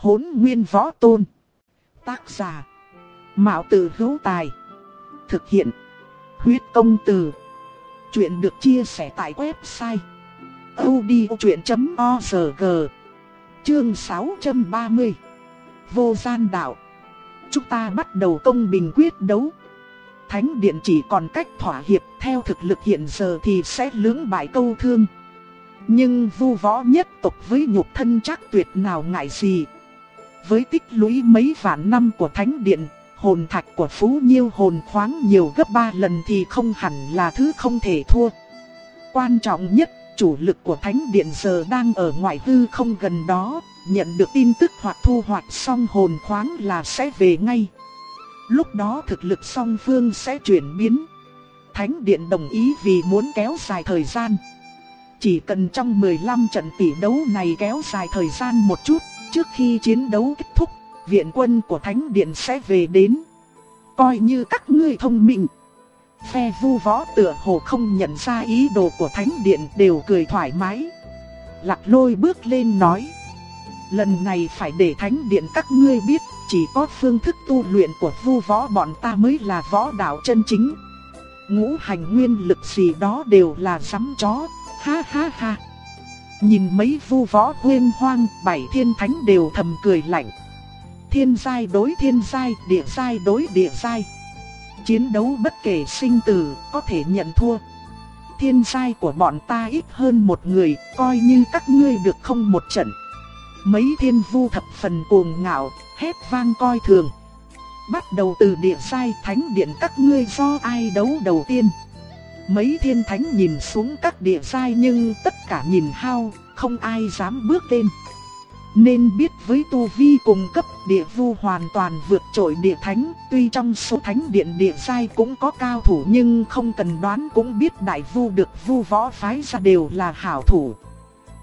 hỗn nguyên võ tôn. Tác giả. Mạo tử hữu tài. Thực hiện. Huyết công từ. Chuyện được chia sẻ tại website. odchuyện.org Chương 630 Vô gian đạo Chúng ta bắt đầu công bình quyết đấu Thánh điện chỉ còn cách thỏa hiệp, theo thực lực hiện giờ thì sẽ lưỡng bại câu thương Nhưng vu võ nhất tộc với nhục thân chắc tuyệt nào ngại gì với tích lũy mấy vạn năm của thánh điện Hồn thạch của Phú Nhiêu hồn khoáng nhiều gấp 3 lần thì không hẳn là thứ không thể thua Quan trọng nhất chủ lực của thánh điện giờ đang ở ngoại hư không gần đó Nhận được tin tức hoặc thu hoạch xong hồn khoáng là sẽ về ngay Lúc đó thực lực song phương sẽ chuyển biến. Thánh Điện đồng ý vì muốn kéo dài thời gian. Chỉ cần trong 15 trận tỷ đấu này kéo dài thời gian một chút, trước khi chiến đấu kết thúc, viện quân của Thánh Điện sẽ về đến. Coi như các ngươi thông minh. Phe vu võ tựa hồ không nhận ra ý đồ của Thánh Điện đều cười thoải mái. Lạc lôi bước lên nói. Lần này phải để Thánh Điện các ngươi biết chỉ có phương thức tu luyện của vu võ bọn ta mới là võ đạo chân chính. Ngũ hành nguyên lực gì đó đều là sắm chó, ha ha ha. Nhìn mấy vu võ huyên hoang, bảy thiên thánh đều thầm cười lạnh. Thiên giai đối thiên giai, địa giai đối địa giai. Chiến đấu bất kể sinh tử, có thể nhận thua. Thiên giai của bọn ta ít hơn một người, coi như các ngươi được không một trận. Mấy thiên vu thập phần cuồng ngạo, hét vang coi thường. Bắt đầu từ địa sai thánh điện các ngươi do ai đấu đầu tiên. Mấy thiên thánh nhìn xuống các địa sai nhưng tất cả nhìn hao, không ai dám bước lên. Nên biết với tu vi cùng cấp địa vu hoàn toàn vượt trội địa thánh, tuy trong số thánh điện địa sai cũng có cao thủ nhưng không cần đoán cũng biết đại vu được vu võ phái ra đều là hảo thủ.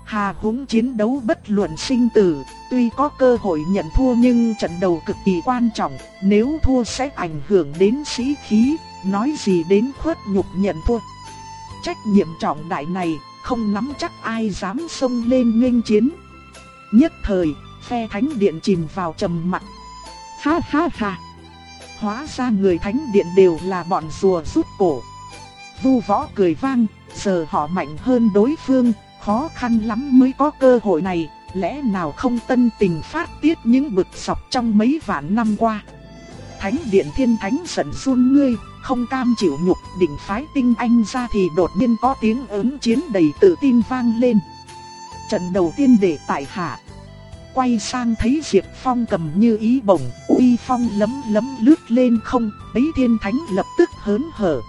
Hà húng chiến đấu bất luận sinh tử, tuy có cơ hội nhận thua nhưng trận đầu cực kỳ quan trọng, nếu thua sẽ ảnh hưởng đến sĩ khí, nói gì đến khuất nhục nhận thua. Trách nhiệm trọng đại này, không nắm chắc ai dám xông lên nghênh chiến. Nhất thời, phe thánh điện chìm vào trầm mặc. Ha ha ha! Hóa ra người thánh điện đều là bọn rùa rút cổ. Vu võ cười vang, giờ họ mạnh hơn đối phương, khó khăn lắm mới có cơ hội này, lẽ nào không tân tình phát tiết những bực sọc trong mấy vạn năm qua. Thánh điện thiên thánh giận run ngươi, không cam chịu nhục định phái tinh anh ra thì đột nhiên có tiếng ứng chiến đầy tự tin vang lên. Trận đầu tiên để tại hạ. Quay sang thấy Diệp Phong cầm như ý bổng, uy phong lấm lấm lướt lên không, ấy thiên thánh lập tức hớn hở,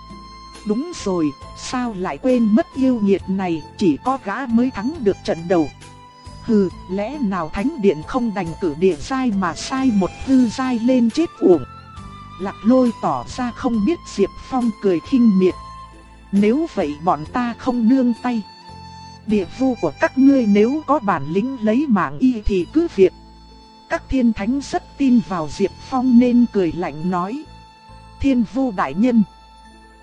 Đúng rồi, sao lại quên mất yêu nghiệt này, chỉ có gã mới thắng được trận đầu. Hừ, lẽ nào thánh điện không đành cử địa sai mà sai một hư sai lên chết uổng. Lạc lôi tỏ ra không biết Diệp Phong cười khinh miệt. Nếu vậy bọn ta không nương tay. Địa vu của các ngươi nếu có bản lĩnh lấy mạng y thì cứ việc. Các thiên thánh rất tin vào Diệp Phong nên cười lạnh nói. Thiên vu đại nhân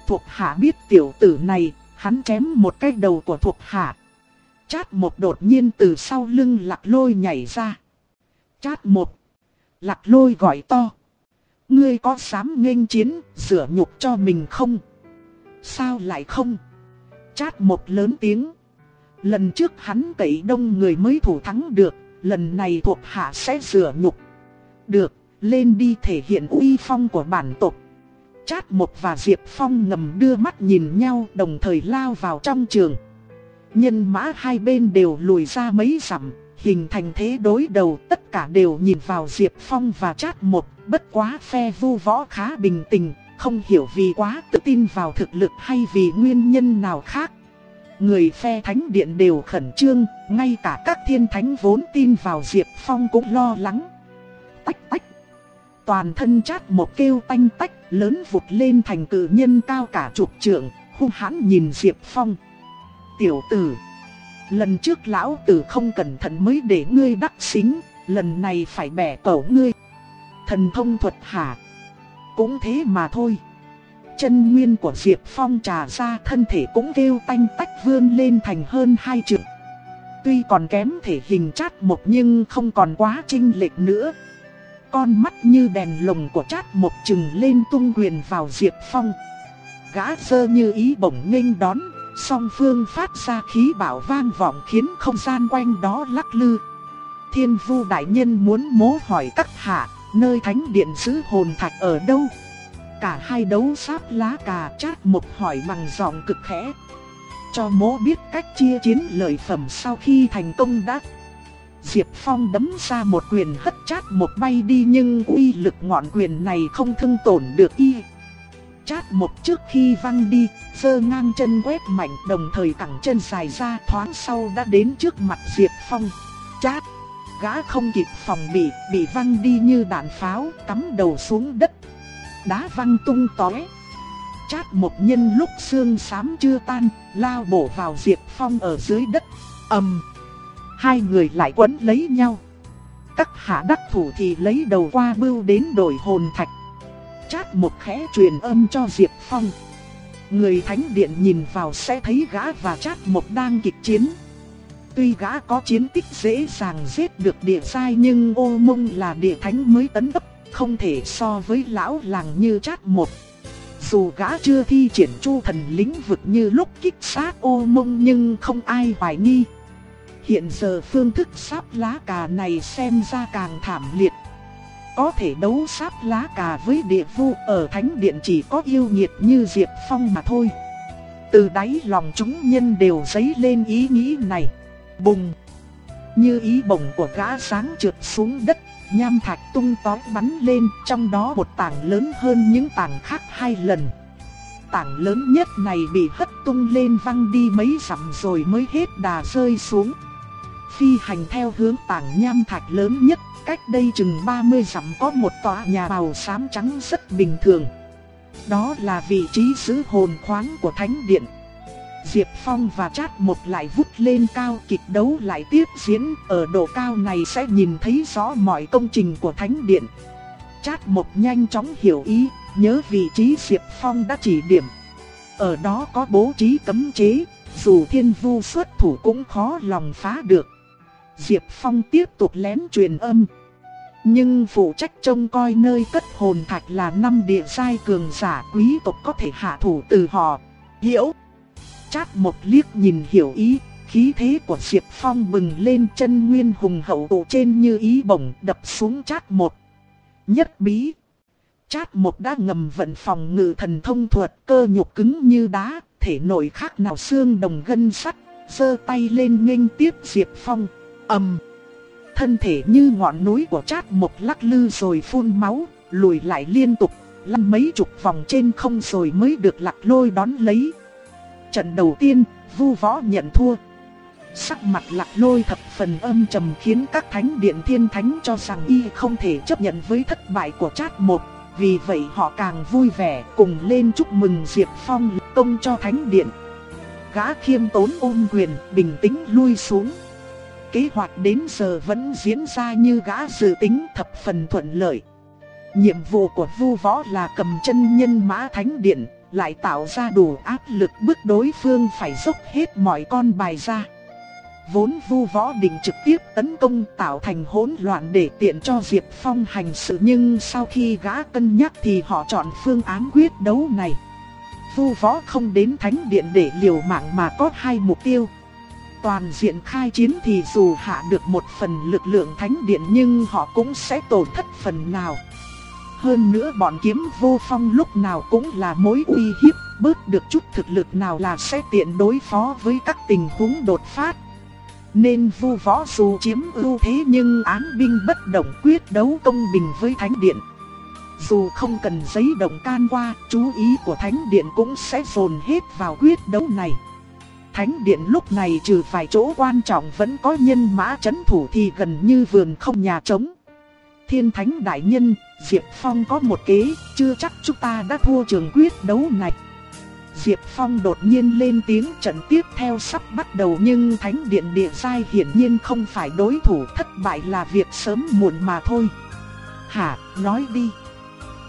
thuộc hạ biết tiểu tử này, hắn chém một cái đầu của thuộc hạ. Chát một đột nhiên từ sau lưng lạc lôi nhảy ra. Chát một. Lạc lôi gọi to. Ngươi có dám nghênh chiến, rửa nhục cho mình không? Sao lại không? Chát một lớn tiếng. Lần trước hắn cậy đông người mới thủ thắng được, lần này thuộc hạ sẽ rửa nhục. Được, lên đi thể hiện uy phong của bản tộc. Chát một và Diệp Phong ngầm đưa mắt nhìn nhau đồng thời lao vào trong trường. Nhân mã hai bên đều lùi ra mấy dặm, hình thành thế đối đầu tất cả đều nhìn vào Diệp Phong và Chát một, bất quá phe vu võ khá bình tĩnh, không hiểu vì quá tự tin vào thực lực hay vì nguyên nhân nào khác. Người phe thánh điện đều khẩn trương, ngay cả các thiên thánh vốn tin vào Diệp Phong cũng lo lắng. Tách tách. Toàn thân chát một kêu tanh tách lớn vụt lên thành cử nhân cao cả chục trượng, hung hãn nhìn Diệp Phong. Tiểu tử, lần trước lão tử không cẩn thận mới để ngươi đắc xính, lần này phải bẻ cổ ngươi. Thần thông thuật hả? Cũng thế mà thôi. Chân nguyên của Diệp Phong trà ra thân thể cũng kêu tanh tách vươn lên thành hơn hai trượng. tuy còn kém thể hình chát một nhưng không còn quá trinh lệch nữa. Con mắt như đèn lồng của chát một chừng lên tung quyền vào Diệp Phong. Gã sơ như ý bổng nghênh đón, song phương phát ra khí bảo vang vọng khiến không gian quanh đó lắc lư. Thiên vu đại nhân muốn mố hỏi các hạ, nơi thánh điện giữ hồn thạch ở đâu? Cả hai đấu sáp lá cà chát một hỏi bằng giọng cực khẽ. Cho mố biết cách chia chiến lợi phẩm sau khi thành công đã. Diệp Phong đấm ra một quyền hất chát một bay đi nhưng uy lực ngọn quyền này không thương tổn được y. Chát một trước khi văng đi, sơ ngang chân quét mạnh đồng thời cẳng chân dài ra thoáng sau đã đến trước mặt Diệp Phong. Chát! Gã không kịp phòng bị, bị văng đi như đạn pháo, cắm đầu xuống đất. Đá văng tung tóe. Chát một nhân lúc xương xám chưa tan, lao bổ vào Diệp Phong ở dưới đất. ầm, hai người lại quấn lấy nhau. Các hạ đắc thủ thì lấy đầu qua bưu đến đổi hồn thạch. Chát một khẽ truyền âm cho Diệp Phong. Người thánh điện nhìn vào sẽ thấy gã và chát một đang kịch chiến. Tuy gã có chiến tích dễ dàng giết được địa sai nhưng ô mông là địa thánh mới tấn cấp, không thể so với lão làng như chát một. Dù gã chưa thi triển chu thần lĩnh vực như lúc kích sát ô mông nhưng không ai hoài nghi. Hiện giờ phương thức sáp lá cà này xem ra càng thảm liệt. Có thể đấu sáp lá cà với địa vu ở thánh điện chỉ có yêu nhiệt như Diệp Phong mà thôi. Từ đáy lòng chúng nhân đều dấy lên ý nghĩ này. Bùng! Như ý bổng của gã sáng trượt xuống đất, nham thạch tung tói bắn lên, trong đó một tảng lớn hơn những tảng khác hai lần. Tảng lớn nhất này bị hất tung lên văng đi mấy dặm rồi mới hết đà rơi xuống. Phi hành theo hướng tảng nham thạch lớn nhất, cách đây chừng 30 dặm có một tòa nhà màu xám trắng rất bình thường. Đó là vị trí giữ hồn khoáng của thánh điện. Diệp Phong và Trát một lại vút lên cao kịch đấu lại tiếp diễn, ở độ cao này sẽ nhìn thấy rõ mọi công trình của Thánh Điện. Trát một nhanh chóng hiểu ý, nhớ vị trí Diệp Phong đã chỉ điểm. Ở đó có bố trí cấm chế, dù thiên vu xuất thủ cũng khó lòng phá được. Diệp Phong tiếp tục lén truyền âm. Nhưng phụ trách trông coi nơi cất hồn thạch là năm địa giai cường giả quý tộc có thể hạ thủ từ họ. Hiểu? chát một liếc nhìn hiểu ý, khí thế của Diệp Phong bừng lên chân nguyên hùng hậu tụ trên như ý bổng đập xuống chát một. Nhất bí. Chát một đã ngầm vận phòng ngự thần thông thuật cơ nhục cứng như đá, thể nội khác nào xương đồng gân sắt, giơ tay lên nghênh tiếp Diệp Phong. ầm, Thân thể như ngọn núi của chát một lắc lư rồi phun máu, lùi lại liên tục, lăn mấy chục vòng trên không rồi mới được lạc lôi đón lấy. Trận đầu tiên, vu võ nhận thua. Sắc mặt lạc lôi thập phần âm trầm khiến các thánh điện thiên thánh cho rằng y không thể chấp nhận với thất bại của chát một. Vì vậy họ càng vui vẻ cùng lên chúc mừng Diệp Phong công cho thánh điện. Gã khiêm tốn ôm quyền, bình tĩnh lui xuống. Kế hoạch đến giờ vẫn diễn ra như gã dự tính thập phần thuận lợi. Nhiệm vụ của vu võ là cầm chân nhân mã thánh điện, lại tạo ra đủ áp lực bức đối phương phải dốc hết mọi con bài ra. Vốn vu võ định trực tiếp tấn công tạo thành hỗn loạn để tiện cho Diệp Phong hành sự nhưng sau khi gã cân nhắc thì họ chọn phương án quyết đấu này. Vu võ không đến thánh điện để liều mạng mà có hai mục tiêu. Toàn diện khai chiến thì dù hạ được một phần lực lượng thánh điện nhưng họ cũng sẽ tổn thất phần nào. Hơn nữa bọn kiếm vô phong lúc nào cũng là mối uy hiếp, bớt được chút thực lực nào là sẽ tiện đối phó với các tình huống đột phát. Nên vu võ dù chiếm ưu thế nhưng án binh bất động quyết đấu công bình với Thánh Điện. Dù không cần giấy động can qua, chú ý của Thánh Điện cũng sẽ dồn hết vào quyết đấu này. Thánh Điện lúc này trừ vài chỗ quan trọng vẫn có nhân mã chấn thủ thì gần như vườn không nhà trống. Thiên Thánh Đại Nhân, Diệp Phong có một kế, chưa chắc chúng ta đã thua trường quyết đấu này. Diệp Phong đột nhiên lên tiếng trận tiếp theo sắp bắt đầu nhưng Thánh Điện Địa Giai hiển nhiên không phải đối thủ thất bại là việc sớm muộn mà thôi. Hả, nói đi.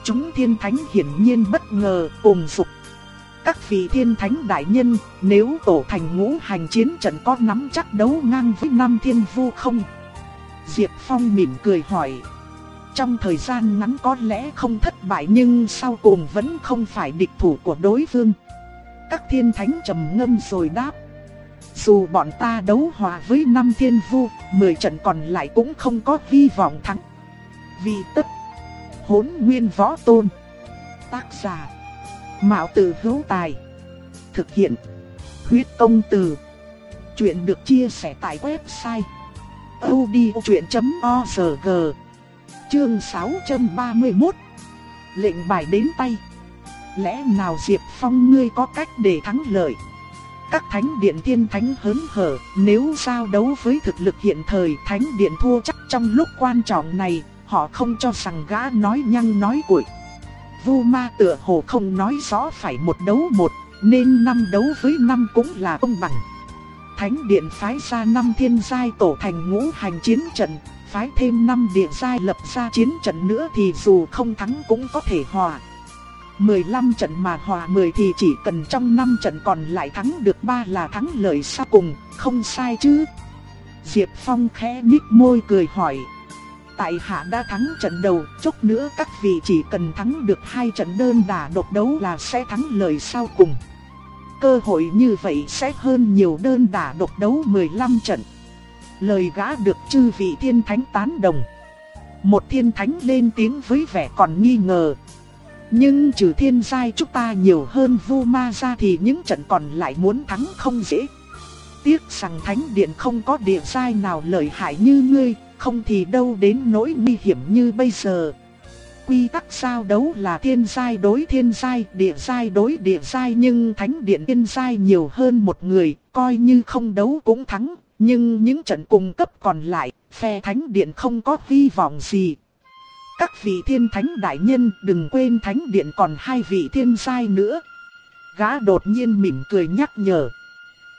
Chúng thiên thánh hiển nhiên bất ngờ, cùng phục các vị thiên thánh đại nhân, nếu tổ thành ngũ hành chiến trận có nắm chắc đấu ngang với năm thiên vu không? Diệp Phong mỉm cười hỏi. Trong thời gian ngắn có lẽ không thất bại nhưng sau cùng vẫn không phải địch thủ của đối phương. Các thiên thánh trầm ngâm rồi đáp. Dù bọn ta đấu hòa với năm thiên vu, 10 trận còn lại cũng không có hy vọng thắng. Vì tất, hốn nguyên võ tôn. Tác giả, Mạo tử hữu tài. Thực hiện, huyết công từ. Chuyện được chia sẻ tại website odchuyện.org Chương 631 Lệnh bài đến tay. Lẽ nào Diệp Phong ngươi có cách để thắng lợi? Các thánh điện thiên thánh hớn hở Nếu giao đấu với thực lực hiện thời Thánh điện thua chắc trong lúc quan trọng này Họ không cho rằng gã nói nhăng nói cuội. Vu ma tựa hồ không nói rõ phải một đấu một Nên năm đấu với năm cũng là công bằng Thánh điện phái ra năm thiên giai tổ thành ngũ hành chiến trận, phái thêm năm địa giai lập ra chiến trận nữa thì dù không thắng cũng có thể hòa. 15 trận mà hòa 10 thì chỉ cần trong 5 trận còn lại thắng được 3 là thắng lợi sau cùng, không sai chứ. Diệp Phong khẽ nhích môi cười hỏi. Tại hạ đã thắng trận đầu, chốc nữa các vị chỉ cần thắng được hai trận đơn đả độc đấu là sẽ thắng lợi sau cùng. Cơ hội như vậy sẽ hơn nhiều đơn đả độc đấu 15 trận. Lời gã được chư vị thiên thánh tán đồng. Một thiên thánh lên tiếng với vẻ còn nghi ngờ. Nhưng trừ thiên giai chúng ta nhiều hơn vu ma ra thì những trận còn lại muốn thắng không dễ. Tiếc rằng thánh điện không có địa giai nào lợi hại như ngươi, không thì đâu đến nỗi nguy hiểm như bây giờ quy tắc giao đấu là thiên giai đối thiên giai, địa giai đối địa giai nhưng thánh điện thiên giai nhiều hơn một người, coi như không đấu cũng thắng, nhưng những trận cùng cấp còn lại, phe thánh điện không có hy vọng gì. Các vị thiên thánh đại nhân đừng quên thánh điện còn hai vị thiên giai nữa. Gã đột nhiên mỉm cười nhắc nhở.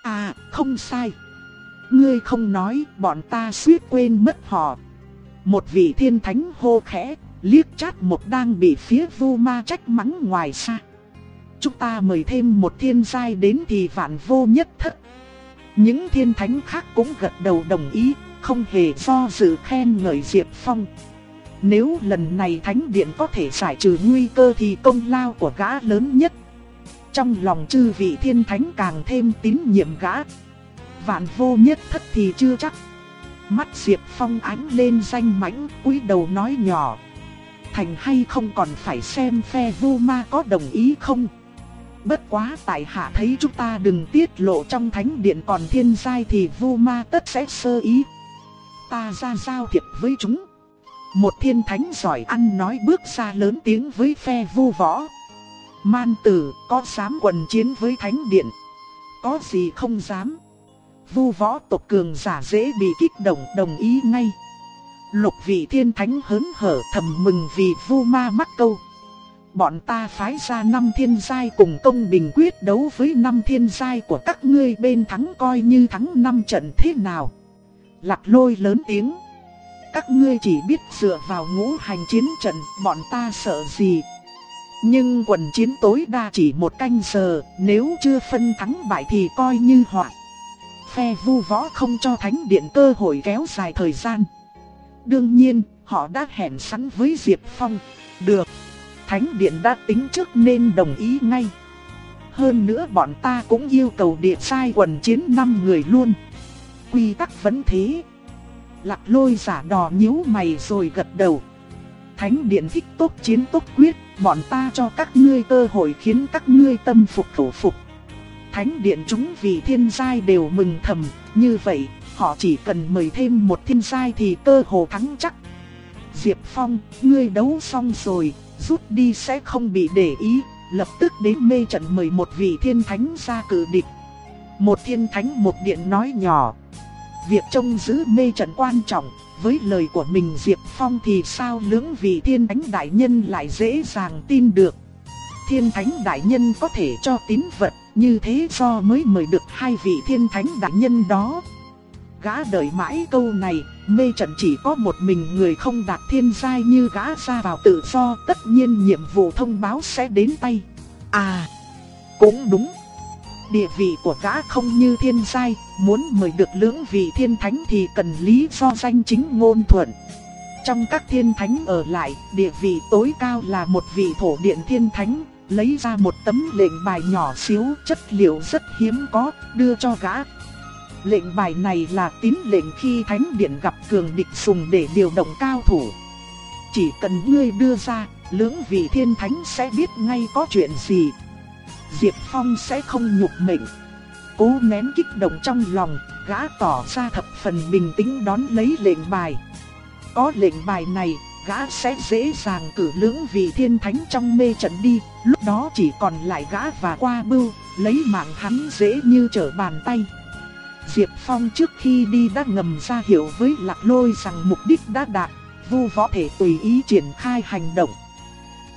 À, không sai. Ngươi không nói, bọn ta suýt quên mất họ. Một vị thiên thánh hô khẽ, liếc chát một đang bị phía vu ma trách mắng ngoài xa. Chúng ta mời thêm một thiên giai đến thì vạn vô nhất thất. Những thiên thánh khác cũng gật đầu đồng ý, không hề do dự khen ngợi Diệp Phong. Nếu lần này thánh điện có thể giải trừ nguy cơ thì công lao của gã lớn nhất. Trong lòng chư vị thiên thánh càng thêm tín nhiệm gã. Vạn vô nhất thất thì chưa chắc. Mắt Diệp Phong ánh lên danh mãnh, cúi đầu nói nhỏ thành hay không còn phải xem phe vu ma có đồng ý không. Bất quá tại hạ thấy chúng ta đừng tiết lộ trong thánh điện còn thiên giai thì vu ma tất sẽ sơ ý. Ta ra giao thiệp với chúng. Một thiên thánh giỏi ăn nói bước ra lớn tiếng với phe vu võ. Man tử có dám quần chiến với thánh điện. Có gì không dám. Vu võ tộc cường giả dễ bị kích động đồng ý ngay. Lục vị thiên thánh hớn hở thầm mừng vì vu ma mắc câu. Bọn ta phái ra năm thiên giai cùng công bình quyết đấu với năm thiên giai của các ngươi bên thắng coi như thắng năm trận thế nào. Lạc lôi lớn tiếng. Các ngươi chỉ biết dựa vào ngũ hành chiến trận, bọn ta sợ gì. Nhưng quần chiến tối đa chỉ một canh giờ, nếu chưa phân thắng bại thì coi như hoạn. Phe vu võ không cho thánh điện cơ hội kéo dài thời gian. Đương nhiên, họ đã hẹn sẵn với Diệp Phong. Được, Thánh Điện đã tính trước nên đồng ý ngay. Hơn nữa bọn ta cũng yêu cầu địa sai quần chiến 5 người luôn. Quy tắc vẫn thế. Lạc lôi giả đò nhíu mày rồi gật đầu. Thánh Điện thích tốt chiến tốt quyết, bọn ta cho các ngươi cơ hội khiến các ngươi tâm phục khẩu phục. Thánh Điện chúng vì thiên giai đều mừng thầm, như vậy Họ chỉ cần mời thêm một thiên giai thì cơ hồ thắng chắc. Diệp Phong, ngươi đấu xong rồi, rút đi sẽ không bị để ý, lập tức đến mê trận mời một vị thiên thánh ra cử địch. Một thiên thánh một điện nói nhỏ. Việc trông giữ mê trận quan trọng, với lời của mình Diệp Phong thì sao lưỡng vị thiên thánh đại nhân lại dễ dàng tin được. Thiên thánh đại nhân có thể cho tín vật, như thế do mới mời được hai vị thiên thánh đại nhân đó. Gã đợi mãi câu này, mê trận chỉ có một mình người không đạt thiên giai như gã ra vào tự do, tất nhiên nhiệm vụ thông báo sẽ đến tay. À, Cũng đúng. Địa vị của gã không như thiên giai, muốn mời được lưỡng vị thiên thánh thì cần lý do danh chính ngôn thuận. Trong các thiên thánh ở lại, địa vị tối cao là một vị thổ điện thiên thánh, lấy ra một tấm lệnh bài nhỏ xíu chất liệu rất hiếm có, đưa cho gã. Lệnh bài này là tín lệnh khi thánh điện gặp cường địch dùng để điều động cao thủ. Chỉ cần ngươi đưa ra, lưỡng vị thiên thánh sẽ biết ngay có chuyện gì. Diệp Phong sẽ không nhục mệnh. Cố nén kích động trong lòng, gã tỏ ra thập phần bình tĩnh đón lấy lệnh bài. Có lệnh bài này, gã sẽ dễ dàng cử lưỡng vị thiên thánh trong mê trận đi, lúc đó chỉ còn lại gã và qua bưu, lấy mạng hắn dễ như trở bàn tay. Diệp Phong trước khi đi đã ngầm ra hiểu với Lạc Lôi rằng mục đích đã đạt, vu võ thể tùy ý triển khai hành động.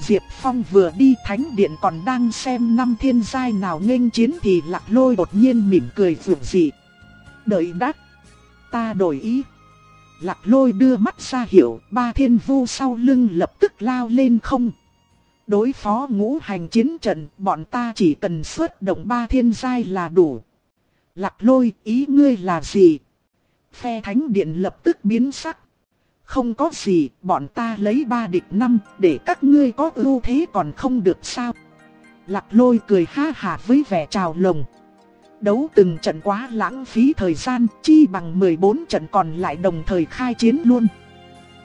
Diệp Phong vừa đi thánh điện còn đang xem năm thiên giai nào nghênh chiến thì Lạc Lôi đột nhiên mỉm cười vượt dị. Đợi đắc, ta đổi ý. Lạc lôi đưa mắt ra hiểu, ba thiên vu sau lưng lập tức lao lên không. Đối phó ngũ hành chiến trận, bọn ta chỉ cần xuất động ba thiên giai là đủ. Lạc lôi, ý ngươi là gì? Phe thánh điện lập tức biến sắc. Không có gì, bọn ta lấy ba địch năm, để các ngươi có ưu thế còn không được sao? Lạc lôi cười ha hà với vẻ trào lồng. Đấu từng trận quá lãng phí thời gian, chi bằng 14 trận còn lại đồng thời khai chiến luôn.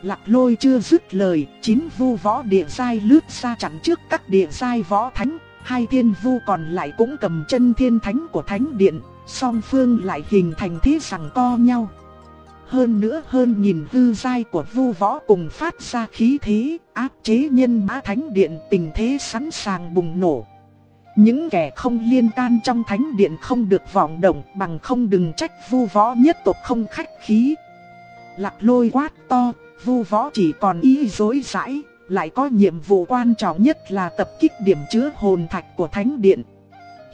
Lạc lôi chưa dứt lời, chín vu võ địa giai lướt ra chặn trước các địa giai võ thánh, hai thiên vu còn lại cũng cầm chân thiên thánh của thánh điện, song phương lại hình thành thế rằng co nhau. Hơn nữa hơn nhìn hư giai của vu võ cùng phát ra khí thế, áp chế nhân mã thánh điện tình thế sẵn sàng bùng nổ. Những kẻ không liên can trong thánh điện không được vọng động bằng không đừng trách vu võ nhất tộc không khách khí. Lạc lôi quát to, vu võ chỉ còn ý dối dãi, lại có nhiệm vụ quan trọng nhất là tập kích điểm chứa hồn thạch của thánh điện.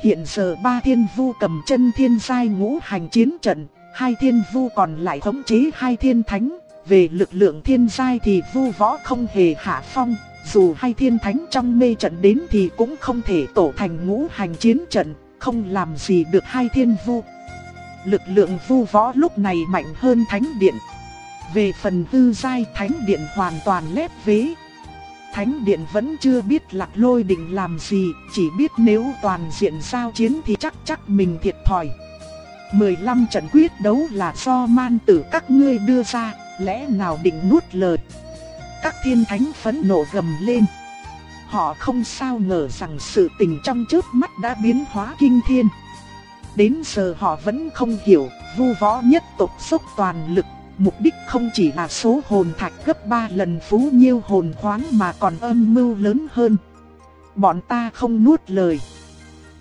Hiện giờ ba thiên vu cầm chân thiên giai ngũ hành chiến trận, hai thiên vu còn lại thống chế hai thiên thánh, về lực lượng thiên giai thì vu võ không hề hạ phong, dù hai thiên thánh trong mê trận đến thì cũng không thể tổ thành ngũ hành chiến trận, không làm gì được hai thiên vu. Lực lượng vu võ lúc này mạnh hơn thánh điện. Về phần tư giai thánh điện hoàn toàn lép vế. Thánh điện vẫn chưa biết lạc lôi định làm gì, chỉ biết nếu toàn diện giao chiến thì chắc chắc mình thiệt thòi. 15 trận quyết đấu là do man tử các ngươi đưa ra, lẽ nào định nuốt lời. Các thiên thánh phẫn nộ gầm lên. Họ không sao ngờ rằng sự tình trong trước mắt đã biến hóa kinh thiên. Đến giờ họ vẫn không hiểu, vu võ nhất tộc xúc toàn lực, mục đích không chỉ là số hồn thạch gấp 3 lần phú nhiêu hồn khoáng mà còn âm mưu lớn hơn. Bọn ta không nuốt lời.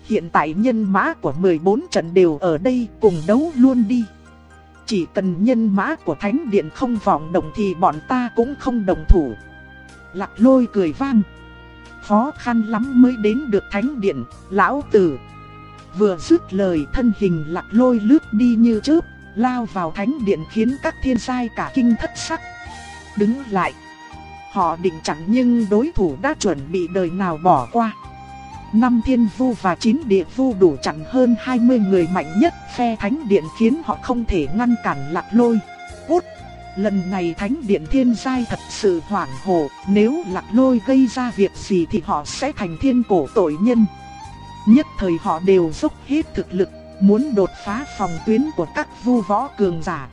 Hiện tại nhân mã của 14 trận đều ở đây cùng đấu luôn đi. Chỉ cần nhân mã của thánh điện không vọng động thì bọn ta cũng không đồng thủ. Lạc lôi cười vang. Khó khăn lắm mới đến được thánh điện, lão tử. Vừa dứt lời thân hình lạc lôi lướt đi như chớp, lao vào thánh điện khiến các thiên sai cả kinh thất sắc. Đứng lại. Họ định chẳng nhưng đối thủ đã chuẩn bị đời nào bỏ qua năm thiên vu và chín địa vu đủ chặn hơn 20 người mạnh nhất phe thánh điện khiến họ không thể ngăn cản lạc lôi. Út! Lần này thánh điện thiên giai thật sự hoảng hổ, nếu lạc lôi gây ra việc gì thì họ sẽ thành thiên cổ tội nhân. Nhất thời họ đều dốc hết thực lực, muốn đột phá phòng tuyến của các vu võ cường giả.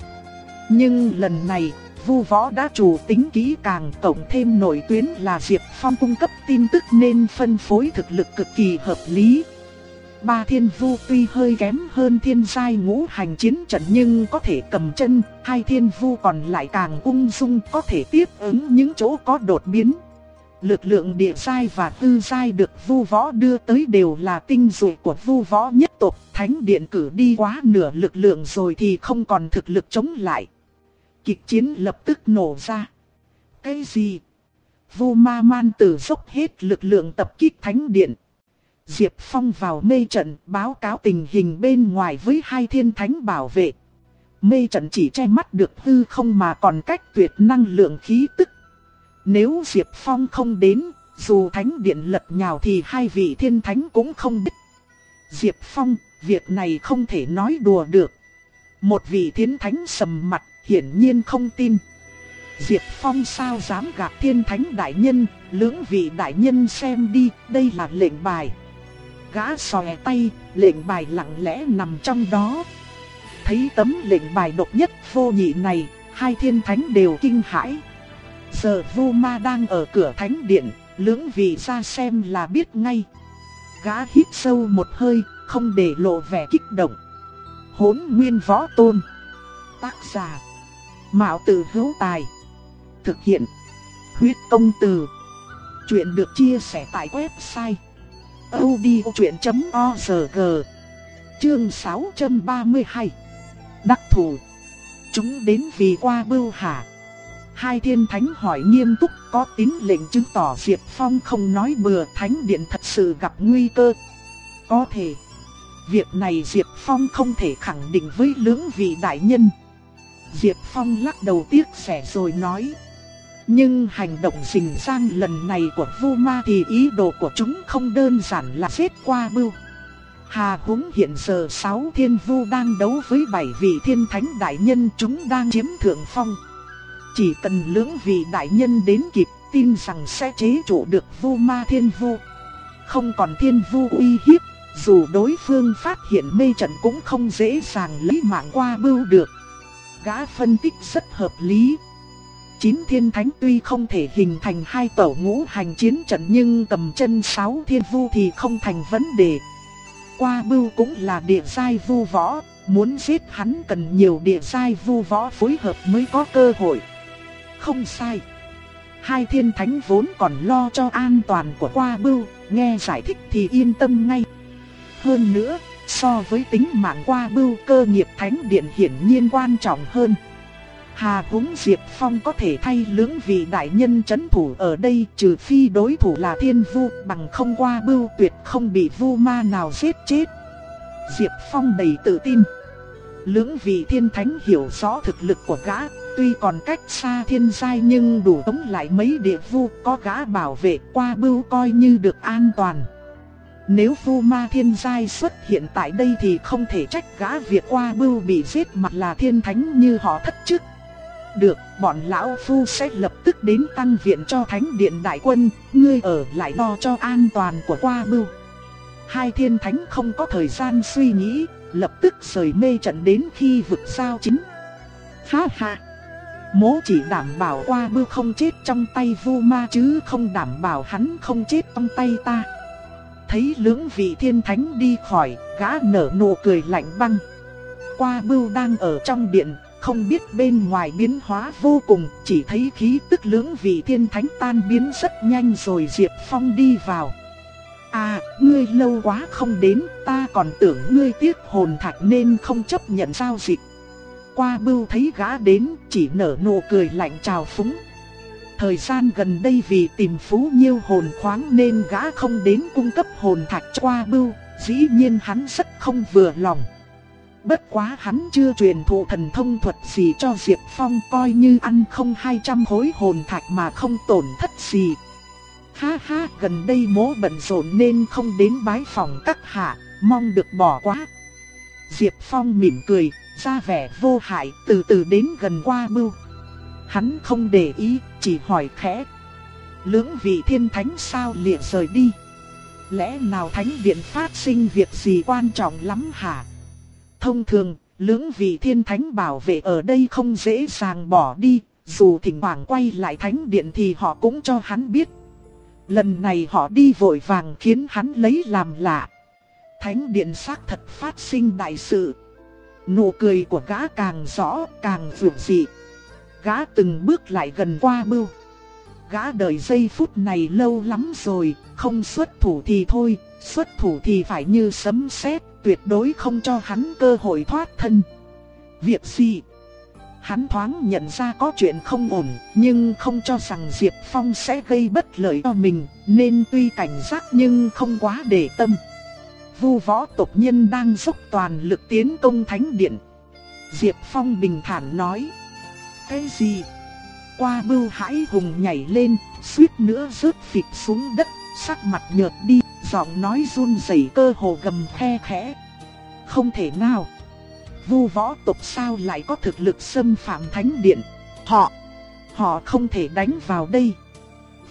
Nhưng lần này, Vu Võ đã chủ tính kỹ càng cộng thêm nội tuyến là Diệp Phong cung cấp tin tức nên phân phối thực lực cực kỳ hợp lý. Ba thiên vu tuy hơi kém hơn thiên giai ngũ hành chiến trận nhưng có thể cầm chân, hai thiên vu còn lại càng ung dung có thể tiếp ứng những chỗ có đột biến. Lực lượng địa giai và tư giai được vu võ đưa tới đều là tinh dụ của vu võ nhất tộc, thánh điện cử đi quá nửa lực lượng rồi thì không còn thực lực chống lại kịch chiến lập tức nổ ra. Cái gì? Vô ma man tử dốc hết lực lượng tập kích thánh điện. Diệp Phong vào mê trận báo cáo tình hình bên ngoài với hai thiên thánh bảo vệ. Mê trận chỉ che mắt được hư không mà còn cách tuyệt năng lượng khí tức. Nếu Diệp Phong không đến, dù thánh điện lật nhào thì hai vị thiên thánh cũng không biết. Diệp Phong, việc này không thể nói đùa được. Một vị thiên thánh sầm mặt, hiển nhiên không tin. Diệp Phong sao dám gạt thiên thánh đại nhân, lưỡng vị đại nhân xem đi, đây là lệnh bài. Gã xòe tay, lệnh bài lặng lẽ nằm trong đó. Thấy tấm lệnh bài độc nhất vô nhị này, hai thiên thánh đều kinh hãi. Giờ Vu Ma đang ở cửa thánh điện, lưỡng vị ra xem là biết ngay. Gã hít sâu một hơi, không để lộ vẻ kích động. hốn Nguyên Võ Tôn. Tác giả: Mạo Tử Hữu Tài. Thực hiện: Huyết Công Từ. Chuyện được chia sẻ tại website odchuyện.org. Chương 632. Đắc thủ. Chúng đến vì qua bưu hả? Hai thiên thánh hỏi nghiêm túc có tín lệnh chứng tỏ Diệp Phong không nói bừa thánh điện thật sự gặp nguy cơ. Có thể, việc này Diệp Phong không thể khẳng định với lưỡng vị đại nhân. Diệp Phong lắc đầu tiếc sẻ rồi nói. Nhưng hành động rình rang lần này của Vu Ma thì ý đồ của chúng không đơn giản là giết qua bưu. Hà húng hiện giờ sáu thiên vu đang đấu với bảy vị thiên thánh đại nhân chúng đang chiếm thượng phong. Chỉ cần lưỡng vị đại nhân đến kịp tin rằng sẽ chế trụ được vu ma thiên vu. Không còn thiên vu uy hiếp, dù đối phương phát hiện mê trận cũng không dễ dàng lấy mạng qua bưu được. Gã phân tích rất hợp lý. Chín thiên thánh tuy không thể hình thành hai tổ ngũ hành chiến trận nhưng tầm chân sáu thiên vu thì không thành vấn đề. Qua bưu cũng là địa giai vu võ, muốn giết hắn cần nhiều địa giai vu võ phối hợp mới có cơ hội. Không sai. Hai thiên thánh vốn còn lo cho an toàn của qua bưu, nghe giải thích thì yên tâm ngay. Hơn nữa, so với tính mạng qua bưu cơ nghiệp thánh điện hiển nhiên quan trọng hơn. Hà húng Diệp Phong có thể thay lưỡng vị đại nhân chấn thủ ở đây trừ phi đối thủ là thiên vu bằng không qua bưu tuyệt không bị vu ma nào giết chết. Diệp Phong đầy tự tin. Lưỡng vị thiên thánh hiểu rõ thực lực của gã, tuy còn cách xa thiên giai nhưng đủ tống lại mấy địa vu có gã bảo vệ qua bưu coi như được an toàn. Nếu vu ma thiên giai xuất hiện tại đây thì không thể trách gã việc qua bưu bị giết mặt là thiên thánh như họ thất chức. Được, bọn lão phu sẽ lập tức đến tăng viện cho thánh điện đại quân, ngươi ở lại lo cho an toàn của qua bưu. Hai thiên thánh không có thời gian suy nghĩ, lập tức rời mê trận đến khi vực sao chính. Ha ha! Mố chỉ đảm bảo qua bưu không chết trong tay vu ma chứ không đảm bảo hắn không chết trong tay ta. Thấy lưỡng vị thiên thánh đi khỏi, gã nở nụ cười lạnh băng. Qua bưu đang ở trong điện, không biết bên ngoài biến hóa vô cùng, chỉ thấy khí tức lưỡng vị thiên thánh tan biến rất nhanh rồi Diệp Phong đi vào. À, ngươi lâu quá không đến, ta còn tưởng ngươi tiếc hồn thạch nên không chấp nhận giao dịch. Qua bưu thấy gã đến, chỉ nở nụ cười lạnh chào phúng. Thời gian gần đây vì tìm phú nhiêu hồn khoáng nên gã không đến cung cấp hồn thạch cho qua bưu, dĩ nhiên hắn rất không vừa lòng. Bất quá hắn chưa truyền thụ thần thông thuật gì cho Diệp Phong coi như ăn không 200 khối hồn thạch mà không tổn thất gì. Ha ha, gần đây mố bận rộn nên không đến bái phòng các hạ, mong được bỏ quá. Diệp Phong mỉm cười, ra vẻ vô hại, từ từ đến gần qua bưu. Hắn không để ý, chỉ hỏi khẽ. Lưỡng vị thiên thánh sao lìa rời đi? Lẽ nào thánh điện phát sinh việc gì quan trọng lắm hả? Thông thường, lưỡng vị thiên thánh bảo vệ ở đây không dễ dàng bỏ đi, dù thỉnh thoảng quay lại thánh điện thì họ cũng cho hắn biết. Lần này họ đi vội vàng khiến hắn lấy làm lạ. Thánh điện xác thật phát sinh đại sự. Nụ cười của gã càng rõ, càng vượt dị. Gã từng bước lại gần qua bưu. Gã đợi giây phút này lâu lắm rồi, không xuất thủ thì thôi, xuất thủ thì phải như sấm sét, tuyệt đối không cho hắn cơ hội thoát thân. Việc gì? Hắn thoáng nhận ra có chuyện không ổn, nhưng không cho rằng Diệp Phong sẽ gây bất lợi cho mình, nên tuy cảnh giác nhưng không quá để tâm. Vu võ tộc nhân đang dốc toàn lực tiến công thánh điện. Diệp Phong bình thản nói. Cái gì? Qua bưu hãi hùng nhảy lên, suýt nữa rớt phịch xuống đất, sắc mặt nhợt đi, giọng nói run rẩy cơ hồ gầm khe khẽ. Không thể nào. Vu võ tộc sao lại có thực lực xâm phạm thánh điện? Họ, họ không thể đánh vào đây.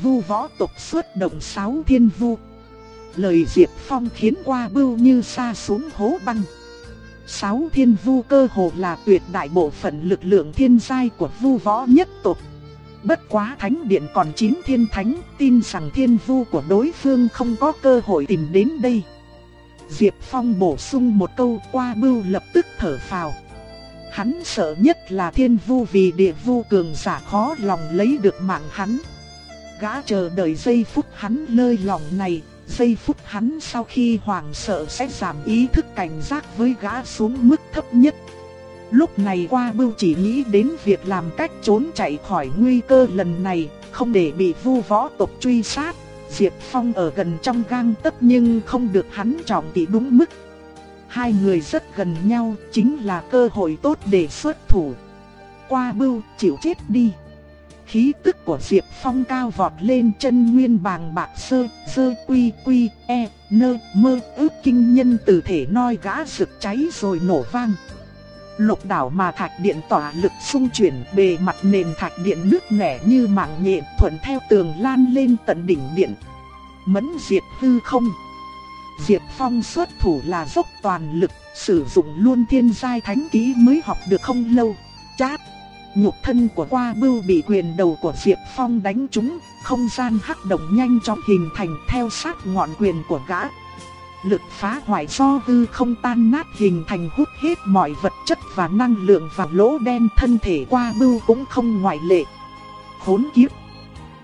Vu võ tộc xuất động sáu thiên vu. Lời Diệp Phong khiến qua bưu như xa xuống hố băng. Sáu thiên vu cơ hồ là tuyệt đại bộ phận lực lượng thiên giai của vu võ nhất tộc. Bất quá thánh điện còn 9 thiên thánh, tin rằng thiên vu của đối phương không có cơ hội tìm đến đây. Diệp Phong bổ sung một câu qua bưu lập tức thở phào. Hắn sợ nhất là thiên vu vì địa vu cường giả khó lòng lấy được mạng hắn. Gã chờ đợi giây phút hắn lơi lòng này, giây phút hắn sau khi hoảng sợ sẽ giảm ý thức cảnh giác với gã xuống mức thấp nhất. Lúc này qua bưu chỉ nghĩ đến việc làm cách trốn chạy khỏi nguy cơ lần này, không để bị vu võ tộc truy sát. Diệp Phong ở gần trong gang tấc nhưng không được hắn trọng tỷ đúng mức. Hai người rất gần nhau, chính là cơ hội tốt để xuất thủ. Qua bưu, chịu chết đi. Khí tức của Diệp Phong cao vọt lên chân nguyên bàng bạc sơ, sơ quy quy, e, nơ, mơ ước kinh nhân từ thể noi gã rực cháy rồi nổ vang. Lục đảo mà thạch điện tỏa lực xung chuyển bề mặt nền thạch điện nước nẻ như mạng nhện thuận theo tường lan lên tận đỉnh điện. Mẫn diệt hư không. Diệp Phong xuất thủ là dốc toàn lực, sử dụng luôn thiên giai thánh ký mới học được không lâu. Chát! Nhục thân của qua bưu bị quyền đầu của Diệp Phong đánh trúng, không gian hắc động nhanh chóng hình thành theo sát ngọn quyền của gã. Lực phá hoại do hư không tan nát hình thành hút hết mọi vật chất và năng lượng vào lỗ đen thân thể qua bưu cũng không ngoại lệ. Khốn kiếp!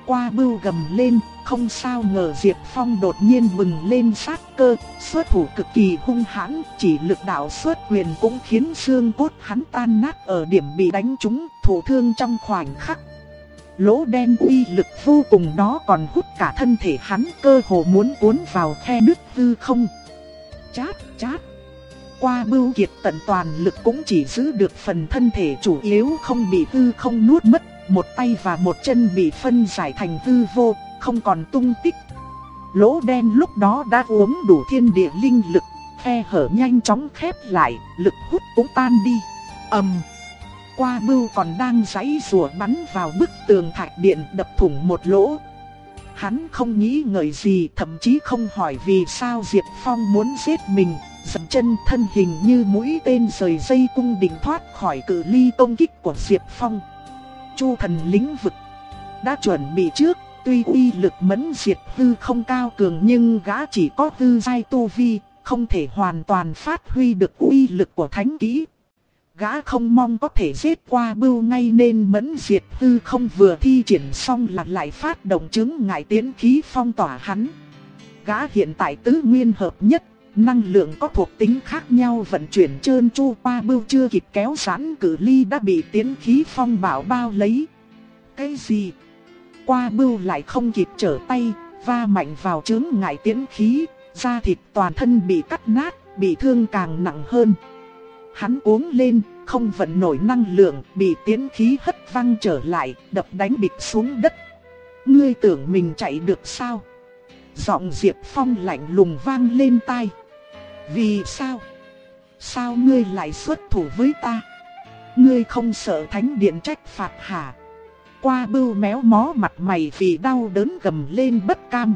Qua bưu gầm lên, không sao ngờ Diệp Phong đột nhiên bừng lên sát cơ, xuất thủ cực kỳ hung hãn, chỉ lực đạo xuất quyền cũng khiến xương cốt hắn tan nát ở điểm bị đánh trúng, thổ thương trong khoảnh khắc. Lỗ đen uy lực vô cùng đó còn hút cả thân thể hắn cơ hồ muốn cuốn vào khe nứt hư không. Chát, chát. Qua bưu kiệt tận toàn lực cũng chỉ giữ được phần thân thể chủ yếu không bị hư không nuốt mất, một tay và một chân bị phân giải thành hư vô, không còn tung tích. Lỗ đen lúc đó đã uống đủ thiên địa linh lực, khe hở nhanh chóng khép lại, lực hút cũng tan đi. ầm qua bưu còn đang giãy rùa bắn vào bức tường thạch điện đập thủng một lỗ. Hắn không nghĩ ngợi gì thậm chí không hỏi vì sao Diệp Phong muốn giết mình, dầm chân thân hình như mũi tên rời dây cung định thoát khỏi cự ly công kích của Diệp Phong. Chu thần lĩnh vực đã chuẩn bị trước, tuy uy lực mẫn diệt hư không cao cường nhưng gã chỉ có tư giai tu vi, không thể hoàn toàn phát huy được uy lực của thánh kỹ gã không mong có thể giết qua bưu ngay nên mẫn diệt hư không vừa thi triển xong là lại phát động chứng ngại tiến khí phong tỏa hắn. Gã hiện tại tứ nguyên hợp nhất, năng lượng có thuộc tính khác nhau vận chuyển trơn chu qua bưu chưa kịp kéo giãn cử ly đã bị tiến khí phong bảo bao lấy. Cái gì? Qua bưu lại không kịp trở tay, va mạnh vào chướng ngại tiến khí, da thịt toàn thân bị cắt nát, bị thương càng nặng hơn. Hắn uống lên, không vận nổi năng lượng, bị tiến khí hất văng trở lại, đập đánh bịch xuống đất. Ngươi tưởng mình chạy được sao? Giọng Diệp Phong lạnh lùng vang lên tai. Vì sao? Sao ngươi lại xuất thủ với ta? Ngươi không sợ thánh điện trách phạt hả? Qua bưu méo mó mặt mày vì đau đớn gầm lên bất cam.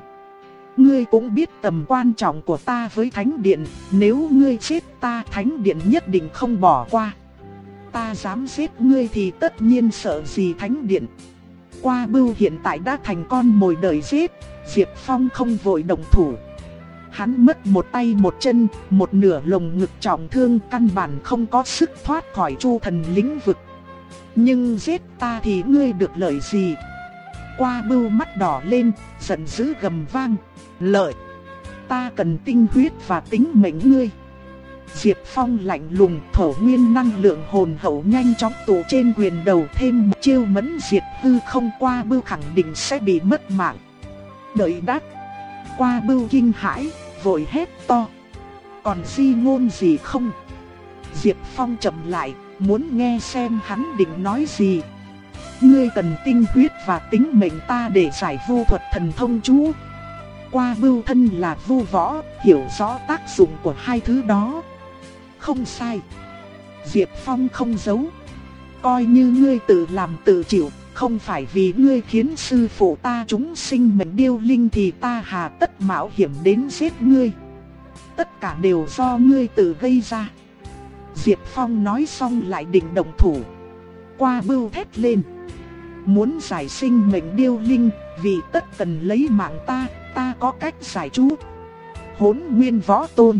Ngươi cũng biết tầm quan trọng của ta với Thánh Điện, nếu ngươi chết ta Thánh Điện nhất định không bỏ qua. Ta dám giết ngươi thì tất nhiên sợ gì Thánh Điện. Qua bưu hiện tại đã thành con mồi đời giết, Diệp Phong không vội động thủ. Hắn mất một tay một chân, một nửa lồng ngực trọng thương căn bản không có sức thoát khỏi chu thần lĩnh vực. Nhưng giết ta thì ngươi được lợi gì? Qua bưu mắt đỏ lên, giận dữ gầm vang lợi. Ta cần tinh huyết và tính mệnh ngươi. Diệp Phong lạnh lùng thổ nguyên năng lượng hồn hậu nhanh chóng tụ trên quyền đầu thêm một chiêu mẫn diệt hư không qua bưu khẳng định sẽ bị mất mạng. Đợi đắt. Qua bưu kinh hãi, vội hét to. Còn di ngôn gì không? Diệp Phong chậm lại, muốn nghe xem hắn định nói gì. Ngươi cần tinh huyết và tính mệnh ta để giải vô thuật thần thông chú Qua bưu thân là vu võ, hiểu rõ tác dụng của hai thứ đó. Không sai. Diệp Phong không giấu. Coi như ngươi tự làm tự chịu, không phải vì ngươi khiến sư phụ ta chúng sinh mệnh điêu linh thì ta hà tất mạo hiểm đến giết ngươi. Tất cả đều do ngươi tự gây ra. Diệp Phong nói xong lại định động thủ. Qua bưu thét lên. Muốn giải sinh mệnh điêu linh, vì tất cần lấy mạng ta, ta có cách giải chú. Hốn nguyên võ tôn.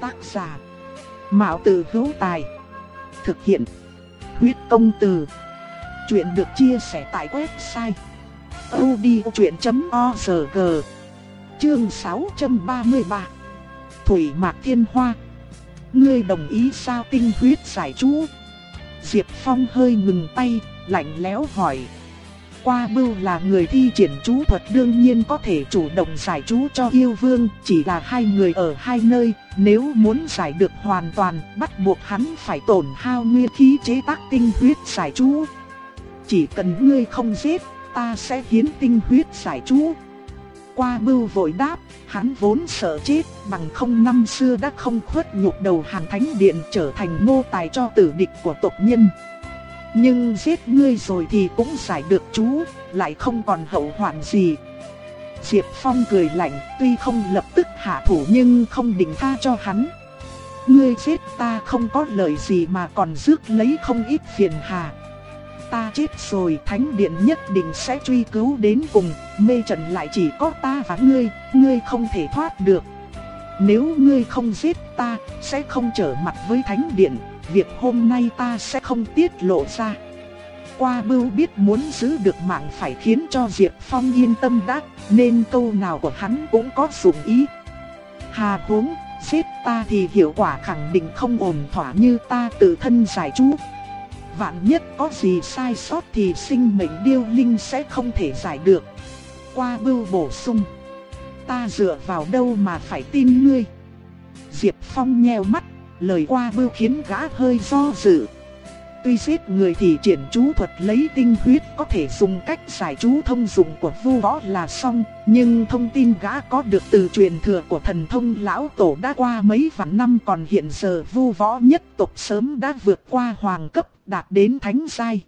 Tác giả. Mạo tử hữu tài. Thực hiện. Huyết công từ. Chuyện được chia sẻ tại website. odchuyện.org Chương 633 Thủy Mạc Thiên Hoa Ngươi đồng ý sao tinh huyết giải chú? Diệp Phong hơi ngừng tay, lạnh lẽo hỏi. Qua bưu là người thi triển chú thuật đương nhiên có thể chủ động giải chú cho yêu vương, chỉ là hai người ở hai nơi, nếu muốn giải được hoàn toàn, bắt buộc hắn phải tổn hao nguyên khí chế tác tinh huyết giải chú. Chỉ cần ngươi không giết, ta sẽ hiến tinh huyết giải chú. Qua bưu vội đáp, hắn vốn sợ chết, bằng không năm xưa đã không khuất nhục đầu hàng thánh điện trở thành ngô tài cho tử địch của tộc nhân. Nhưng giết ngươi rồi thì cũng giải được chú, lại không còn hậu hoạn gì. Diệp Phong cười lạnh, tuy không lập tức hạ thủ nhưng không định tha cho hắn. Ngươi giết ta không có lời gì mà còn rước lấy không ít phiền hà. Ta chết rồi thánh điện nhất định sẽ truy cứu đến cùng, mê trận lại chỉ có ta và ngươi, ngươi không thể thoát được. Nếu ngươi không giết ta, sẽ không trở mặt với thánh điện, việc hôm nay ta sẽ không tiết lộ ra. Qua bưu biết muốn giữ được mạng phải khiến cho Diệp Phong yên tâm đắc, nên câu nào của hắn cũng có dụng ý. Hà huống, giết ta thì hiệu quả khẳng định không ổn thỏa như ta tự thân giải chú. Vạn nhất có gì sai sót thì sinh mệnh điêu linh sẽ không thể giải được. Qua bưu bổ sung. Ta dựa vào đâu mà phải tin ngươi. Diệp Phong nheo mắt, lời qua bưu khiến gã hơi do dự. Tuy giết người thì triển chú thuật lấy tinh huyết có thể dùng cách giải chú thông dụng của vu võ là xong, nhưng thông tin gã có được từ truyền thừa của thần thông lão tổ đã qua mấy vạn năm còn hiện giờ vu võ nhất tộc sớm đã vượt qua hoàng cấp đạt đến thánh giai.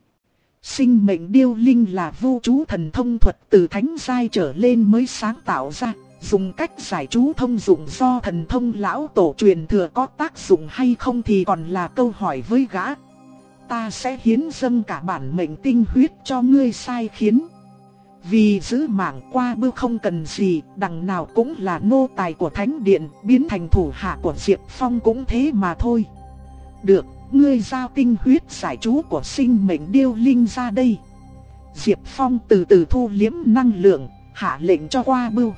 Sinh mệnh điêu linh là vu chú thần thông thuật từ thánh giai trở lên mới sáng tạo ra. Dùng cách giải chú thông dụng do thần thông lão tổ truyền thừa có tác dụng hay không thì còn là câu hỏi với gã. Ta sẽ hiến dâng cả bản mệnh tinh huyết cho ngươi sai khiến. Vì giữ mạng qua bưu không cần gì, đằng nào cũng là nô tài của thánh điện, biến thành thủ hạ của Diệp Phong cũng thế mà thôi. Được, ngươi giao tinh huyết giải chú của sinh mệnh điêu linh ra đây. Diệp Phong từ từ thu liếm năng lượng, hạ lệnh cho qua bưu.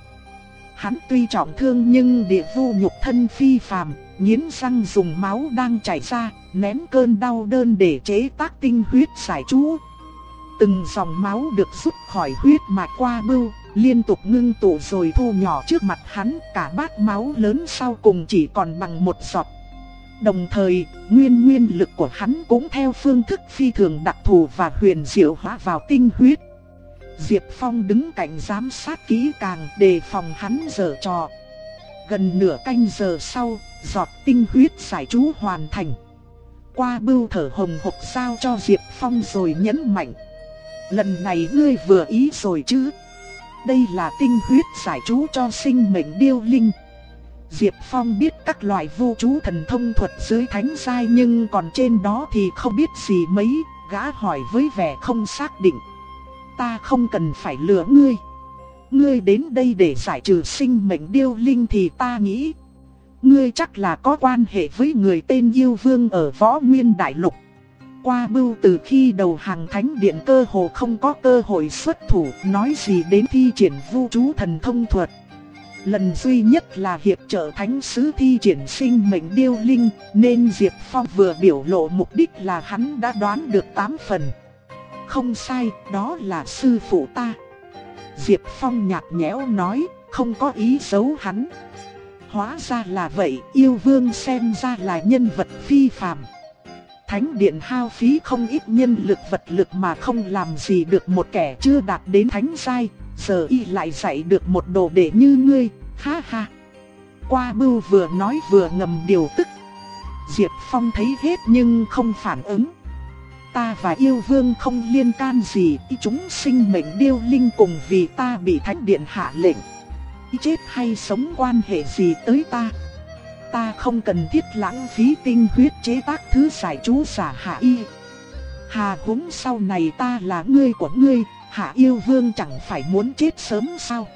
Hắn tuy trọng thương nhưng địa vu nhục thân phi phàm, nghiến răng dùng máu đang chảy ra, nén cơn đau đơn để chế tác tinh huyết giải chú. Từng dòng máu được rút khỏi huyết mạch qua bưu, liên tục ngưng tụ rồi thu nhỏ trước mặt hắn, cả bát máu lớn sau cùng chỉ còn bằng một giọt. Đồng thời, nguyên nguyên lực của hắn cũng theo phương thức phi thường đặc thù và huyền diệu hóa vào tinh huyết. Diệp Phong đứng cạnh giám sát kỹ càng đề phòng hắn dở trò. Gần nửa canh giờ sau, giọt tinh huyết giải chú hoàn thành. Qua bưu thở hồng hộc sao cho Diệp Phong rồi nhấn mạnh. Lần này ngươi vừa ý rồi chứ? Đây là tinh huyết giải chú cho sinh mệnh điêu linh. Diệp Phong biết các loại vô chú thần thông thuật dưới thánh giai nhưng còn trên đó thì không biết gì mấy, gã hỏi với vẻ không xác định ta không cần phải lừa ngươi. Ngươi đến đây để giải trừ sinh mệnh điêu linh thì ta nghĩ. Ngươi chắc là có quan hệ với người tên yêu vương ở võ nguyên đại lục. Qua bưu từ khi đầu hàng thánh điện cơ hồ không có cơ hội xuất thủ nói gì đến thi triển vu chú thần thông thuật. Lần duy nhất là hiệp trợ thánh sứ thi triển sinh mệnh điêu linh nên Diệp Phong vừa biểu lộ mục đích là hắn đã đoán được 8 phần. Không sai, đó là sư phụ ta. Diệp Phong nhạt nhẽo nói, không có ý xấu hắn. Hóa ra là vậy, yêu vương xem ra là nhân vật phi phàm. Thánh điện hao phí không ít nhân lực vật lực mà không làm gì được một kẻ chưa đạt đến thánh giai, giờ y lại dạy được một đồ đệ như ngươi, ha ha. Qua bưu vừa nói vừa ngầm điều tức. Diệp Phong thấy hết nhưng không phản ứng. Ta và yêu vương không liên can gì, chúng sinh mệnh điêu linh cùng vì ta bị thánh điện hạ lệnh. Chết hay sống quan hệ gì tới ta? Ta không cần thiết lãng phí tinh huyết chế tác thứ giải chú giả hạ y. Hà húng sau này ta là ngươi của ngươi, hạ yêu vương chẳng phải muốn chết sớm sao?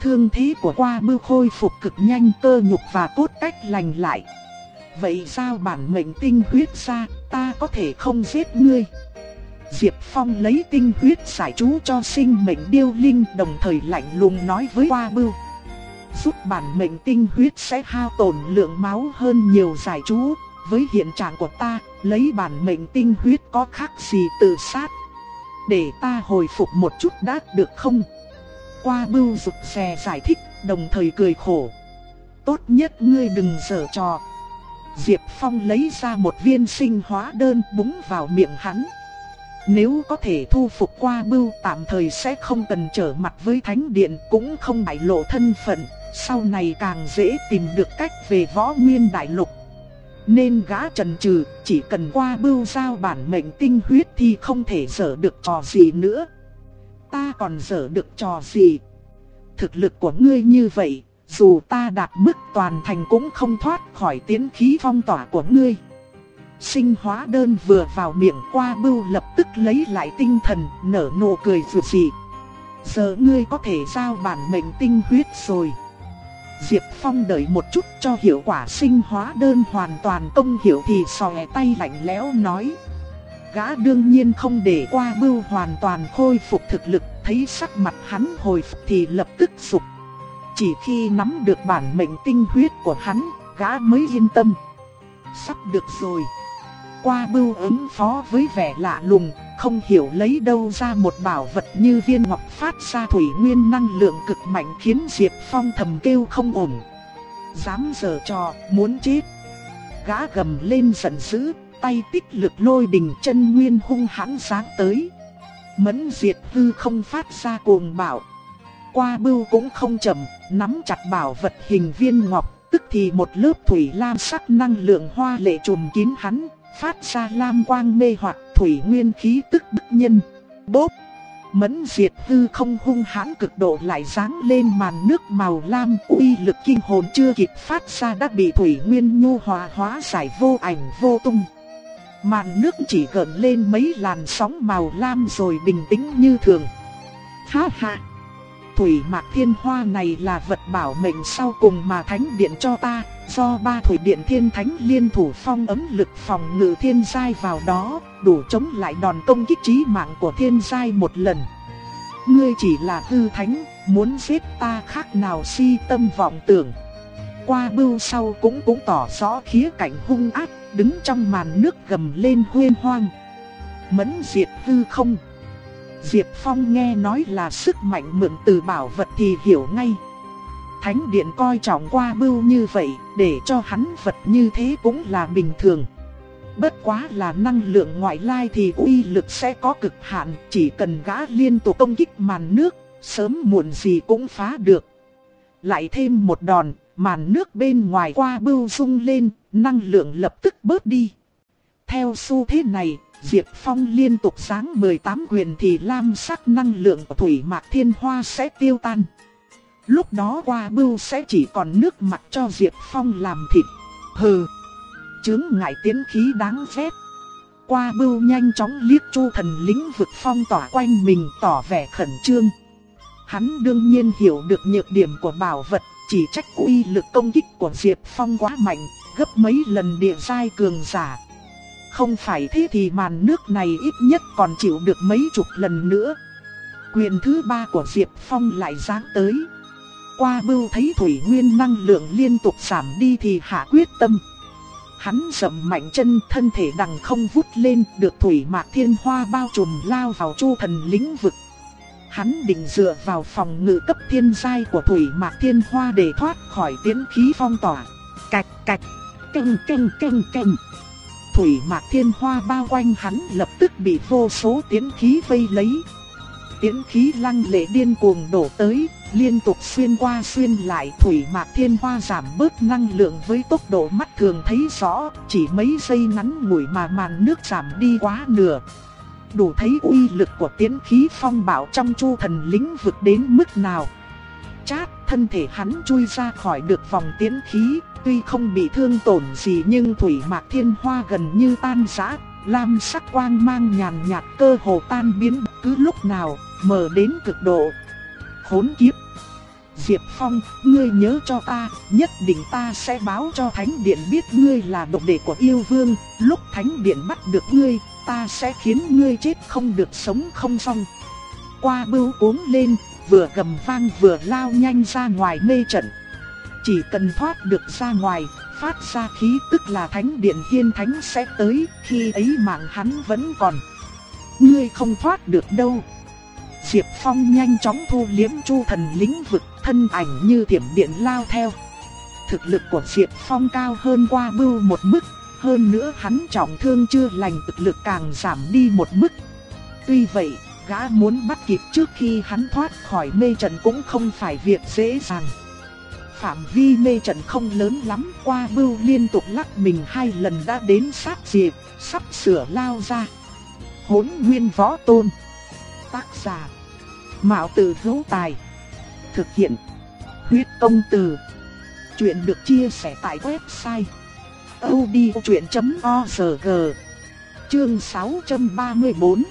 Thương thế của qua mưu khôi phục cực nhanh cơ nhục và cốt cách lành lại. Vậy sao bản mệnh tinh huyết ra, ta có thể không giết ngươi? Diệp Phong lấy tinh huyết giải chú cho sinh mệnh điêu linh đồng thời lạnh lùng nói với qua bưu. Rút bản mệnh tinh huyết sẽ hao tổn lượng máu hơn nhiều giải chú. Với hiện trạng của ta, lấy bản mệnh tinh huyết có khác gì tự sát. Để ta hồi phục một chút đã được không? Qua bưu rụt rè giải thích, đồng thời cười khổ. Tốt nhất ngươi đừng sợ trò. Diệp Phong lấy ra một viên sinh hóa đơn búng vào miệng hắn. Nếu có thể thu phục qua bưu tạm thời sẽ không cần trở mặt với thánh điện cũng không bại lộ thân phận, sau này càng dễ tìm được cách về võ nguyên đại lục. Nên gã trần trừ, chỉ cần qua bưu giao bản mệnh tinh huyết thì không thể dở được trò gì nữa. Ta còn dở được trò gì? Thực lực của ngươi như vậy, dù ta đạt mức toàn thành cũng không thoát khỏi tiến khí phong tỏa của ngươi. Sinh hóa đơn vừa vào miệng qua bưu lập tức lấy lại tinh thần, nở nụ cười rụt dị. Giờ ngươi có thể giao bản mệnh tinh huyết rồi. Diệp Phong đợi một chút cho hiệu quả sinh hóa đơn hoàn toàn công hiểu thì sòe tay lạnh lẽo nói. Gã đương nhiên không để qua bưu hoàn toàn khôi phục thực lực, thấy sắc mặt hắn hồi phục thì lập tức sụp. Chỉ khi nắm được bản mệnh tinh huyết của hắn, gã mới yên tâm. Sắp được rồi. Qua bưu ứng phó với vẻ lạ lùng, không hiểu lấy đâu ra một bảo vật như viên ngọc phát ra thủy nguyên năng lượng cực mạnh khiến Diệp Phong thầm kêu không ổn. Dám giở trò, muốn chết. Gã gầm lên giận dữ, tay tích lực lôi đình chân nguyên hung hãn sáng tới. Mẫn diệt hư không phát ra cuồng bạo. Qua bưu cũng không chậm, nắm chặt bảo vật hình viên ngọc, tức thì một lớp thủy lam sắc năng lượng hoa lệ trùm kín hắn, phát ra lam quang mê hoặc thủy nguyên khí tức bức nhân. Bốp! Mẫn diệt hư không hung hãn cực độ lại ráng lên màn nước màu lam uy lực kinh hồn chưa kịp phát ra đã bị thủy nguyên nhu hòa hóa giải vô ảnh vô tung. Màn nước chỉ gợn lên mấy làn sóng màu lam rồi bình tĩnh như thường. Ha ha! Thủy mạc thiên hoa này là vật bảo mệnh sau cùng mà thánh điện cho ta, do ba thủy điện thiên thánh liên thủ phong ấm lực phòng ngự thiên giai vào đó, đủ chống lại đòn công kích trí mạng của thiên giai một lần. Ngươi chỉ là hư thánh, muốn giết ta khác nào si tâm vọng tưởng. Qua bưu sau cũng cũng tỏ rõ khía cạnh hung ác, đứng trong màn nước gầm lên huyên hoang. Mẫn diệt hư không. Diệp Phong nghe nói là sức mạnh mượn từ bảo vật thì hiểu ngay. Thánh điện coi trọng qua bưu như vậy, để cho hắn vật như thế cũng là bình thường. Bất quá là năng lượng ngoại lai thì uy lực sẽ có cực hạn, chỉ cần gã liên tục công kích màn nước, sớm muộn gì cũng phá được. Lại thêm một đòn, màn nước bên ngoài qua bưu rung lên, năng lượng lập tức bớt đi. Theo xu thế này, Diệp Phong liên tục sáng 18 quyền thì lam sắc năng lượng của thủy mạc thiên hoa sẽ tiêu tan. Lúc đó qua bưu sẽ chỉ còn nước mặt cho Diệp Phong làm thịt. Hừ, chứng ngại tiến khí đáng ghét. Qua bưu nhanh chóng liếc chu thần lính vực phong tỏa quanh mình tỏ vẻ khẩn trương. Hắn đương nhiên hiểu được nhược điểm của bảo vật, chỉ trách uy lực công kích của Diệp Phong quá mạnh, gấp mấy lần địa giai cường giả. Không phải thế thì màn nước này ít nhất còn chịu được mấy chục lần nữa. Quyền thứ ba của Diệp Phong lại giáng tới. Qua bưu thấy thủy nguyên năng lượng liên tục giảm đi thì hạ quyết tâm. Hắn dậm mạnh chân thân thể đằng không vút lên được thủy mạc thiên hoa bao trùm lao vào chu thần lĩnh vực. Hắn định dựa vào phòng ngự cấp thiên giai của thủy mạc thiên hoa để thoát khỏi tiến khí phong tỏa. Cạch cạch, canh canh canh canh thủy mạc thiên hoa bao quanh hắn lập tức bị vô số tiến khí vây lấy. Tiến khí lăng lệ điên cuồng đổ tới, liên tục xuyên qua xuyên lại thủy mạc thiên hoa giảm bớt năng lượng với tốc độ mắt thường thấy rõ, chỉ mấy giây ngắn ngủi mà màn nước giảm đi quá nửa. Đủ thấy uy lực của tiến khí phong bạo trong chu thần lĩnh vực đến mức nào. Chát, thân thể hắn chui ra khỏi được vòng tiến khí, tuy không bị thương tổn gì nhưng thủy mạc thiên hoa gần như tan rã, lam sắc quang mang nhàn nhạt cơ hồ tan biến cứ lúc nào, mở đến cực độ. Khốn kiếp! Diệp Phong, ngươi nhớ cho ta, nhất định ta sẽ báo cho Thánh Điện biết ngươi là độc đệ của yêu vương, lúc Thánh Điện bắt được ngươi, ta sẽ khiến ngươi chết không được sống không xong. Qua bưu uống lên, vừa gầm vang vừa lao nhanh ra ngoài mê trận. Chỉ cần thoát được ra ngoài, phát ra khí tức là Thánh Điện Hiên Thánh sẽ tới, khi ấy mạng hắn vẫn còn. Ngươi không thoát được đâu. Diệp Phong nhanh chóng thu liếm chu thần lĩnh vực, thân ảnh như thiểm điện lao theo. Thực lực của Diệp Phong cao hơn qua bưu một mức, hơn nữa hắn trọng thương chưa lành thực lực càng giảm đi một mức. Tuy vậy, gã muốn bắt kịp trước khi hắn thoát khỏi mê trận cũng không phải việc dễ dàng. Phạm vi mê trận không lớn lắm, qua bưu liên tục lắc mình hai lần đã đến sát diệp, sắp sửa lao ra. Hốn nguyên võ tôn. Tác giả. Mạo tử hữu tài. Thực hiện. Huyết công từ. Chuyện được chia sẻ tại website. odchuyện.org Chương 634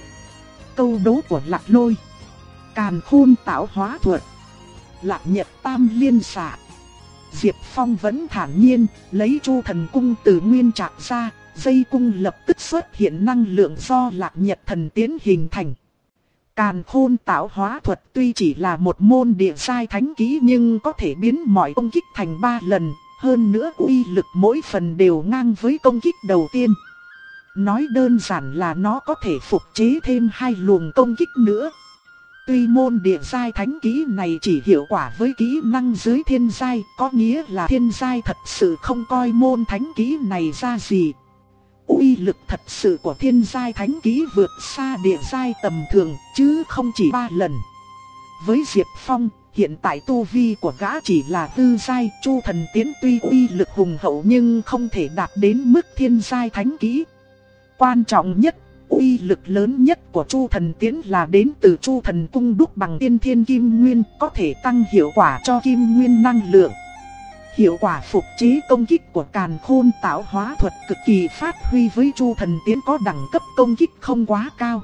Câu đố của lạc lôi Càn khôn tạo hóa thuật Lạc nhật tam liên xạ Diệp Phong vẫn thản nhiên, lấy chu thần cung từ nguyên trạc ra, dây cung lập tức xuất hiện năng lượng do lạc nhật thần tiến hình thành. Càn khôn tạo hóa thuật tuy chỉ là một môn địa sai thánh ký nhưng có thể biến mọi công kích thành ba lần, hơn nữa uy lực mỗi phần đều ngang với công kích đầu tiên. Nói đơn giản là nó có thể phục chế thêm hai luồng công kích nữa. Tuy môn địa giai thánh kỹ này chỉ hiệu quả với kỹ năng dưới thiên giai, có nghĩa là thiên giai thật sự không coi môn thánh kỹ này ra gì. Uy lực thật sự của thiên giai thánh kỹ vượt xa địa giai tầm thường, chứ không chỉ ba lần. Với Diệp Phong, hiện tại tu vi của gã chỉ là tư giai, chu thần tiến tuy uy lực hùng hậu nhưng không thể đạt đến mức thiên giai thánh kỹ. Quan trọng nhất uy lực lớn nhất của Chu Thần Tiễn là đến từ Chu Thần Cung đúc bằng tiên thiên kim nguyên, có thể tăng hiệu quả cho kim nguyên năng lượng. Hiệu quả phục chế công kích của càn khôn tạo hóa thuật cực kỳ phát huy với Chu Thần Tiễn có đẳng cấp công kích không quá cao.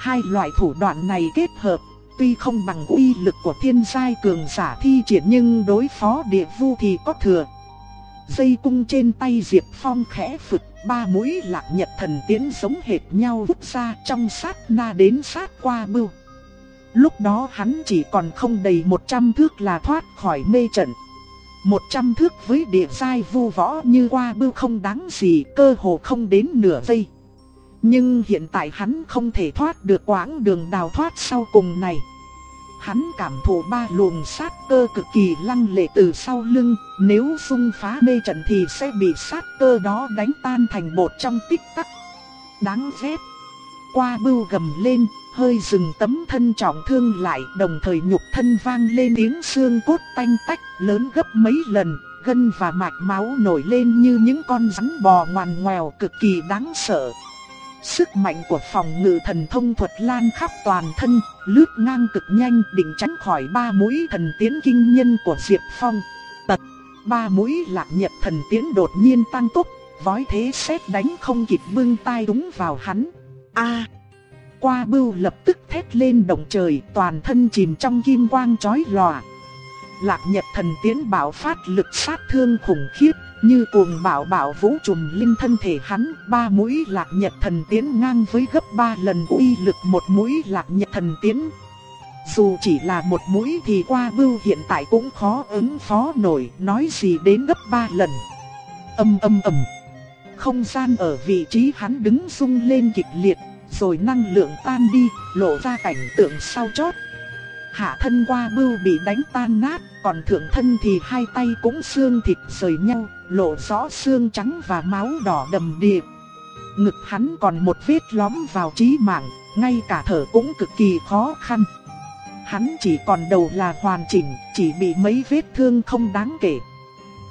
Hai loại thủ đoạn này kết hợp, tuy không bằng uy lực của thiên giai cường giả thi triển nhưng đối phó địa vu thì có thừa. Dây cung trên tay Diệp Phong khẽ phực ba mũi lạc nhật thần tiến giống hệt nhau vút ra trong sát na đến sát qua bưu. Lúc đó hắn chỉ còn không đầy 100 thước là thoát khỏi mê trận. 100 thước với địa giai vu võ như qua bưu không đáng gì, cơ hồ không đến nửa giây. Nhưng hiện tại hắn không thể thoát được quãng đường đào thoát sau cùng này. Hắn cảm thụ ba luồng sát cơ cực kỳ lăng lệ từ sau lưng, nếu xung phá mê trận thì sẽ bị sát cơ đó đánh tan thành bột trong tích tắc. Đáng ghét. Qua bưu gầm lên, hơi dừng tấm thân trọng thương lại, đồng thời nhục thân vang lên tiếng xương cốt tanh tách lớn gấp mấy lần, gân và mạch máu nổi lên như những con rắn bò ngoằn ngoèo cực kỳ đáng sợ. Sức mạnh của phòng ngự thần thông thuật lan khắp toàn thân, lướt ngang cực nhanh định tránh khỏi ba mũi thần tiến kinh nhân của Diệp Phong. Tật, ba mũi lạc nhật thần tiến đột nhiên tăng tốc, vói thế xét đánh không kịp bưng tay đúng vào hắn. A! qua bưu lập tức thét lên động trời, toàn thân chìm trong kim quang chói lòa. Lạc nhật thần tiến bảo phát lực sát thương khủng khiếp, như cuồng bảo bảo vũ trùm linh thân thể hắn, ba mũi lạc nhật thần tiến ngang với gấp ba lần uy lực một mũi lạc nhật thần tiến. Dù chỉ là một mũi thì qua bưu hiện tại cũng khó ứng phó nổi, nói gì đến gấp ba lần. Âm âm ầm. Không gian ở vị trí hắn đứng rung lên kịch liệt, rồi năng lượng tan đi, lộ ra cảnh tượng sau chót. Hạ thân qua bưu bị đánh tan nát, còn thượng thân thì hai tay cũng xương thịt rời nhau, lộ rõ xương trắng và máu đỏ đầm đìa. ngực hắn còn một vết lõm vào trí mạng, ngay cả thở cũng cực kỳ khó khăn. Hắn chỉ còn đầu là hoàn chỉnh, chỉ bị mấy vết thương không đáng kể.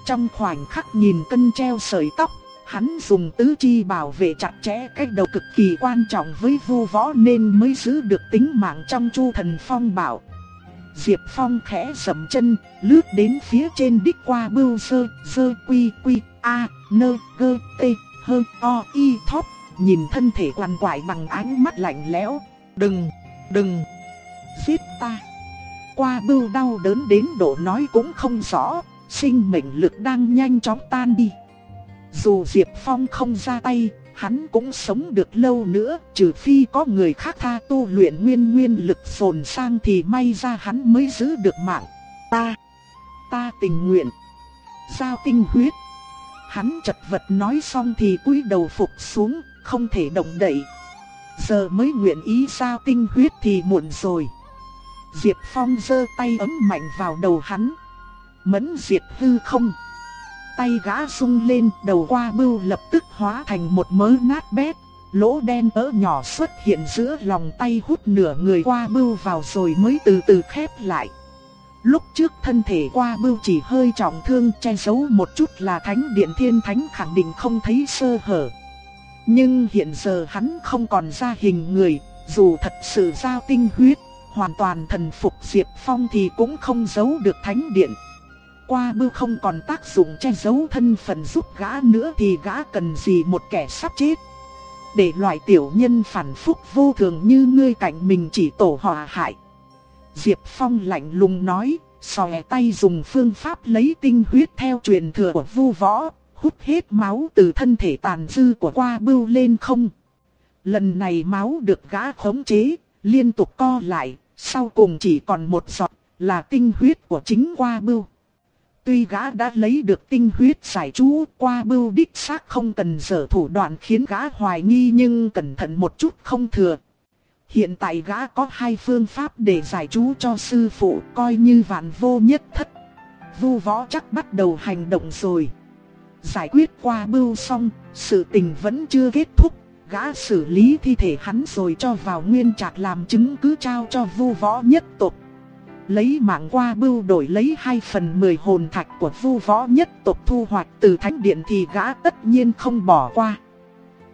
Trong khoảnh khắc nhìn cân treo sợi tóc, hắn dùng tứ chi bảo vệ chặt chẽ cái đầu cực kỳ quan trọng với vu võ nên mới giữ được tính mạng trong chu thần phong bảo. Diệp Phong khẽ dậm chân, lướt đến phía trên đích qua bưu sơ, sơ quy quy, a, nơ, gơ, tê, hơ, o, y, thóp, nhìn thân thể quằn quại bằng ánh mắt lạnh lẽo. Đừng, đừng, giết ta. Qua bưu đau đớn đến độ nói cũng không rõ, sinh mệnh lực đang nhanh chóng tan đi. Dù Diệp Phong không ra tay, hắn cũng sống được lâu nữa, trừ phi có người khác tha tu luyện nguyên nguyên lực phồn sang thì may ra hắn mới giữ được mạng. Ta, ta tình nguyện, giao tinh huyết. Hắn chật vật nói xong thì cúi đầu phục xuống, không thể động đậy. Giờ mới nguyện ý giao tinh huyết thì muộn rồi. Diệp Phong giơ tay ấm mạnh vào đầu hắn. Mẫn diệt hư không. Tay gã sung lên, đầu qua bưu lập tức hóa thành một mớ nát bét. Lỗ đen ớ nhỏ xuất hiện giữa lòng tay hút nửa người qua bưu vào rồi mới từ từ khép lại. Lúc trước thân thể qua bưu chỉ hơi trọng thương che giấu một chút là thánh điện thiên thánh khẳng định không thấy sơ hở. Nhưng hiện giờ hắn không còn ra hình người, dù thật sự giao tinh huyết, hoàn toàn thần phục Diệp Phong thì cũng không giấu được thánh điện. Qua bưu không còn tác dụng che giấu thân phận giúp gã nữa thì gã cần gì một kẻ sắp chết. Để loại tiểu nhân phản phúc vô thường như ngươi cạnh mình chỉ tổ hòa hại. Diệp Phong lạnh lùng nói, xòe tay dùng phương pháp lấy tinh huyết theo truyền thừa của vu võ, hút hết máu từ thân thể tàn dư của qua bưu lên không. Lần này máu được gã khống chế, liên tục co lại, sau cùng chỉ còn một giọt, là tinh huyết của chính qua bưu. Tuy gã đã lấy được tinh huyết giải chú qua bưu đích xác không cần dở thủ đoạn khiến gã hoài nghi nhưng cẩn thận một chút không thừa. Hiện tại gã có hai phương pháp để giải chú cho sư phụ coi như vạn vô nhất thất. Vu võ chắc bắt đầu hành động rồi. Giải quyết qua bưu xong, sự tình vẫn chưa kết thúc. Gã xử lý thi thể hắn rồi cho vào nguyên trạc làm chứng cứ trao cho vu võ nhất tộc. Lấy mạng qua bưu đổi lấy 2 phần 10 hồn thạch của vu võ nhất tộc thu hoạch từ thánh điện thì gã tất nhiên không bỏ qua.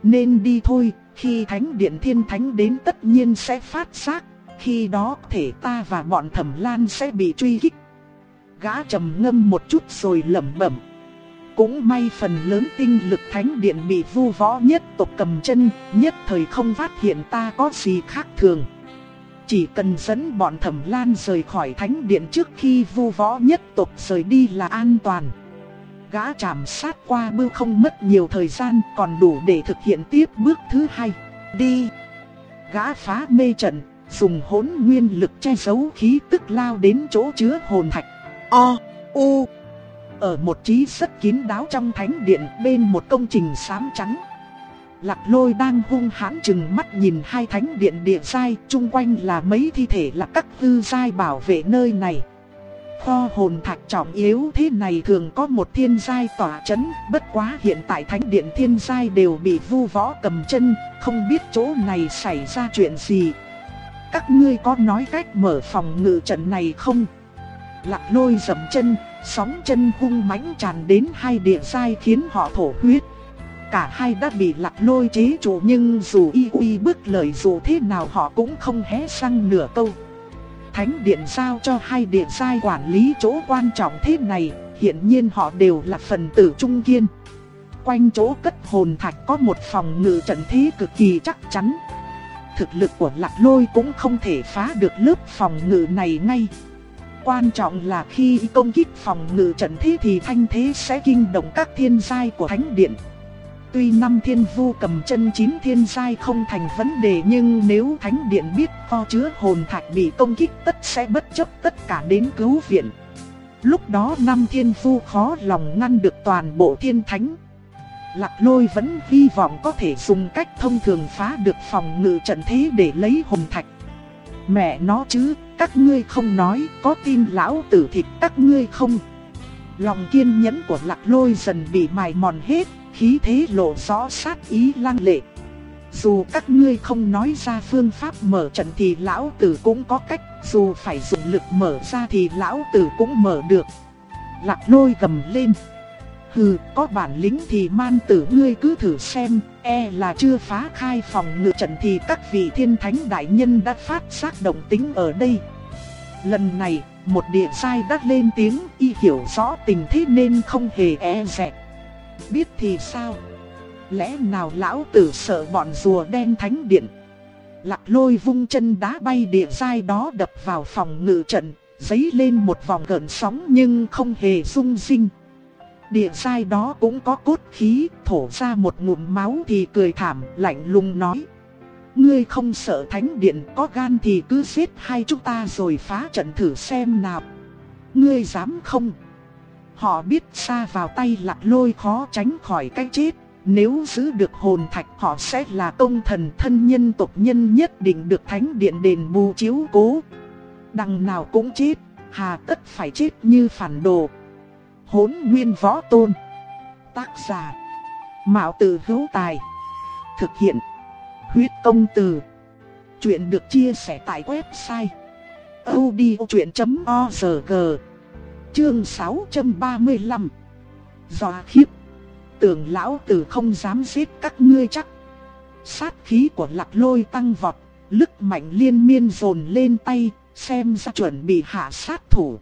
Nên đi thôi, khi thánh điện thiên thánh đến tất nhiên sẽ phát giác, khi đó thể ta và bọn thẩm lan sẽ bị truy kích. Gã trầm ngâm một chút rồi lẩm bẩm. Cũng may phần lớn tinh lực thánh điện bị vu võ nhất tộc cầm chân, nhất thời không phát hiện ta có gì khác thường. Chỉ cần dẫn bọn thẩm lan rời khỏi thánh điện trước khi vu võ nhất tộc rời đi là an toàn. Gã chạm sát qua bưu không mất nhiều thời gian còn đủ để thực hiện tiếp bước thứ hai. Đi! Gã phá mê trận, dùng hỗn nguyên lực che giấu khí tức lao đến chỗ chứa hồn thạch. O, U. Ở một trí rất kín đáo trong thánh điện bên một công trình xám trắng. Lạc lôi đang hung hãn chừng mắt nhìn hai thánh điện địa sai, chung quanh là mấy thi thể là các tư sai bảo vệ nơi này. Kho hồn thạch trọng yếu thế này thường có một thiên giai tỏa chấn, bất quá hiện tại thánh điện thiên giai đều bị vu võ cầm chân, không biết chỗ này xảy ra chuyện gì. Các ngươi có nói cách mở phòng ngự trận này không? Lạc lôi dầm chân, sóng chân hung mãnh tràn đến hai địa giai khiến họ thổ huyết. Cả hai đã bị lạc lôi chế trụ nhưng dù y uy bước lời dù thế nào họ cũng không hé răng nửa câu. Thánh điện giao cho hai điện sai quản lý chỗ quan trọng thế này, hiện nhiên họ đều là phần tử trung kiên. Quanh chỗ cất hồn thạch có một phòng ngự trận thế cực kỳ chắc chắn. Thực lực của lạc lôi cũng không thể phá được lớp phòng ngự này ngay. Quan trọng là khi công kích phòng ngự trận thế thì thanh thế sẽ kinh động các thiên giai của thánh điện. Tuy năm thiên vu cầm chân chín thiên giai không thành vấn đề nhưng nếu thánh điện biết kho chứa hồn thạch bị công kích tất sẽ bất chấp tất cả đến cứu viện. Lúc đó năm thiên vu khó lòng ngăn được toàn bộ thiên thánh. Lạc lôi vẫn hy vọng có thể dùng cách thông thường phá được phòng ngự trận thế để lấy hồn thạch. Mẹ nó chứ, các ngươi không nói, có tin lão tử thịt các ngươi không? Lòng kiên nhẫn của lạc lôi dần bị mài mòn hết, khí thế lộ rõ sát ý lăng lệ. Dù các ngươi không nói ra phương pháp mở trận thì lão tử cũng có cách, dù phải dùng lực mở ra thì lão tử cũng mở được. Lạc lôi gầm lên. Hừ, có bản lĩnh thì man tử ngươi cứ thử xem, e là chưa phá khai phòng ngự trận thì các vị thiên thánh đại nhân đã phát giác động tính ở đây. Lần này, một địa sai đã lên tiếng, y hiểu rõ tình thế nên không hề e dè. Biết thì sao? Lẽ nào lão tử sợ bọn rùa đen thánh điện? Lạc lôi vung chân đá bay địa sai đó đập vào phòng ngự trận, giấy lên một vòng gợn sóng nhưng không hề rung rinh. Địa sai đó cũng có cốt khí, thổ ra một ngụm máu thì cười thảm, lạnh lùng nói. Ngươi không sợ thánh điện có gan thì cứ giết hai chúng ta rồi phá trận thử xem nào. Ngươi dám không? Họ biết xa vào tay lạc lôi khó tránh khỏi cái chết. Nếu giữ được hồn thạch họ sẽ là công thần thân nhân tộc nhân nhất định được thánh điện đền bù chiếu cố. Đằng nào cũng chết, hà tất phải chết như phản đồ. Hốn nguyên võ tôn. Tác giả. Mạo từ hữu tài. Thực hiện. Huyết công từ. Chuyện được chia sẻ tại website. odchuyện.org Chương 635 Dọa khiếp. Tưởng lão tử không dám giết các ngươi chắc. Sát khí của lạc lôi tăng vọt Lức mạnh liên miên dồn lên tay Xem ra chuẩn bị hạ sát thủ.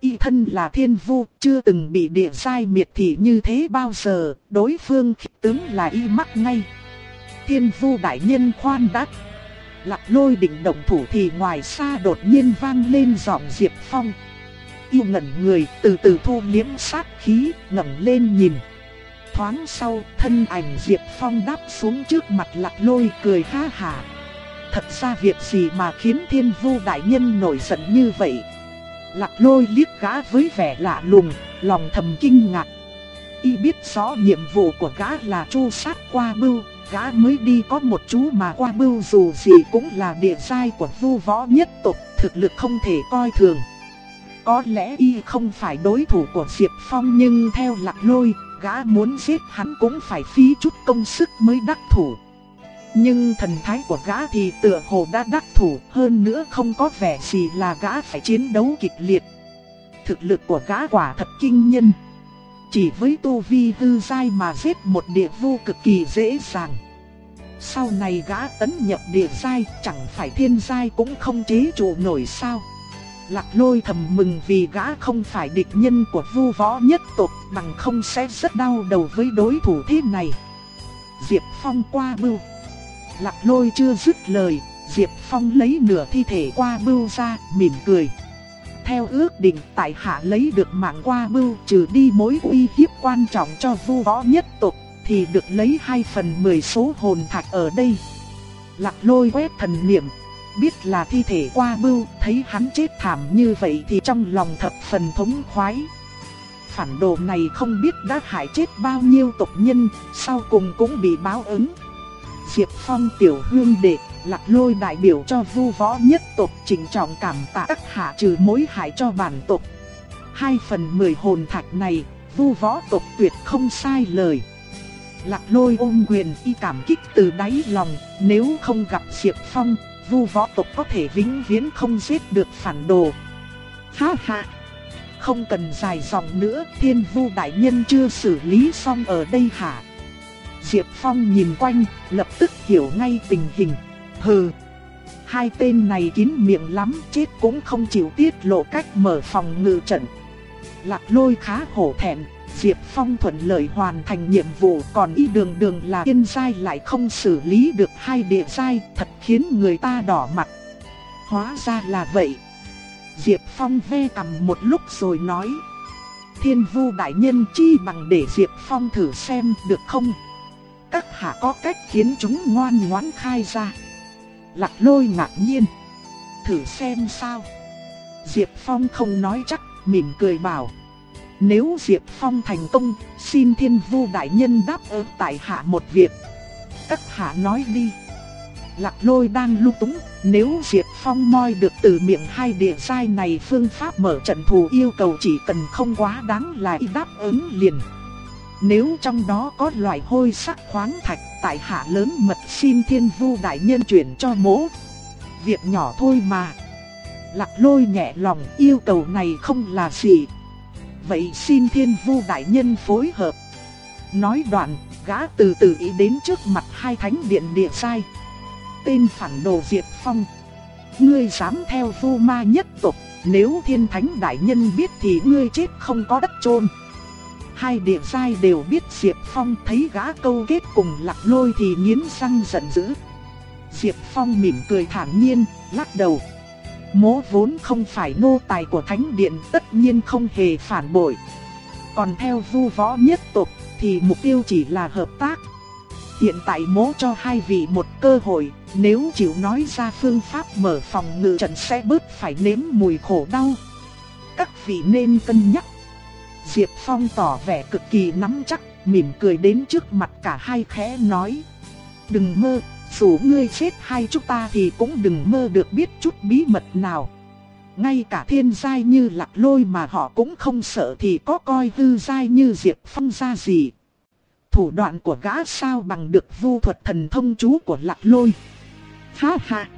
Y thân là thiên vu, chưa từng bị địa sai miệt thị như thế bao giờ, đối phương tướng là y mắc ngay. Thiên vu đại nhân khoan đắc Lạc lôi định động thủ thì ngoài xa đột nhiên vang lên giọng Diệp Phong yêu ngẩn người từ từ thu liếm sát khí, ngẩng lên nhìn. Thoáng sau, thân ảnh Diệp Phong đáp xuống trước mặt lạc lôi cười ha hà. Thật ra việc gì mà khiến thiên vu đại nhân nổi giận như vậy? Lạc lôi liếc gã với vẻ lạ lùng, lòng thầm kinh ngạc. Y biết rõ nhiệm vụ của gã là chu sát qua bưu, gã mới đi có một chú mà qua bưu dù gì cũng là địa giai của vu võ nhất tộc, thực lực không thể coi thường. Có lẽ y không phải đối thủ của Diệp Phong nhưng theo lạc lôi, gã muốn giết hắn cũng phải phí chút công sức mới đắc thủ. Nhưng thần thái của gã thì tựa hồ đã đắc thủ hơn nữa không có vẻ gì là gã phải chiến đấu kịch liệt. Thực lực của gã quả thật kinh nhân. Chỉ với tu vi hư dai mà giết một địa vu cực kỳ dễ dàng. Sau này gã tấn nhập địa dai chẳng phải thiên dai cũng không chế trụ nổi sao. Lạc lôi thầm mừng vì gã không phải địch nhân của vu võ nhất tộc bằng không sẽ rất đau đầu với đối thủ thế này. Diệp Phong qua bưu. Lạc lôi chưa dứt lời, Diệp Phong lấy nửa thi thể qua bưu ra, mỉm cười. Theo ước định tại hạ lấy được mạng qua bưu trừ đi mối uy hiếp quan trọng cho vu võ nhất tộc thì được lấy 2 phần 10 số hồn thạch ở đây. Lạc lôi quét thần niệm, biết là thi thể qua bưu, thấy hắn chết thảm như vậy thì trong lòng thập phần thống khoái. Phản đồ này không biết đã hại chết bao nhiêu tộc nhân, sau cùng cũng bị báo ứng. Diệp Phong tiểu hương đệ, lạc lôi đại biểu cho vu võ nhất tộc trình trọng cảm tạ các hạ trừ mối hại cho bản tộc. Hai phần mười hồn thạch này, vu võ tộc tuyệt không sai lời. Lạc lôi ôm quyền y cảm kích từ đáy lòng, nếu không gặp Diệp Phong, vu võ tộc có thể vĩnh viễn không giết được phản đồ. Ha ha! Không cần dài dòng nữa, thiên vu đại nhân chưa xử lý xong ở đây hả? Diệp Phong nhìn quanh, lập tức hiểu ngay tình hình. Hừ, hai tên này kín miệng lắm, chết cũng không chịu tiết lộ cách mở phòng ngự trận. Lạc lôi khá hổ thẹn, Diệp Phong thuận lợi hoàn thành nhiệm vụ còn y đường đường là tiên giai lại không xử lý được hai địa giai, thật khiến người ta đỏ mặt. Hóa ra là vậy. Diệp Phong ve cầm một lúc rồi nói. Thiên vu đại nhân chi bằng để Diệp Phong thử xem được không? các hạ có cách khiến chúng ngoan ngoãn khai ra. Lạc lôi ngạc nhiên. Thử xem sao. Diệp Phong không nói chắc, mỉm cười bảo. Nếu Diệp Phong thành công, xin thiên vu đại nhân đáp ứng tại hạ một việc. Các hạ nói đi. Lạc lôi đang lưu túng, nếu Diệp Phong moi được từ miệng hai địa sai này phương pháp mở trận thù yêu cầu chỉ cần không quá đáng là y đáp ứng liền. Nếu trong đó có loại hôi sắc khoáng thạch, tại hạ lớn mật xin thiên vu đại nhân chuyển cho mỗ. Việc nhỏ thôi mà. Lạc lôi nhẹ lòng yêu cầu này không là gì. Vậy xin thiên vu đại nhân phối hợp. Nói đoạn, gã từ từ ý đến trước mặt hai thánh điện địa sai. Tên phản đồ Diệt Phong. Ngươi dám theo vu ma nhất tộc, nếu thiên thánh đại nhân biết thì ngươi chết không có đất chôn Hai địa sai đều biết Diệp Phong thấy gã câu kết cùng lạc lôi thì nghiến răng giận dữ. Diệp Phong mỉm cười thản nhiên, lắc đầu. Mố vốn không phải nô tài của thánh điện tất nhiên không hề phản bội. Còn theo vu võ nhất tộc thì mục tiêu chỉ là hợp tác. Hiện tại mố cho hai vị một cơ hội, nếu chịu nói ra phương pháp mở phòng ngự trận sẽ bớt phải nếm mùi khổ đau. Các vị nên cân nhắc. Diệp Phong tỏ vẻ cực kỳ nắm chắc, mỉm cười đến trước mặt cả hai khẽ nói. Đừng mơ, dù ngươi chết hai chúng ta thì cũng đừng mơ được biết chút bí mật nào. Ngay cả thiên giai như lạc lôi mà họ cũng không sợ thì có coi hư giai như Diệp Phong ra gì. Thủ đoạn của gã sao bằng được vu thuật thần thông chú của lạc lôi. Ha ha!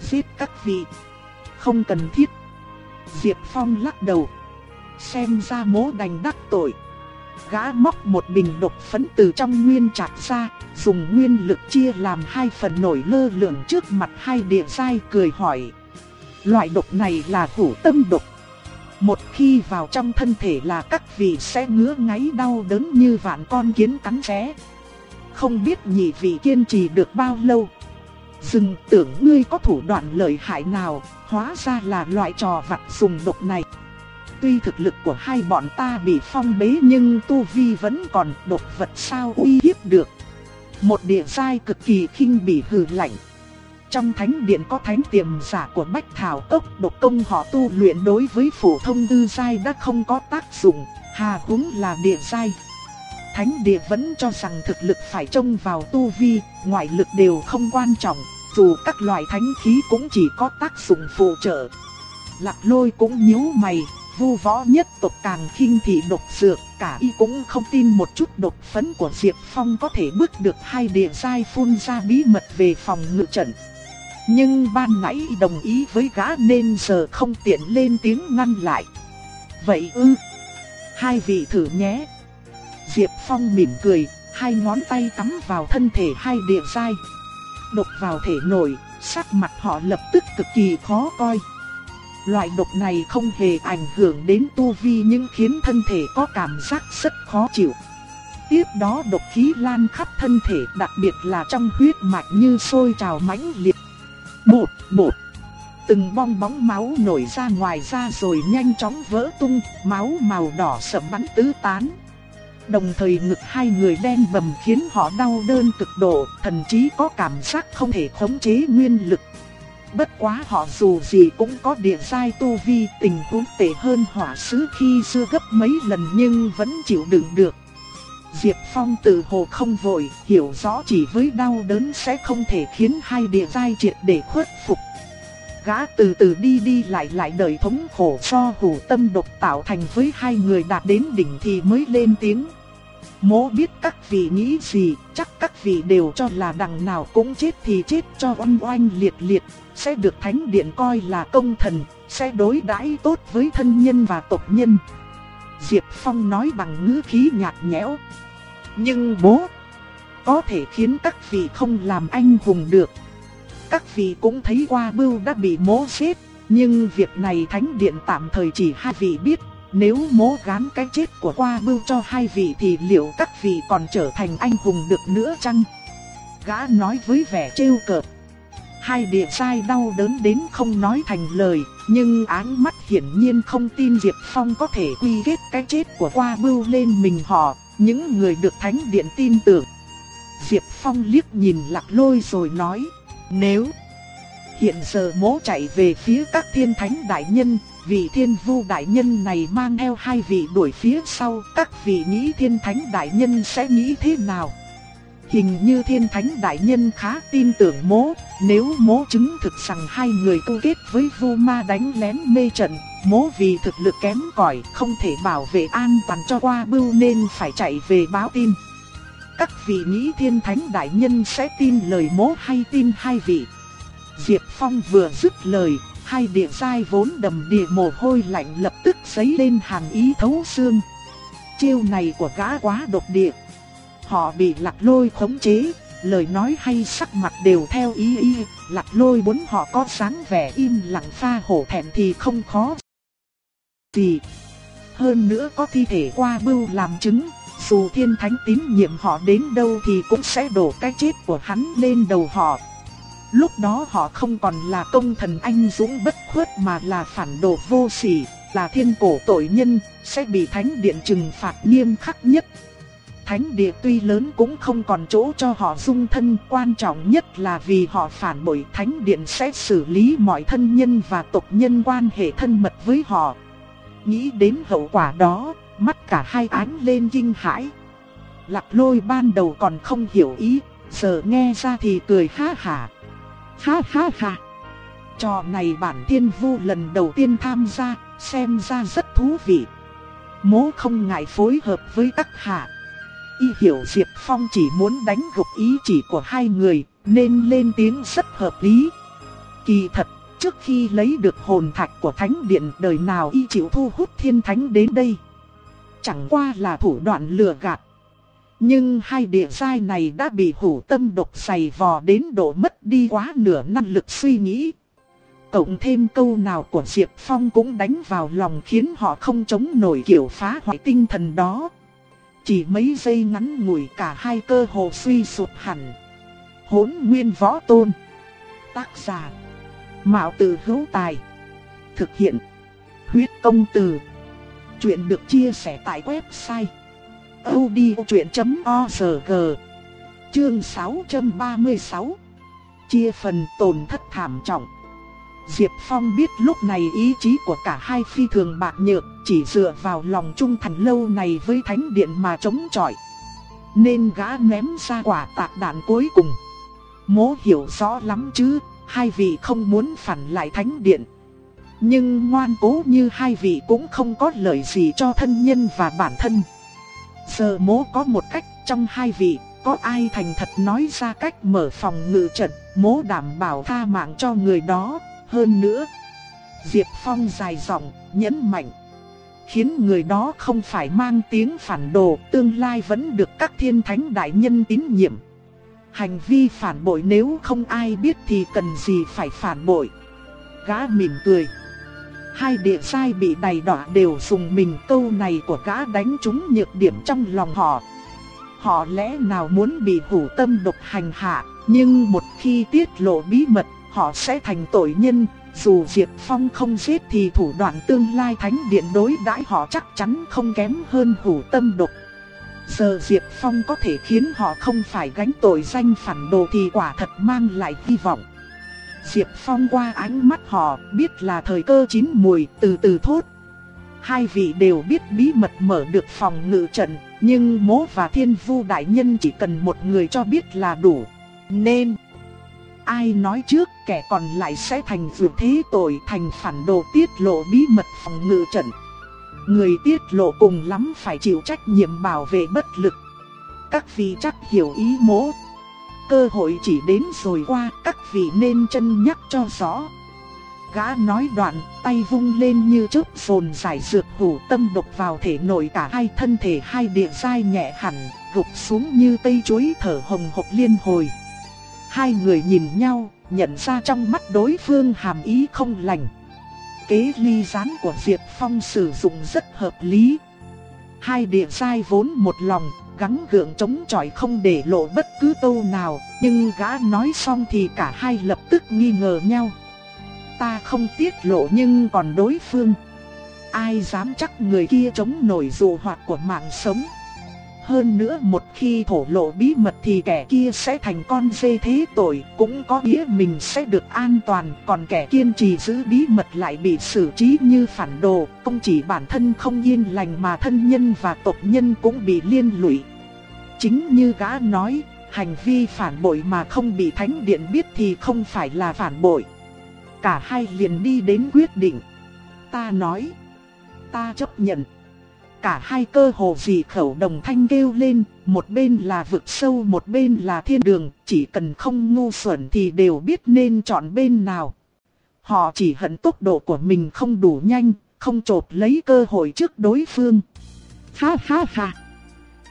Giết các vị! Không cần thiết! Diệp Phong lắc đầu. Xem ra mố đành đắc tội. Gã móc một bình độc phấn từ trong nguyên trạc ra, dùng nguyên lực chia làm hai phần nổi lơ lửng trước mặt hai địa sai cười hỏi. Loại độc này là hủ tâm độc. Một khi vào trong thân thể là các vị sẽ ngứa ngáy đau đớn như vạn con kiến cắn xé. Không biết nhị vị kiên trì được bao lâu. Dừng tưởng ngươi có thủ đoạn lợi hại nào, hóa ra là loại trò vặt dùng độc này. Tuy thực lực của hai bọn ta bị phong bế nhưng tu vi vẫn còn độc vật sao uy hiếp được. Một địa giai cực kỳ khinh bỉ hừ lạnh. Trong thánh điện có thánh tiềm giả của Bách Thảo Cốc độc công họ tu luyện đối với phổ thông tư giai đã không có tác dụng, hà húng là địa giai. Thánh địa vẫn cho rằng thực lực phải trông vào tu vi, ngoại lực đều không quan trọng, dù các loại thánh khí cũng chỉ có tác dụng phụ trợ. Lạc lôi cũng nhíu mày, vu võ nhất tộc càng khinh thị độc dược, cả y cũng không tin một chút độc phấn của Diệp Phong có thể bước được hai địa giai phun ra bí mật về phòng ngự trận. Nhưng ban nãy đồng ý với gã nên giờ không tiện lên tiếng ngăn lại. Vậy ư, hai vị thử nhé. Diệp Phong mỉm cười, hai ngón tay cắm vào thân thể hai địa giai. Độc vào thể nổi, sắc mặt họ lập tức cực kỳ khó coi. Loại độc này không hề ảnh hưởng đến tu vi nhưng khiến thân thể có cảm giác rất khó chịu. Tiếp đó độc khí lan khắp thân thể đặc biệt là trong huyết mạch như sôi trào mãnh liệt. Bột, bột. Từng bong bóng máu nổi ra ngoài ra rồi nhanh chóng vỡ tung, máu màu đỏ sẫm bắn tứ tán. Đồng thời ngực hai người đen bầm khiến họ đau đớn cực độ, thậm chí có cảm giác không thể khống chế nguyên lực. Bất quá họ dù gì cũng có địa giai tu vi tình huống tệ hơn hỏa sứ khi xưa gấp mấy lần nhưng vẫn chịu đựng được. Diệp Phong tự hồ không vội, hiểu rõ chỉ với đau đớn sẽ không thể khiến hai địa giai triệt để khuất phục. Gã từ từ đi đi lại lại đời thống khổ do hủ tâm độc tạo thành với hai người đạt đến đỉnh thì mới lên tiếng. Mố biết các vị nghĩ gì, chắc các vị đều cho là đằng nào cũng chết thì chết cho oanh oanh liệt liệt, sẽ được thánh điện coi là công thần, sẽ đối đãi tốt với thân nhân và tộc nhân. Diệp Phong nói bằng ngữ khí nhạt nhẽo. Nhưng bố, có thể khiến các vị không làm anh hùng được. Các vị cũng thấy qua bưu đã bị mố xếp, nhưng việc này thánh điện tạm thời chỉ hai vị biết. Nếu mố gán cái chết của qua bưu cho hai vị thì liệu các vị còn trở thành anh hùng được nữa chăng? Gã nói với vẻ trêu cợt. Hai địa sai đau đớn đến không nói thành lời, nhưng áng mắt hiển nhiên không tin Diệp Phong có thể quy kết cái chết của qua bưu lên mình họ, những người được thánh điện tin tưởng. Diệp Phong liếc nhìn lạc lôi rồi nói, nếu hiện giờ mố chạy về phía các thiên thánh đại nhân, vị thiên vu đại nhân này mang theo hai vị đuổi phía sau, các vị nghĩ thiên thánh đại nhân sẽ nghĩ thế nào? Hình như thiên thánh đại nhân khá tin tưởng mố, nếu mố chứng thực rằng hai người câu kết với vu ma đánh lén mê trận, mố vì thực lực kém cỏi không thể bảo vệ an toàn cho qua bưu nên phải chạy về báo tin. Các vị nghĩ thiên thánh đại nhân sẽ tin lời mố hay tin hai vị. Diệp Phong vừa dứt lời, hai địa sai vốn đầm địa mồ hôi lạnh lập tức giấy lên hàng ý thấu xương. Chiêu này của gã quá độc địa. Họ bị lạc lôi khống chế, lời nói hay sắc mặt đều theo ý y, lạc lôi muốn họ có sáng vẻ im lặng pha hổ thẹn thì không khó. Gì? Hơn nữa có thi thể qua bưu làm chứng, dù thiên thánh tín nhiệm họ đến đâu thì cũng sẽ đổ cái chết của hắn lên đầu họ. Lúc đó họ không còn là công thần anh dũng bất khuất mà là phản đồ vô sỉ, là thiên cổ tội nhân, sẽ bị thánh điện trừng phạt nghiêm khắc nhất. Thánh địa tuy lớn cũng không còn chỗ cho họ dung thân, quan trọng nhất là vì họ phản bội thánh điện sẽ xử lý mọi thân nhân và tộc nhân quan hệ thân mật với họ. Nghĩ đến hậu quả đó, mắt cả hai ánh lên kinh hãi. Lạc lôi ban đầu còn không hiểu ý, giờ nghe ra thì cười ha hả. Ha ha ha. Trò này bản thiên vu lần đầu tiên tham gia, xem ra rất thú vị. Mố không ngại phối hợp với các hạ. Y hiểu Diệp Phong chỉ muốn đánh gục ý chỉ của hai người, nên lên tiếng rất hợp lý. Kỳ thật, trước khi lấy được hồn thạch của thánh điện đời nào y chịu thu hút thiên thánh đến đây. Chẳng qua là thủ đoạn lừa gạt. Nhưng hai địa giai này đã bị hủ tâm độc dày vò đến độ mất đi quá nửa năng lực suy nghĩ. Cộng thêm câu nào của Diệp Phong cũng đánh vào lòng khiến họ không chống nổi kiểu phá hoại tinh thần đó. Chỉ mấy giây ngắn ngủi cả hai cơ hồ suy sụp hẳn. hỗn nguyên võ tôn. Tác giả. Mạo tử hữu tài. Thực hiện. Huyết công từ. Chuyện được chia sẻ tại website audiochuyện.org Chương 636 Chia phần tổn thất thảm trọng Diệp Phong biết lúc này ý chí của cả hai phi thường bạc nhược Chỉ dựa vào lòng trung thành lâu này với thánh điện mà chống chọi. Nên gã ném ra quả tạc đạn cuối cùng. Mố hiểu rõ lắm chứ Hai vị không muốn phản lại thánh điện. Nhưng ngoan cố như hai vị cũng không có lợi gì cho thân nhân và bản thân. Giờ mố có một cách trong hai vị, có ai thành thật nói ra cách mở phòng ngự trận, mố đảm bảo tha mạng cho người đó, hơn nữa. Diệp Phong dài dòng, nhấn mạnh. Khiến người đó không phải mang tiếng phản đồ, tương lai vẫn được các thiên thánh đại nhân tín nhiệm. Hành vi phản bội nếu không ai biết thì cần gì phải phản bội. Gã mỉm cười. Hai địa sai bị đầy đỏ đều dùng mình câu này của gã đánh trúng nhược điểm trong lòng họ. Họ lẽ nào muốn bị hủ tâm độc hành hạ, nhưng một khi tiết lộ bí mật, họ sẽ thành tội nhân. Dù Diệp Phong không giết thì thủ đoạn tương lai thánh điện đối đãi họ chắc chắn không kém hơn hủ tâm độc. Giờ Diệp Phong có thể khiến họ không phải gánh tội danh phản đồ thì quả thật mang lại hy vọng. Diệp Phong qua ánh mắt họ, biết là thời cơ chín mùi, từ từ thốt. Hai vị đều biết bí mật mở được phòng ngự trận, nhưng mố và thiên vu đại nhân chỉ cần một người cho biết là đủ. Nên, ai nói trước kẻ còn lại sẽ thành vượt thế tội thành phản đồ tiết lộ bí mật phòng ngự trận. Người tiết lộ cùng lắm phải chịu trách nhiệm bảo vệ bất lực. Các vị chắc hiểu ý mố cơ hội chỉ đến rồi qua, các vị nên chân nhắc cho rõ. Gã nói đoạn, tay vung lên như chớp phồn giải dược hủ tâm độc vào thể nội cả hai thân thể hai địa dai nhẹ hẳn, gục xuống như cây chuối thở hồng hộc liên hồi. Hai người nhìn nhau, nhận ra trong mắt đối phương hàm ý không lành. Kế ly gián của Diệp Phong sử dụng rất hợp lý. Hai địa sai vốn một lòng, gắng gượng chống chọi không để lộ bất cứ câu nào, nhưng gã nói xong thì cả hai lập tức nghi ngờ nhau. Ta không tiết lộ nhưng còn đối phương. Ai dám chắc người kia chống nổi dù hoạt của mạng sống. Hơn nữa một khi thổ lộ bí mật thì kẻ kia sẽ thành con dê thế tội, cũng có nghĩa mình sẽ được an toàn, còn kẻ kiên trì giữ bí mật lại bị xử trí như phản đồ, không chỉ bản thân không yên lành mà thân nhân và tộc nhân cũng bị liên lụy. Chính như gã nói, hành vi phản bội mà không bị thánh điện biết thì không phải là phản bội. Cả hai liền đi đến quyết định. Ta nói, ta chấp nhận. Cả hai cơ hồ dị khẩu đồng thanh kêu lên, một bên là vực sâu một bên là thiên đường, chỉ cần không ngu xuẩn thì đều biết nên chọn bên nào. Họ chỉ hận tốc độ của mình không đủ nhanh, không trột lấy cơ hội trước đối phương. Ha ha ha!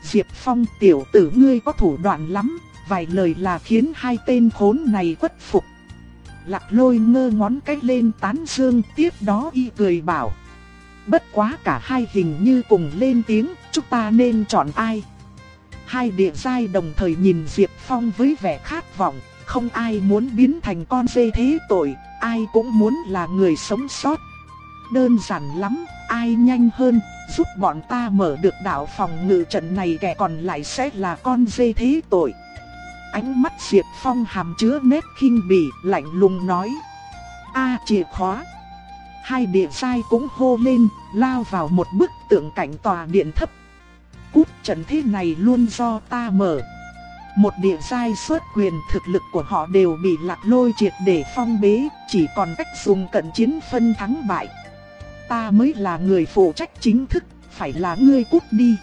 Diệp Phong tiểu tử ngươi có thủ đoạn lắm, vài lời là khiến hai tên khốn này khuất phục. Lạc lôi ngơ ngón cái lên tán dương tiếp đó y cười bảo. Bất quá cả hai hình như cùng lên tiếng, chúng ta nên chọn ai? Hai địa giai đồng thời nhìn Diệp Phong với vẻ khát vọng, không ai muốn biến thành con dê thế tội, ai cũng muốn là người sống sót. Đơn giản lắm, ai nhanh hơn, giúp bọn ta mở được đạo phòng ngự trận này kẻ còn lại sẽ là con dê thế tội. Ánh mắt Diệp Phong hàm chứa nét khinh bỉ, lạnh lùng nói. A chìa khóa. Hai địa sai cũng hô lên, lao vào một bức tượng cảnh tòa điện thấp. Cút trận thế này luôn do ta mở. Một địa sai xuất quyền thực lực của họ đều bị lạc lôi triệt để phong bế, chỉ còn cách dùng cận chiến phân thắng bại. Ta mới là người phụ trách chính thức, phải là ngươi cút đi.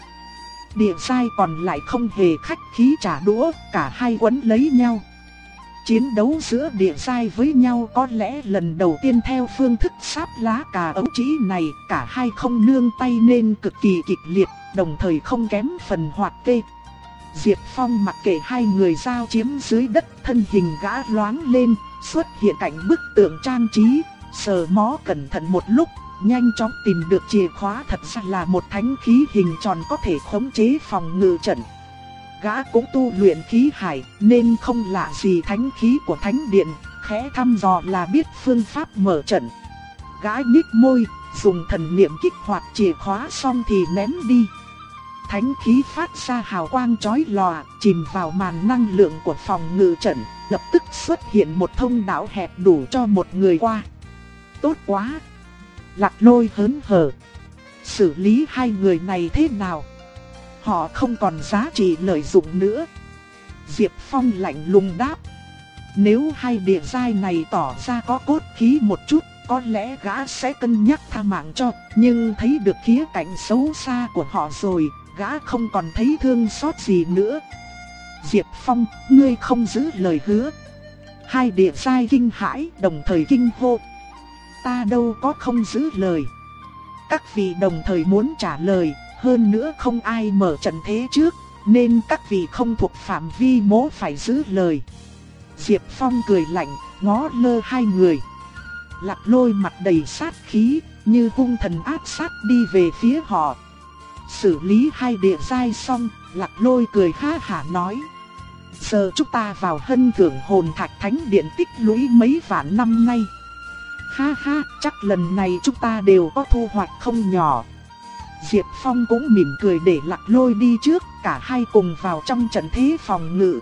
Địa sai còn lại không hề khách khí trả đũa, cả hai quấn lấy nhau. Chiến đấu giữa địa sai với nhau có lẽ lần đầu tiên theo phương thức sáp lá cà ấu trí này, cả hai không nương tay nên cực kỳ kịch liệt, đồng thời không kém phần hoạt kê. Diệp Phong mặc kệ hai người giao chiếm dưới đất thân hình gã loáng lên, xuất hiện cảnh bức tượng trang trí, sờ mó cẩn thận một lúc, nhanh chóng tìm được chìa khóa thật ra là một thánh khí hình tròn có thể khống chế phòng ngự trận. Gã cũng tu luyện khí hải nên không lạ gì thánh khí của thánh điện, khẽ thăm dò là biết phương pháp mở trận. Gã nhích môi, dùng thần niệm kích hoạt chìa khóa xong thì ném đi. Thánh khí phát ra hào quang chói lòa, chìm vào màn năng lượng của phòng ngự trận, lập tức xuất hiện một thông đạo hẹp đủ cho một người qua. Tốt quá! Lạc lôi hớn hở. Xử lý hai người này thế nào? Họ không còn giá trị lợi dụng nữa. Diệp Phong lạnh lùng đáp. Nếu hai địa giai này tỏ ra có cốt khí một chút, có lẽ gã sẽ cân nhắc tha mạng cho, nhưng thấy được khía cạnh xấu xa của họ rồi, gã không còn thấy thương xót gì nữa. Diệp Phong, ngươi không giữ lời hứa. Hai địa giai kinh hãi, đồng thời kinh hô. Ta đâu có không giữ lời. Các vị đồng thời muốn trả lời, hơn nữa không ai mở trận thế trước, nên các vị không thuộc phạm vi mố phải giữ lời. Diệp Phong cười lạnh, ngó lơ hai người. Lạc lôi mặt đầy sát khí, như hung thần áp sát đi về phía họ. Xử lý hai địa giai xong, lạc lôi cười ha hả nói. Giờ chúng ta vào hân thưởng hồn thạch thánh điện tích lũy mấy vạn năm nay. Ha ha, chắc lần này chúng ta đều có thu hoạch không nhỏ. Diệp Phong cũng mỉm cười để lạc lôi đi trước, cả hai cùng vào trong trận thế phòng ngự.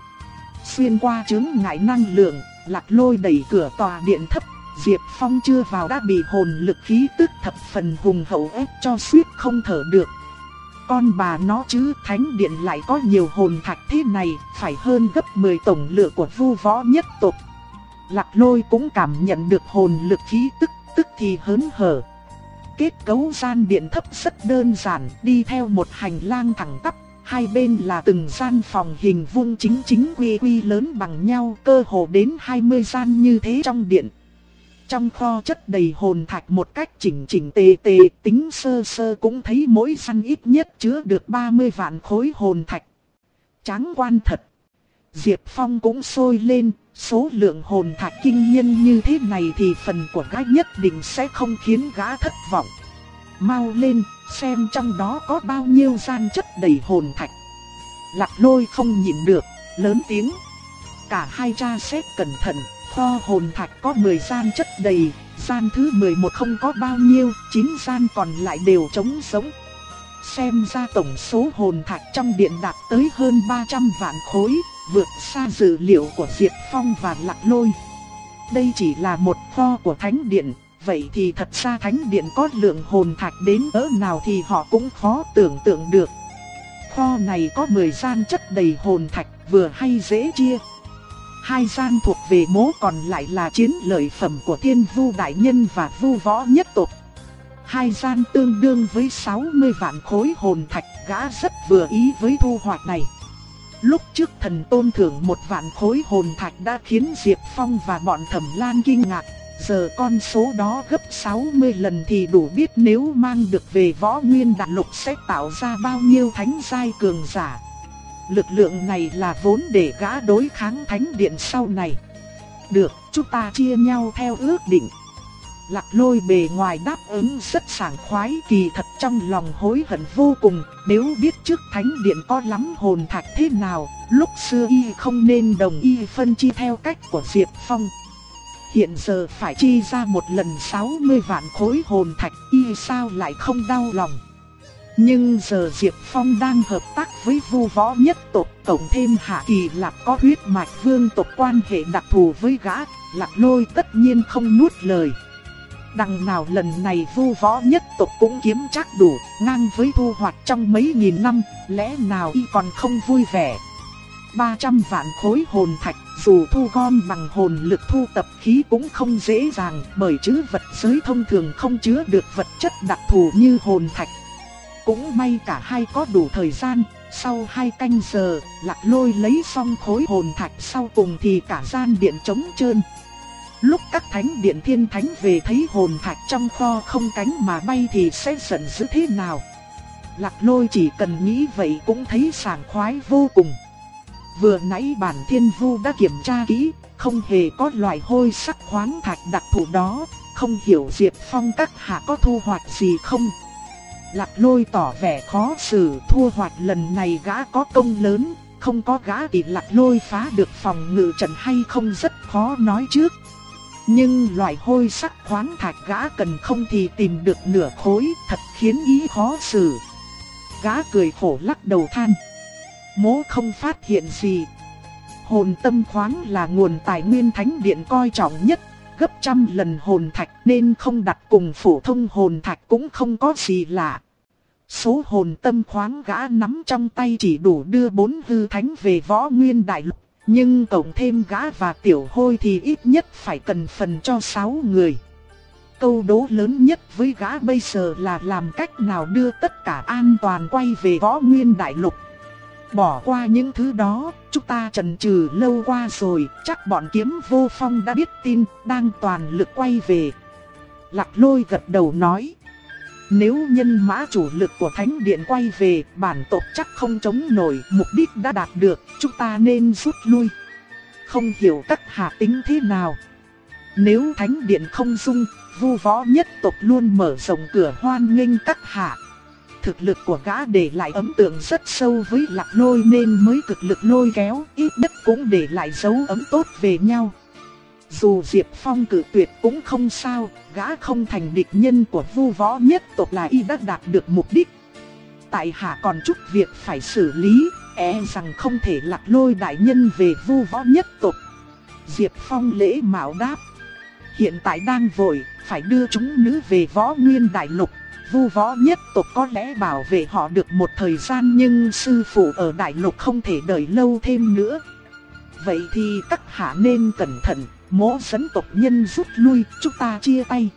Xuyên qua chứng ngại năng lượng, lạc lôi đẩy cửa tòa điện thấp, Diệp Phong chưa vào đã bị hồn lực khí tức thập phần hùng hậu ép cho suýt không thở được. Con bà nó chứ thánh điện lại có nhiều hồn thạch thế này, phải hơn gấp 10 tổng lượng của vu võ nhất tộc. Lạc lôi cũng cảm nhận được hồn lực khí tức, tức thì hớn hở. Kết cấu gian điện thấp rất đơn giản, đi theo một hành lang thẳng tắp, hai bên là từng gian phòng hình vuông chính chính quy quy lớn bằng nhau, cơ hồ đến 20 gian như thế trong điện. Trong kho chất đầy hồn thạch một cách chỉnh chỉnh tề tề, tính sơ sơ cũng thấy mỗi gian ít nhất chứa được 30 vạn khối hồn thạch. Tráng quan thật. Diệp Phong cũng sôi lên, số lượng hồn thạch kinh nhân như thế này thì phần của gã nhất định sẽ không khiến gã thất vọng. Mau lên, xem trong đó có bao nhiêu gian chất đầy hồn thạch. Lạc lôi không nhịn được, lớn tiếng. Cả hai cha xét cẩn thận, kho hồn thạch có 10 gian chất đầy, gian thứ 11 không có bao nhiêu, 9 gian còn lại đều trống sống. Xem ra tổng số hồn thạch trong điện đạt tới hơn 300 vạn khối, vượt xa dự liệu của Diệp Phong và Lạc Lôi. Đây chỉ là một kho của Thánh Điện, vậy thì thật ra Thánh Điện có lượng hồn thạch đến cỡ nào thì họ cũng khó tưởng tượng được. Kho này có 10 gian chất đầy hồn thạch, vừa hay dễ chia. Hai gian thuộc về mố còn lại là chiến lợi phẩm của thiên vu đại nhân và vu võ nhất tộc. Hai gian tương đương với 60 vạn khối hồn thạch gã rất vừa ý với thu hoạch này. Lúc trước thần tôn thưởng một vạn khối hồn thạch đã khiến Diệp Phong và bọn thẩm lan kinh ngạc. Giờ con số đó gấp 60 lần thì đủ biết nếu mang được về võ nguyên đại lục sẽ tạo ra bao nhiêu thánh giai cường giả. Lực lượng này là vốn để gã đối kháng thánh điện sau này. Được, chúng ta chia nhau theo ước định. Lạc lôi bề ngoài đáp ứng rất sảng khoái kỳ thật trong lòng hối hận vô cùng, nếu biết trước thánh điện có lắm hồn thạch thế nào, lúc xưa y không nên đồng y phân chi theo cách của Diệp Phong. Hiện giờ phải chi ra một lần 60 vạn khối hồn thạch y sao lại không đau lòng. Nhưng giờ Diệp Phong đang hợp tác với vu võ nhất tộc tổng thêm Hạ Kỳ Lạc có huyết mạch vương tộc quan hệ đặc thù với gã, Lạc Lôi tất nhiên không nuốt lời. Đằng nào lần này vu võ nhất tộc cũng kiếm chắc đủ, ngang với thu hoạch trong mấy nghìn năm, lẽ nào y còn không vui vẻ. 300 vạn khối hồn thạch, dù thu gom bằng hồn lực thu tập khí cũng không dễ dàng, bởi chữ vật giới thông thường không chứa được vật chất đặc thù như hồn thạch. Cũng may cả hai có đủ thời gian, sau hai canh giờ, lạc lôi lấy xong khối hồn thạch sau cùng thì cả gian điện trống trơn. Lúc các thánh điện thiên thánh về thấy hồn thạch trong kho không cánh mà bay thì sẽ giận dữ thế nào. Lạc lôi chỉ cần nghĩ vậy cũng thấy sảng khoái vô cùng. Vừa nãy bản thiên vu đã kiểm tra kỹ, không hề có loại hôi sắc khoáng thạch đặc thù đó, không hiểu Diệp Phong các hạ có thu hoạch gì không. Lạc lôi tỏ vẻ khó xử thu hoạch lần này gã có công lớn, không có gã thì lạc lôi phá được phòng ngự trận hay không rất khó nói trước. Nhưng loại hôi sắc khoáng thạch gã cần không thì tìm được nửa khối thật khiến ý khó xử. Gã cười khổ lắc đầu than. Mố không phát hiện gì. Hồn tâm khoáng là nguồn tài nguyên thánh điện coi trọng nhất, gấp trăm lần hồn thạch nên không đặt cùng phổ thông hồn thạch cũng không có gì lạ. Số hồn tâm khoáng gã nắm trong tay chỉ đủ đưa bốn hư thánh về võ nguyên đại lục, nhưng cộng thêm gã và tiểu hôi thì ít nhất phải cần phần cho sáu người. Câu đố lớn nhất với gã bây giờ là làm cách nào đưa tất cả an toàn quay về võ nguyên đại lục. Bỏ qua những thứ đó, chúng ta trần trừ lâu qua rồi, chắc bọn kiếm vô phong đã biết tin, đang toàn lực quay về. Lạc lôi gật đầu nói. Nếu nhân mã chủ lực của Thánh Điện quay về, bản tộc chắc không chống nổi, mục đích đã đạt được, chúng ta nên rút lui. Không hiểu các hạ tính thế nào. Nếu Thánh Điện không dung, vu võ nhất tộc luôn mở rộng cửa hoan nghênh các hạ. Thực lực của gã để lại ấn tượng rất sâu với lạc lôi nên mới cực lực lôi kéo, ít nhất cũng để lại dấu ấn tốt về nhau. Dù Diệp Phong cử tuyệt cũng không sao, gã không thành địch nhân của vu võ nhất tộc là y đã đạt được mục đích. Tại hạ còn chút việc phải xử lý, e rằng không thể lạc lôi đại nhân về vu võ nhất tộc. Diệp Phong lễ mạo đáp. Hiện tại đang vội, phải đưa chúng nữ về võ nguyên đại lục. Vu võ nhất tộc có lẽ bảo vệ họ được một thời gian nhưng sư phụ ở đại lục không thể đợi lâu thêm nữa. Vậy thì các hạ nên cẩn thận, Mỗ dẫn tộc nhân rút lui, chúng ta chia tay.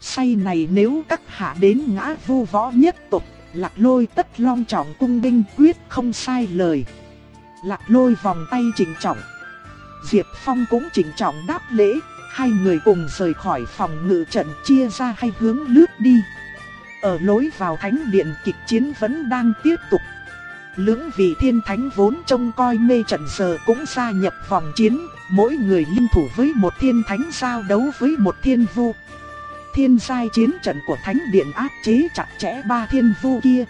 Say này nếu các hạ đến ngã vu võ nhất tộc, lạc lôi tất long trọng cung binh quyết không sai lời. Lạc lôi vòng tay chỉnh trọng. Diệp Phong cũng chỉnh trọng đáp lễ, hai người cùng rời khỏi phòng ngự trận chia ra hai hướng lướt đi. Ở lối vào thánh điện kịch chiến vẫn đang tiếp tục. Lưỡng vị thiên thánh vốn trông coi mê trận giờ cũng gia nhập vòng chiến, mỗi người liên thủ với một thiên thánh giao đấu với một thiên vu. Thiên giai chiến trận của thánh điện áp chế chặt chẽ ba thiên vu kia.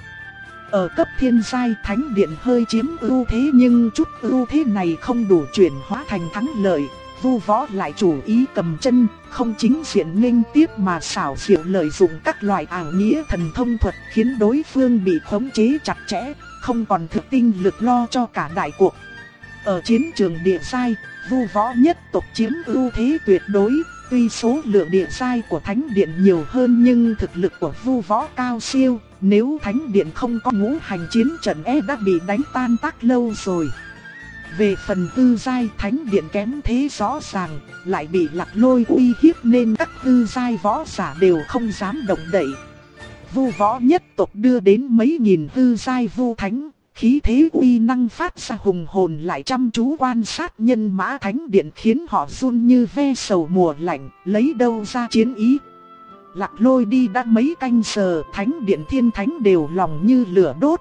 Ở cấp thiên giai thánh điện hơi chiếm ưu thế nhưng chút ưu thế này không đủ chuyển hóa thành thắng lợi. Vu võ lại chủ ý cầm chân, không chính diện nghênh tiếp mà xảo diệu lợi dụng các loại ảo nghĩa thần thông thuật khiến đối phương bị khống chế chặt chẽ, không còn thực tinh lực lo cho cả đại cuộc. Ở chiến trường địa sai, vu võ nhất tộc chiếm ưu thế tuyệt đối, tuy số lượng địa sai của thánh điện nhiều hơn nhưng thực lực của vu võ cao siêu, nếu thánh điện không có ngũ hành chiến trận e đã bị đánh tan tác lâu rồi. Về phần tư giai thánh điện kém thế rõ ràng, lại bị lạc lôi uy hiếp nên các tư giai võ giả đều không dám động đậy. Vu võ nhất tộc đưa đến mấy nghìn tư giai vu thánh, khí thế uy năng phát ra hùng hồn lại chăm chú quan sát nhân mã thánh điện khiến họ run như ve sầu mùa lạnh, lấy đâu ra chiến ý. Lạc lôi đi đã mấy canh giờ, thánh điện thiên thánh đều lòng như lửa đốt.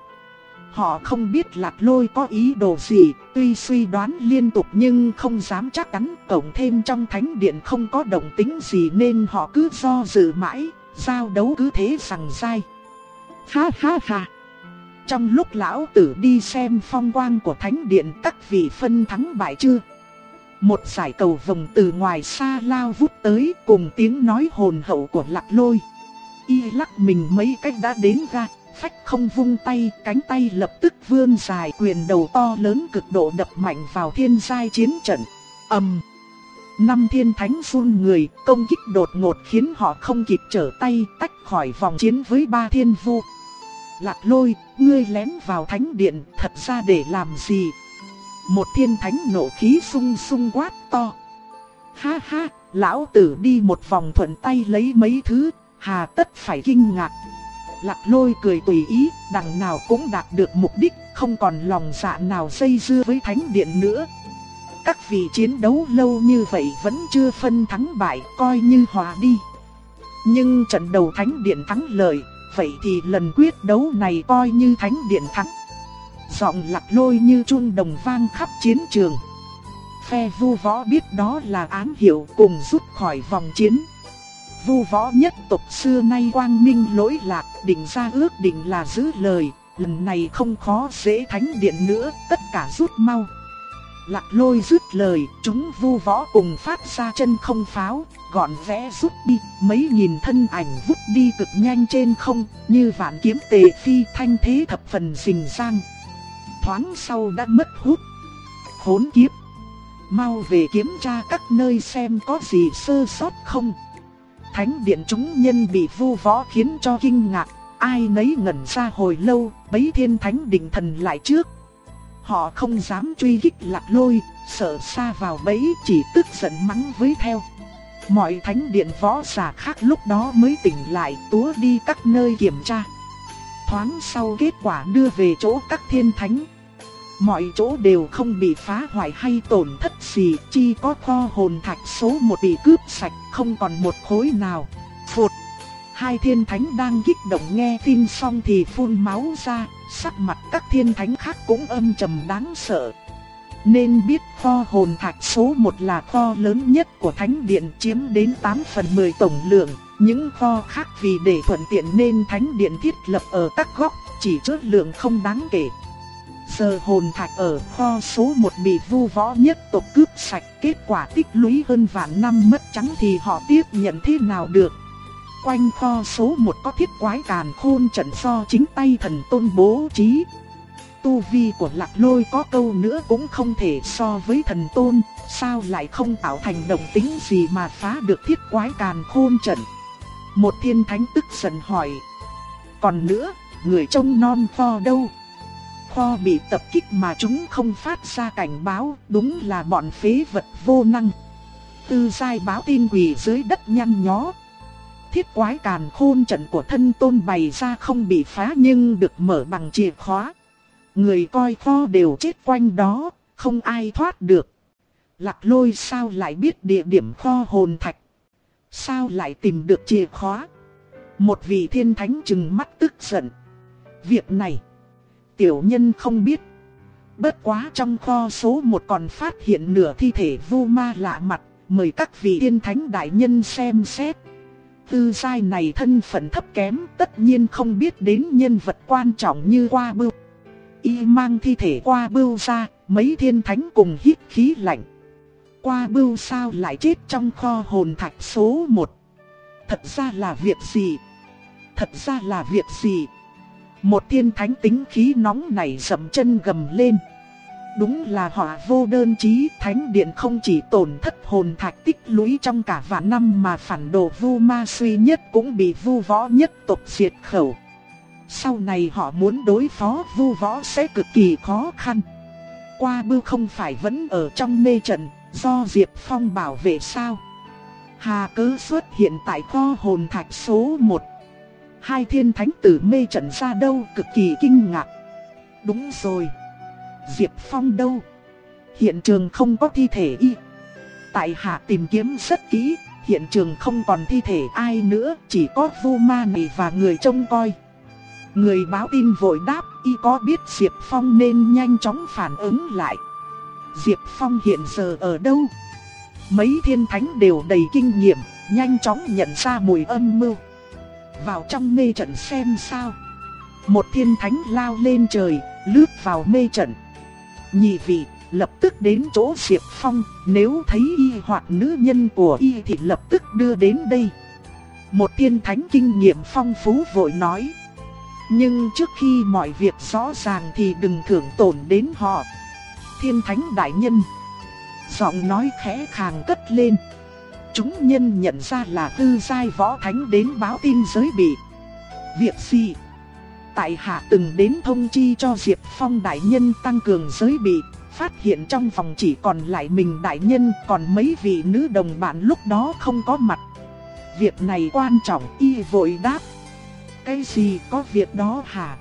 Họ không biết lạc lôi có ý đồ gì, tuy suy đoán liên tục nhưng không dám chắc chắn. Cộng thêm trong thánh điện không có động tính gì nên họ cứ do dự mãi, giao đấu cứ thế rằng dai. Ha ha ha! Trong lúc lão tử đi xem phong quang của thánh điện các vị phân thắng bại chưa? Một giải cầu vồng từ ngoài xa lao vút tới cùng tiếng nói hồn hậu của lạc lôi. Y lắc mình mấy cách đã đến ga, phách không vung tay, cánh tay lập tức vươn dài quyền đầu to lớn cực độ đập mạnh vào thiên giai chiến trận. ầm Năm thiên thánh phun người, công kích đột ngột khiến họ không kịp trở tay tách khỏi vòng chiến với ba thiên vu. Lạc lôi, ngươi lén vào thánh điện, thật ra để làm gì? Một thiên thánh nộ khí sung sung quát to. Ha ha, lão tử đi một vòng thuận tay lấy mấy thứ, hà tất phải kinh ngạc. Lạc lôi cười tùy ý, đằng nào cũng đạt được mục đích, không còn lòng dạ nào dây dưa với thánh điện nữa. Các vị chiến đấu lâu như vậy vẫn chưa phân thắng bại, coi như hòa đi. Nhưng trận đầu thánh điện thắng lợi, vậy thì lần quyết đấu này coi như thánh điện thắng. Giọng lạc lôi như chuông đồng vang khắp chiến trường. Phe vu võ biết đó là ám hiệu cùng rút khỏi vòng chiến. Vu võ nhất tộc xưa nay quang minh lỗi lạc, định ra ước định là giữ lời, lần này không khó dễ thánh điện nữa, tất cả rút mau. Lạc lôi rứt lời, chúng vu võ cùng phát ra chân không pháo, gọn vẽ rút đi, mấy nghìn thân ảnh vút đi cực nhanh trên không, như vạn kiếm tề phi thanh thế thập phần rình rang. Thoáng sau đã mất hút. Khốn kiếp! Mau về kiểm tra các nơi xem có gì sơ sót không. Thánh điện chúng nhân bị vu võ khiến cho kinh ngạc, ai nấy ngẩn ra hồi lâu, bấy thiên thánh định thần lại trước. Họ không dám truy kích lạc lôi, sợ xa vào bẫy chỉ tức giận mắng với theo. Mọi thánh điện võ giả khác lúc đó mới tỉnh lại túa đi các nơi kiểm tra. Thoáng sau kết quả đưa về chỗ các thiên thánh. Mọi chỗ đều không bị phá hoại hay tổn thất gì, chỉ có kho hồn thạch số một bị cướp sạch, không còn một khối nào. Phụt! Hai thiên thánh đang kích động nghe tin xong thì phun máu ra, sắc mặt các thiên thánh khác cũng âm trầm đáng sợ. Nên biết kho hồn thạch số 1 là kho lớn nhất của thánh điện chiếm đến 8 phần 10 tổng lượng. Những kho khác vì để thuận tiện nên thánh điện thiết lập ở các góc, chỉ chứa lượng không đáng kể. Giờ hồn thạch ở kho số 1 bị vu võ nhất tộc cướp sạch, kết quả tích lũy hơn vạn năm mất trắng thì họ tiếp nhận thế nào được. Quanh kho số 1 có thiết quái càn khôn trận do chính tay thần tôn bố trí. Tu vi của lạc lôi có câu nữa cũng không thể so với thần tôn, sao lại không tạo thành động tính gì mà phá được thiết quái càn khôn trận. Một thiên thánh tức giận hỏi. Còn nữa, người trông non kho đâu? Kho bị tập kích mà chúng không phát ra cảnh báo, đúng là bọn phế vật vô năng. Tư sai báo tin quỷ dưới đất nhăn nhó, thiết quái càn khôn trận của thân tôn bày ra không bị phá nhưng được mở bằng chìa khóa. Người coi kho đều chết quanh đó, không ai thoát được. Lạc lôi sao lại biết địa điểm kho hồn thạch? Sao lại tìm được chìa khóa? Một vị thiên thánh chừng mắt tức giận. Việc này, tiểu nhân không biết. Bất quá trong kho số một còn phát hiện nửa thi thể vu ma lạ mặt, mời các vị thiên thánh đại nhân xem xét tư sai này thân phận thấp kém tất nhiên không biết đến nhân vật quan trọng như qua bưu. Y mang thi thể qua bưu ra, mấy thiên thánh cùng hít khí lạnh. Qua bưu sao lại chết trong kho hồn thạch số 1? Thật ra là việc gì? Thật ra là việc gì? Một thiên thánh tính khí nóng này dậm chân gầm lên. Đúng là họ vô đơn chí, thánh điện không chỉ tổn thất hồn thạch tích lũy trong cả vạn năm mà phản đồ vu ma suy nhất cũng bị vu võ nhất tộc diệt khẩu. Sau này họ muốn đối phó vu võ sẽ cực kỳ khó khăn. qua bưu không phải vẫn ở trong mê trận, do Diệp Phong bảo vệ sao? Hà cứ xuất hiện tại kho hồn thạch số 1. Hai thiên thánh tử mê trận ra đâu cực kỳ kinh ngạc. Đúng rồi. Diệp Phong đâu? Hiện trường không có thi thể y. Tại hạ tìm kiếm rất kỹ, hiện trường không còn thi thể ai nữa, chỉ có vu ma này và người trông coi. Người báo tin vội đáp, y có biết Diệp Phong nên nhanh chóng phản ứng lại. Diệp Phong hiện giờ ở đâu? Mấy thiên thánh đều đầy kinh nghiệm, nhanh chóng nhận ra mùi âm mưu. Vào trong mê trận xem sao. Một thiên thánh lao lên trời, lướt vào mê trận. Nhị vị, lập tức đến chỗ Diệp Phong, nếu thấy y hoặc nữ nhân của y thì lập tức đưa đến đây. Một thiên thánh kinh nghiệm phong phú vội nói. Nhưng trước khi mọi việc rõ ràng thì đừng thưởng tổn đến họ. Thiên thánh đại nhân. Giọng nói khẽ khàng cất lên. Chúng nhân nhận ra là tư giai võ thánh đến báo tin giới bị. Việc gì? Tại hạ từng đến thông chi cho Diệp Phong đại nhân tăng cường giới bị, phát hiện trong phòng chỉ còn lại mình đại nhân, còn mấy vị nữ đồng bạn lúc đó không có mặt. Việc này quan trọng, y vội đáp. Cái gì có việc đó hả?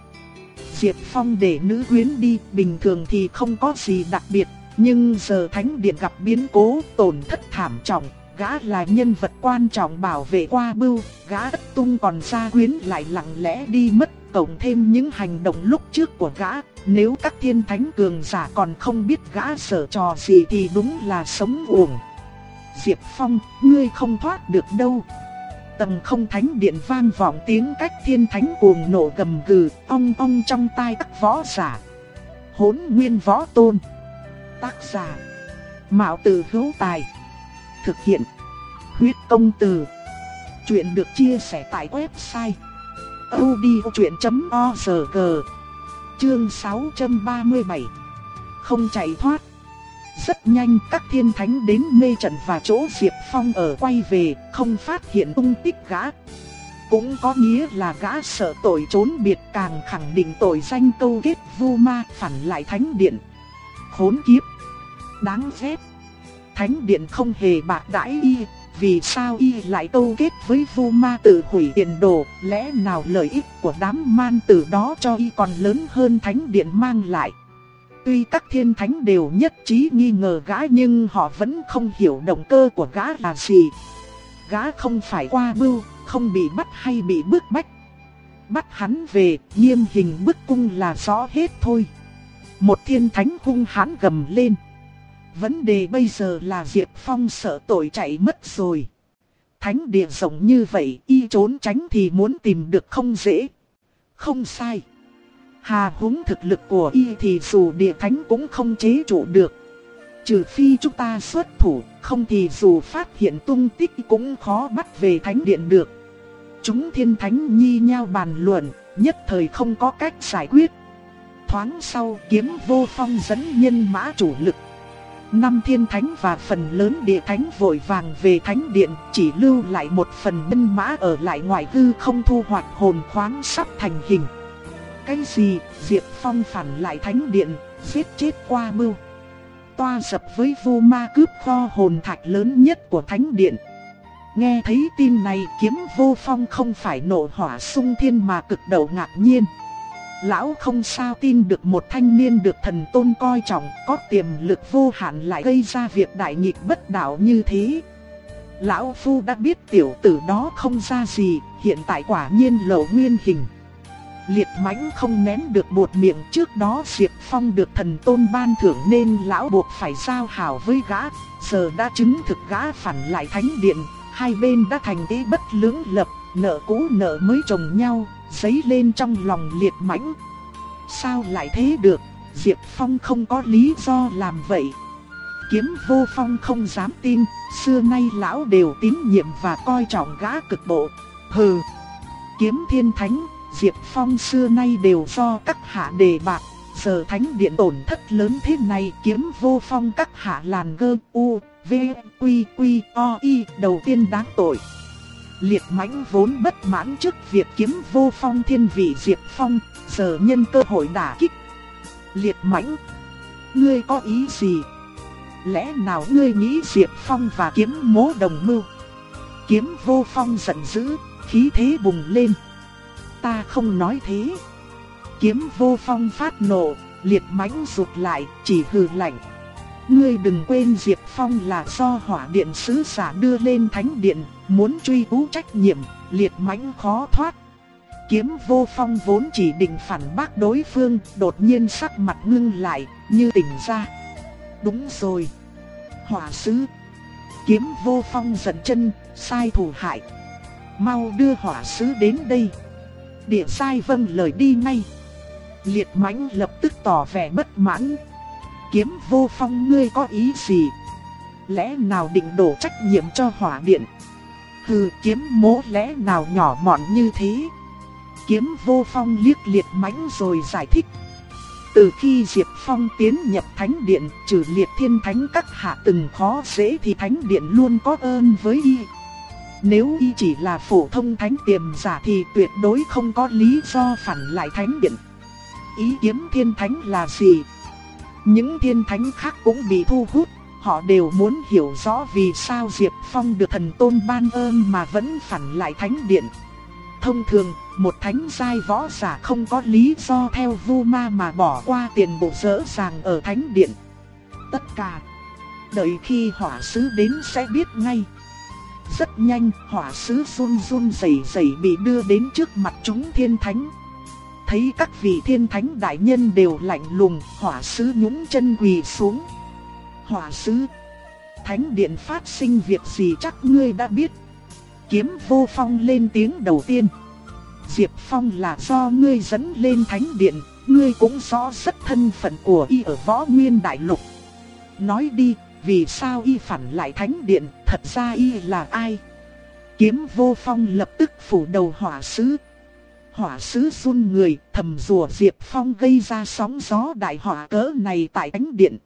Diệp Phong để nữ quyến đi, bình thường thì không có gì đặc biệt, nhưng giờ thánh điện gặp biến cố, tổn thất thảm trọng, gã là nhân vật quan trọng bảo vệ qua bưu, gã ất tung còn xa quyến lại lặng lẽ đi mất, cộng thêm những hành động lúc trước của gã, nếu các thiên thánh cường giả còn không biết gã sở trò gì thì đúng là sống uổng. Diệp Phong, ngươi không thoát được đâu. Tầng không thánh điện vang vọng tiếng cách thiên thánh cuồng nổ gầm gừ, ong ong trong tai các võ giả. Hốn nguyên võ tôn. Tác giả. Mạo tử hữu tài. Thực hiện. Huyết công từ. Chuyện được chia sẻ tại website. odchuyện.org Chương 637 Không chạy thoát rất nhanh các thiên thánh đến mê trận và chỗ Diệp Phong ở quay về, không phát hiện tung tích gã. Cũng có nghĩa là gã sợ tội trốn biệt càng khẳng định tội danh câu kết vu ma phản lại thánh điện. Khốn kiếp! Đáng ghét! Thánh điện không hề bạc đãi y, vì sao y lại câu kết với vu ma tự hủy tiền đồ, lẽ nào lợi ích của đám man tử đó cho y còn lớn hơn thánh điện mang lại. Tuy các thiên thánh đều nhất trí nghi ngờ gã nhưng họ vẫn không hiểu động cơ của gã là gì. Gã không phải qua bưu, không bị bắt hay bị bức bách. Bắt hắn về, nghiêm hình bức cung là rõ hết thôi. Một thiên thánh hung hãn gầm lên. Vấn đề bây giờ là Diệp Phong sợ tội chạy mất rồi. Thánh địa rộng như vậy, y trốn tránh thì muốn tìm được không dễ. Không sai. Hà húng thực lực của y thì dù địa thánh cũng không chế trụ được. Trừ phi chúng ta xuất thủ, không thì dù phát hiện tung tích cũng khó bắt về thánh điện được. Chúng thiên thánh nhi nhau bàn luận, nhất thời không có cách giải quyết. Thoáng sau kiếm vô phong dẫn nhân mã chủ lực. Năm thiên thánh và phần lớn địa thánh vội vàng về thánh điện, chỉ lưu lại một phần binh mã ở lại ngoại hư không thu hoạch hồn khoáng sắp thành hình. Cái gì, Diệp Phong phản lại thánh điện, giết chết qua mưu. Toa dập với vô ma cướp kho hồn thạch lớn nhất của thánh điện. Nghe thấy tin này kiếm vô phong không phải nộ hỏa sung thiên mà cực đầu ngạc nhiên. Lão không sao tin được một thanh niên được thần tôn coi trọng, có tiềm lực vô hạn lại gây ra việc đại nghịch bất đạo như thế. Lão Phu đã biết tiểu tử đó không ra gì, hiện tại quả nhiên lộ nguyên hình. Liệt mãnh không nén được buột miệng trước đó Diệp Phong được thần tôn ban thưởng nên lão buộc phải giao hảo với gã. Giờ đã chứng thực gã phản lại thánh điện, hai bên đã thành ý bất lưỡng lập, nợ cũ nợ mới chồng nhau, dấy lên trong lòng liệt mãnh. Sao lại thế được, Diệp Phong không có lý do làm vậy. Kiếm vô phong không dám tin, xưa nay lão đều tín nhiệm và coi trọng gã cực bộ. Hừ, kiếm thiên thánh Diệp Phong xưa nay đều do các hạ đề bạc, giờ thánh điện tổn thất lớn thế này kiếm vô phong các hạ làn gơ u, v, quy quy, o, y đầu tiên đáng tội. Liệt mãnh vốn bất mãn trước việc kiếm vô phong thiên vị Diệp Phong, giờ nhân cơ hội đả kích. Liệt mãnh, ngươi có ý gì? Lẽ nào ngươi nghĩ Diệp Phong và kiếm mố đồng mưu? Kiếm vô phong giận dữ, khí thế bùng lên. Ta không nói thế. Kiếm vô phong phát nộ, liệt mãnh rụt lại, chỉ hừ lạnh. Ngươi đừng quên Diệp Phong là do hỏa điện sứ giả đưa lên thánh điện, muốn truy cứu trách nhiệm, liệt mãnh khó thoát. Kiếm vô phong vốn chỉ định phản bác đối phương, đột nhiên sắc mặt ngưng lại, như tỉnh ra. Đúng rồi. Hỏa sứ. Kiếm vô phong giận chân, sai thủ hại. Mau đưa hỏa sứ đến đây. Địa sai vâng lời đi ngay. Liệt mãnh lập tức tỏ vẻ bất mãn. Kiếm vô phong ngươi có ý gì? Lẽ nào định đổ trách nhiệm cho hỏa điện? Hừ kiếm mố lẽ nào nhỏ mọn như thế? Kiếm vô phong liếc liệt mãnh rồi giải thích. Từ khi Diệp Phong tiến nhập Thánh Điện, trừ liệt thiên thánh các hạ từng khó dễ thì Thánh Điện luôn có ơn với y. Nếu y chỉ là phổ thông thánh tiềm giả thì tuyệt đối không có lý do phản lại Thánh Điện. Ý kiếm thiên thánh là gì? Những thiên thánh khác cũng bị thu hút, họ đều muốn hiểu rõ vì sao Diệp Phong được thần tôn ban ơn mà vẫn phản lại Thánh Điện. Thông thường, một thánh giai võ giả không có lý do theo vu ma mà bỏ qua tiền bộ dỡ dàng ở thánh điện. Tất cả, đợi khi hỏa sứ đến sẽ biết ngay. Rất nhanh, hỏa sứ run run rẩy rẩy bị đưa đến trước mặt chúng thiên thánh. Thấy các vị thiên thánh đại nhân đều lạnh lùng, hỏa sứ nhún chân quỳ xuống. Hỏa sứ, thánh điện phát sinh việc gì chắc ngươi đã biết. Kiếm vô phong lên tiếng đầu tiên. Diệp Phong là do ngươi dẫn lên thánh điện, ngươi cũng rõ rất thân phận của y ở võ nguyên đại lục. Nói đi, vì sao y phản lại thánh điện, thật ra y là ai? Kiếm vô phong lập tức phủ đầu hỏa sứ. Hỏa sứ run người, thầm rùa Diệp Phong gây ra sóng gió đại hỏa cỡ này tại thánh điện.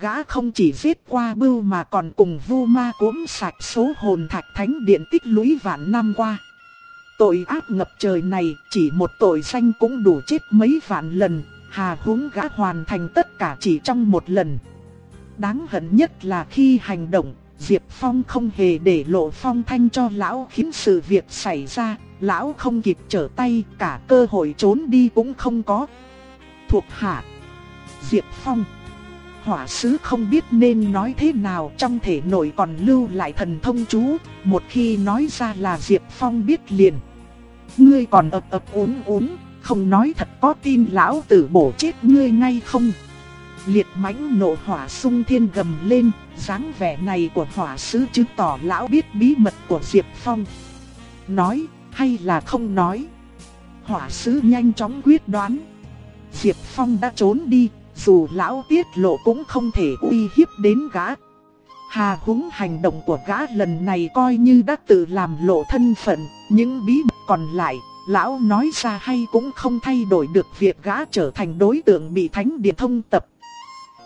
Gã không chỉ giết qua bưu mà còn cùng vu ma cuốn sạch số hồn thạch thánh điện tích lũy vạn năm qua. Tội ác ngập trời này chỉ một tội danh cũng đủ chết mấy vạn lần, hà huống gã hoàn thành tất cả chỉ trong một lần. Đáng hận nhất là khi hành động, Diệp Phong không hề để lộ phong thanh cho lão khiến sự việc xảy ra, lão không kịp trở tay, cả cơ hội trốn đi cũng không có. Thuộc hạ Diệp Phong Hỏa sứ không biết nên nói thế nào trong thể nội còn lưu lại thần thông chú, một khi nói ra là Diệp Phong biết liền. Ngươi còn ập ập uốn uốn không nói thật có tin lão tử bổ chết ngươi ngay không? Liệt mãnh nộ hỏa sung thiên gầm lên, dáng vẻ này của hỏa sứ chứng tỏ lão biết bí mật của Diệp Phong. Nói, hay là không nói? Hỏa sứ nhanh chóng quyết đoán. Diệp Phong đã trốn đi, dù lão tiết lộ cũng không thể uy hiếp đến gã. Hà húng hành động của gã lần này coi như đã tự làm lộ thân phận, những bí mật còn lại, lão nói ra hay cũng không thay đổi được việc gã trở thành đối tượng bị thánh địa thông tập.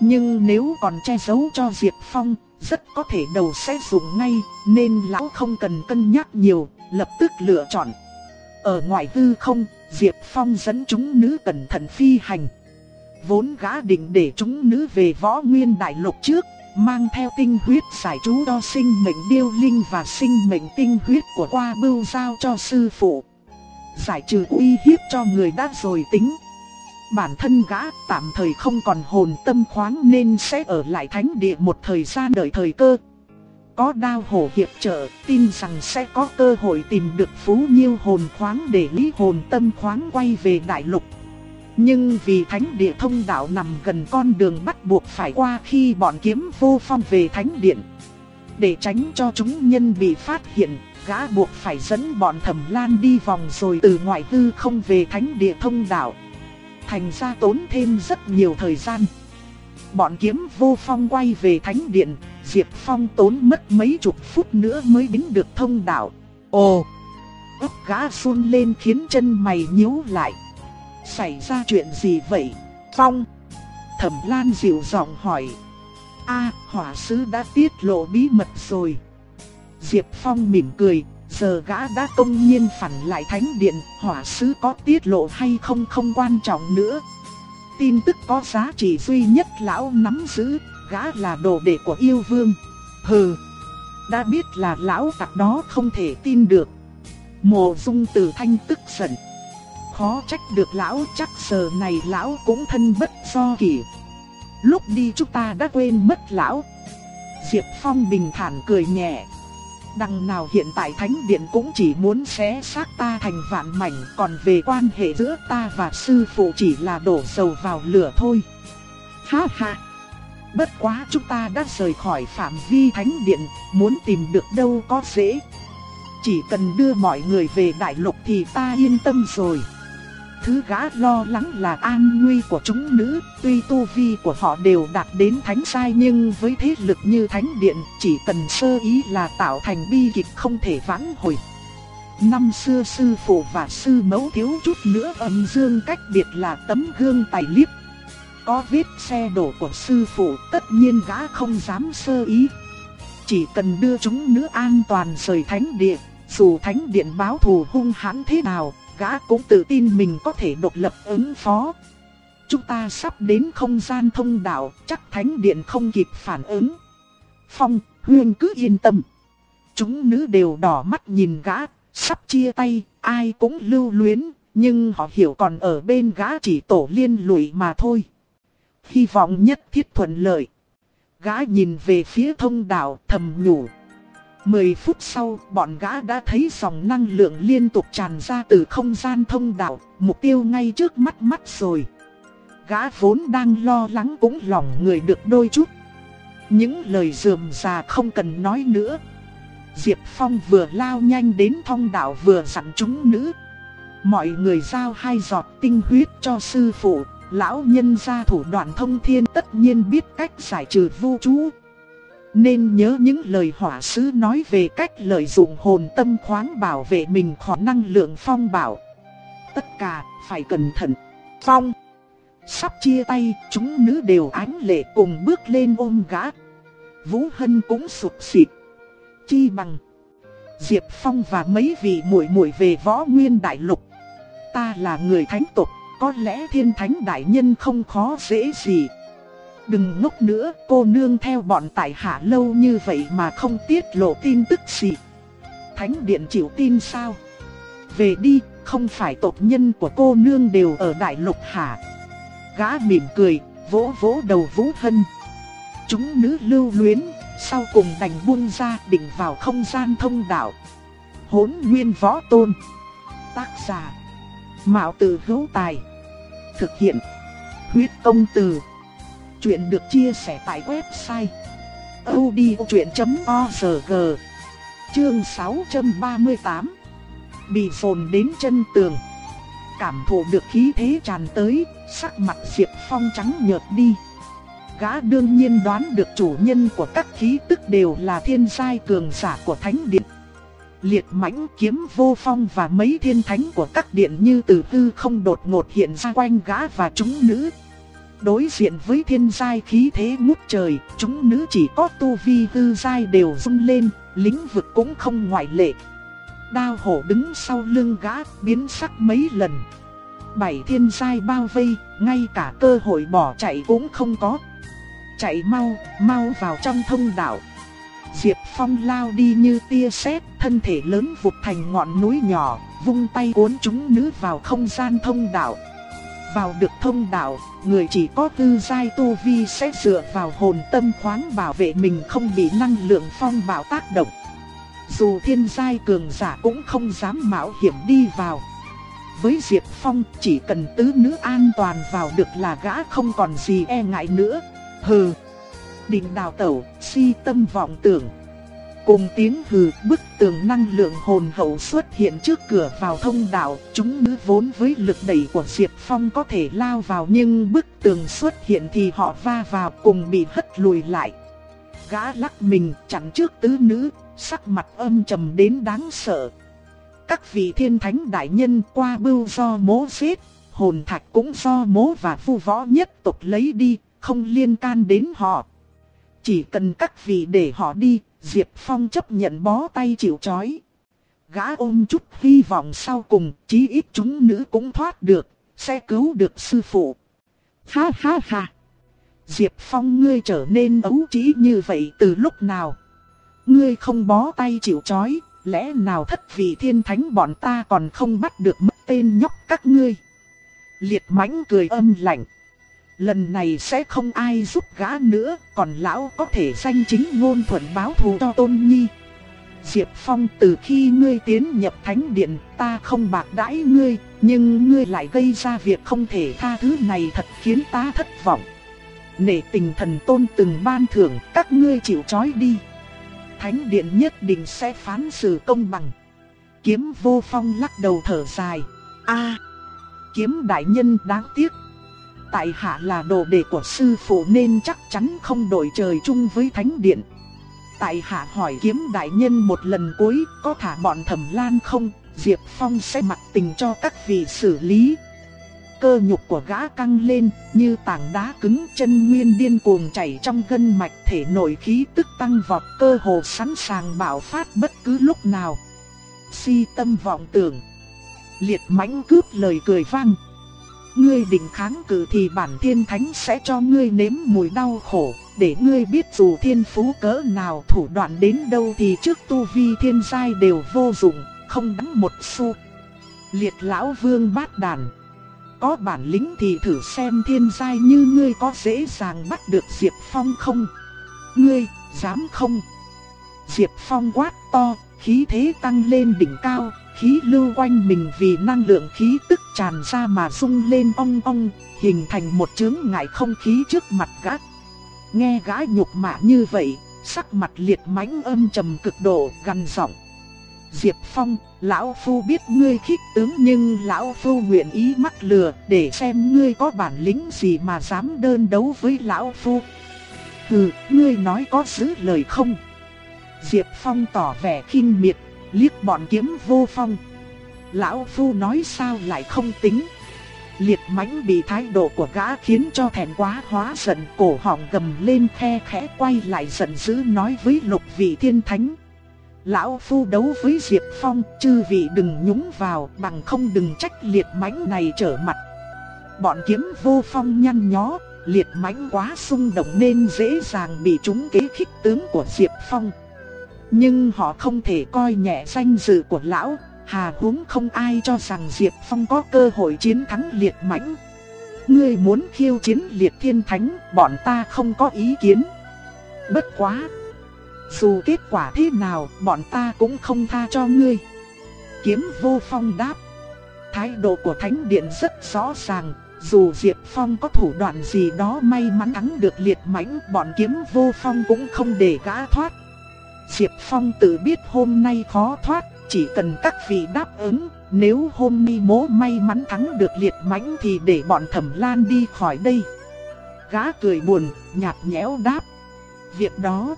Nhưng nếu còn che giấu cho Diệp Phong, rất có thể đầu sẽ dùng ngay, nên lão không cần cân nhắc nhiều, lập tức lựa chọn. Ở ngoài hư không, Diệp Phong dẫn chúng nữ cẩn thận phi hành. Vốn gã định để chúng nữ về võ nguyên đại lục trước, mang theo tinh huyết giải chú đo sinh mệnh điêu linh và sinh mệnh tinh huyết của qua bưu giao cho sư phụ. Giải trừ uy hiếp cho người đã rồi tính. Bản thân gã tạm thời không còn hồn tâm khoáng nên sẽ ở lại thánh địa một thời gian đợi thời cơ. Có đao hổ hiệp trợ, tin rằng sẽ có cơ hội tìm được phú nhiêu hồn khoáng để lý hồn tâm khoáng quay về đại lục. Nhưng vì thánh địa thông đạo nằm gần con đường bắt buộc phải qua khi bọn kiếm vô phong về thánh điện. Để tránh cho chúng nhân bị phát hiện, gã buộc phải dẫn bọn thẩm lan đi vòng rồi từ ngoại tư không về thánh địa thông đạo. Thành ra tốn thêm rất nhiều thời gian. Bọn kiếm vô phong quay về thánh điện, Diệp Phong tốn mất mấy chục phút nữa mới đến được thông đạo. Ồ! gã run lên khiến chân mày nhíu lại. Xảy ra chuyện gì vậy? Phong. Thẩm Lan dịu giọng hỏi. A, hỏa sứ đã tiết lộ bí mật rồi. Diệp Phong mỉm cười, giờ gã đã công nhiên phản lại thánh điện, hỏa sứ có tiết lộ hay không không quan trọng nữa. tin tức có giá trị duy nhất lão nắm giữ, gã là đồ đệ của yêu vương. Hừ, đã biết là lão tặc đó không thể tin được. Mộ dung từ thanh tức giận. Khó trách được lão chắc giờ này lão cũng thân bất do kỷ. Lúc đi chúng ta đã quên mất lão. Diệp Phong bình thản cười nhẹ. Đằng nào hiện tại Thánh Điện cũng chỉ muốn xé xác ta thành vạn mảnh, Còn về quan hệ giữa ta và sư phụ chỉ là đổ dầu vào lửa thôi Ha ha Bất quá chúng ta đã rời khỏi phạm vi Thánh Điện, Muốn tìm được đâu có dễ Chỉ cần đưa mọi người về đại lục thì ta yên tâm rồi Thứ gã lo lắng là an nguy của chúng nữ, tuy tu vi của họ đều đạt đến thánh sai nhưng với thế lực như thánh điện chỉ cần sơ ý là tạo thành bi kịch không thể vãn hồi. Năm xưa sư phụ và sư mẫu thiếu chút nữa âm dương cách biệt là tấm gương tài liếp. Có vết xe đổ của sư phụ tất nhiên gã không dám sơ ý. Chỉ cần đưa chúng nữ an toàn rời thánh địa, dù thánh điện báo thù hung hãn thế nào, gã cũng tự tin mình có thể độc lập ứng phó. Chúng ta sắp đến không gian thông đạo, chắc thánh điện không kịp phản ứng. Phong, Huyên cứ yên tâm. Chúng nữ đều đỏ mắt nhìn gã, sắp chia tay, ai cũng lưu luyến, nhưng họ hiểu còn ở bên gã chỉ tổ liên lụy mà thôi. Hy vọng nhất thiết thuận lợi. Gã nhìn về phía thông đạo thầm nhủ. 10 phút sau, bọn gã đã thấy dòng năng lượng liên tục tràn ra từ không gian thông đạo, mục tiêu ngay trước mắt mắt rồi. Gã vốn đang lo lắng cũng lòng người được đôi chút. Những lời dườm già không cần nói nữa. Diệp Phong vừa lao nhanh đến thông đạo vừa dặn chúng nữ. Mọi người giao hai giọt tinh huyết cho sư phụ, lão nhân gia thủ đoạn thông thiên tất nhiên biết cách giải trừ vu chú. Nên nhớ những lời hỏa sứ nói về cách lợi dụng hồn tâm khoáng bảo vệ mình khỏi năng lượng phong bảo. Tất cả phải cẩn thận. Phong. Sắp chia tay, chúng nữ đều ánh lệ cùng bước lên ôm gã. Vũ Hân cũng sụp xịt. Chi bằng. Diệp Phong và mấy vị muội muội về võ nguyên đại lục. Ta là người thánh tộc, có lẽ thiên thánh đại nhân không khó dễ gì. Đừng ngốc nữa, cô nương theo bọn tại hạ lâu như vậy mà không tiết lộ tin tức gì. Thánh điện chịu tin sao? Về đi, không phải tộc nhân của cô nương đều ở đại lục hả? Gã mỉm cười, vỗ vỗ đầu Vũ Hân. Chúng nữ lưu luyến, sau cùng đành buông ra định vào không gian thông đạo. Hốn nguyên võ tôn. Tác giả. Mạo tử hữu tài. Thực hiện. Huyết công từ. Chuyện được chia sẻ tại website odchuyện.org Chương 638 Bị phồn đến chân tường. Cảm thụ được khí thế tràn tới, sắc mặt Diệp Phong trắng nhợt đi. Gã đương nhiên đoán được chủ nhân của các khí tức đều là thiên giai cường giả của thánh điện. Liệt mãnh kiếm vô phong và mấy thiên thánh của các điện như từ tư không đột ngột hiện ra quanh gã và chúng nữ. Đối diện với thiên giai khí thế ngút trời, chúng nữ chỉ có tu vi tư giai đều rung lên, lĩnh vực cũng không ngoại lệ. Đao hổ đứng sau lưng gã, biến sắc mấy lần. Bảy thiên giai bao vây, ngay cả cơ hội bỏ chạy cũng không có. Chạy mau, mau vào trong thông đạo. Diệp Phong lao đi như tia sét, thân thể lớn vụt thành ngọn núi nhỏ, vung tay cuốn chúng nữ vào không gian thông đạo. Vào được thông đạo, người chỉ có tư giai tu vi sẽ dựa vào hồn tâm khoáng bảo vệ mình không bị năng lượng phong bạo tác động. Dù thiên giai cường giả cũng không dám mạo hiểm đi vào. Với Diệp Phong chỉ cần tứ nữ an toàn vào được là gã không còn gì e ngại nữa. Hừ, định đào tẩu, si tâm vọng tưởng. Cùng tiếng hừ bức tường năng lượng hồn hậu xuất hiện trước cửa vào thông đạo, chúng nữ vốn với lực đẩy của Diệp Phong có thể lao vào nhưng bức tường xuất hiện thì họ va vào cùng bị hất lùi lại. Gã lắc mình chặn trước tứ nữ, sắc mặt âm trầm đến đáng sợ. Các vị thiên thánh đại nhân qua bưu do mố giết, hồn thạch cũng do mố và phu võ nhất tộc lấy đi, không liên can đến họ. Chỉ cần các vị để họ đi, Diệp Phong chấp nhận bó tay chịu chói. Gã ôm chút hy vọng sau cùng, chí ít chúng nữ cũng thoát được, sẽ cứu được sư phụ. Ha ha ha. Diệp Phong ngươi trở nên ấu trí như vậy từ lúc nào? Ngươi không bó tay chịu chói, lẽ nào thất vị thiên thánh bọn ta còn không bắt được mất tên nhóc các ngươi? Liệt mãnh cười âm lạnh. Lần này sẽ không ai giúp gã nữa, còn lão có thể danh chính ngôn thuận báo thù cho Tôn Nhi. Diệp Phong từ khi ngươi tiến nhập thánh điện, ta không bạc đãi ngươi, nhưng ngươi lại gây ra việc không thể tha thứ này thật khiến ta thất vọng. Nể tình thần tôn từng ban thưởng, các ngươi chịu trói đi. Thánh điện nhất định sẽ phán xử công bằng. Kiếm vô phong lắc đầu thở dài. a kiếm đại nhân đáng tiếc. Tại hạ là đồ đệ của sư phụ nên chắc chắn không đổi trời chung với thánh điện. Tại hạ hỏi kiếm đại nhân một lần cuối có thả bọn thẩm lan không, Diệp Phong sẽ mặc tình cho các vị xử lý. Cơ nhục của gã căng lên như tảng đá cứng chân nguyên điên cuồng chảy trong gân mạch thể nội khí tức tăng vọt cơ hồ sẵn sàng bạo phát bất cứ lúc nào. Si tâm vọng tưởng. Liệt mãnh cướp lời cười vang. Ngươi định kháng cự thì bản thiên thánh sẽ cho ngươi nếm mùi đau khổ, để ngươi biết dù thiên phú cỡ nào thủ đoạn đến đâu thì trước tu vi thiên giai đều vô dụng, không đáng một xu. Liệt lão vương bát đàn. Có bản lĩnh thì thử xem thiên giai như ngươi có dễ dàng bắt được Diệp Phong không? Ngươi, dám không? Diệp Phong quát to, khí thế tăng lên đỉnh cao, khí lưu quanh mình vì năng lượng khí tức tràn ra mà rung lên ong ong, hình thành một chướng ngại không khí trước mặt gã. Nghe gã nhục mạ như vậy, sắc mặt liệt mãnh âm trầm cực độ, gằn giọng. Diệp Phong, lão phu biết ngươi khích tướng nhưng lão phu nguyện ý mắc lừa để xem ngươi có bản lĩnh gì mà dám đơn đấu với lão phu. Hừ, ngươi nói có giữ lời không? Diệp Phong tỏ vẻ khinh miệt, liếc bọn kiếm vô phong. Lão Phu nói sao lại không tính. Liệt mãnh bị thái độ của gã khiến cho thẹn quá hóa giận cổ họng gầm lên khe khẽ quay lại giận dữ nói với lục vị thiên thánh. Lão Phu đấu với Diệp Phong chư vị đừng nhúng vào bằng không đừng trách liệt mãnh này trở mặt. Bọn kiếm vô phong nhăn nhó, liệt mãnh quá xung động nên dễ dàng bị chúng kế khích tướng của Diệp Phong. Nhưng họ không thể coi nhẹ danh dự của lão, hà huống không ai cho rằng Diệp Phong có cơ hội chiến thắng liệt mãnh. Ngươi muốn khiêu chiến liệt thiên thánh, bọn ta không có ý kiến. Bất quá! Dù kết quả thế nào, bọn ta cũng không tha cho ngươi. Kiếm vô phong đáp. Thái độ của thánh điện rất rõ ràng, dù Diệp Phong có thủ đoạn gì đó may mắn thắng được liệt mãnh, bọn kiếm vô phong cũng không để gã thoát. Diệp Phong tự biết hôm nay khó thoát, chỉ cần các vị đáp ứng, nếu hôm nay mố may mắn thắng được liệt mãnh thì để bọn thẩm lan đi khỏi đây. Gã cười buồn, nhạt nhẽo đáp. Việc đó,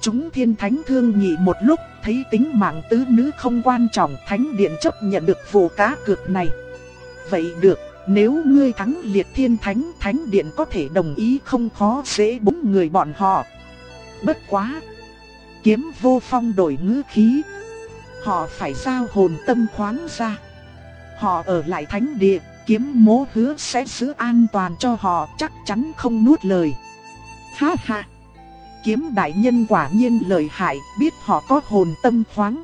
chúng thiên thánh thương nhị một lúc, thấy tính mạng tứ nữ không quan trọng, thánh điện chấp nhận được vụ cá cược này. Vậy được, nếu ngươi thắng liệt thiên thánh, thánh điện có thể đồng ý không khó dễ bốn người bọn họ. Bất quá! Kiếm vô phong đổi ngữ khí. Họ phải giao hồn tâm khoáng ra. Họ ở lại thánh địa, kiếm mố hứa sẽ giữ an toàn cho họ, chắc chắn không nuốt lời. Ha ha! Kiếm đại nhân quả nhiên lợi hại, biết họ có hồn tâm khoáng.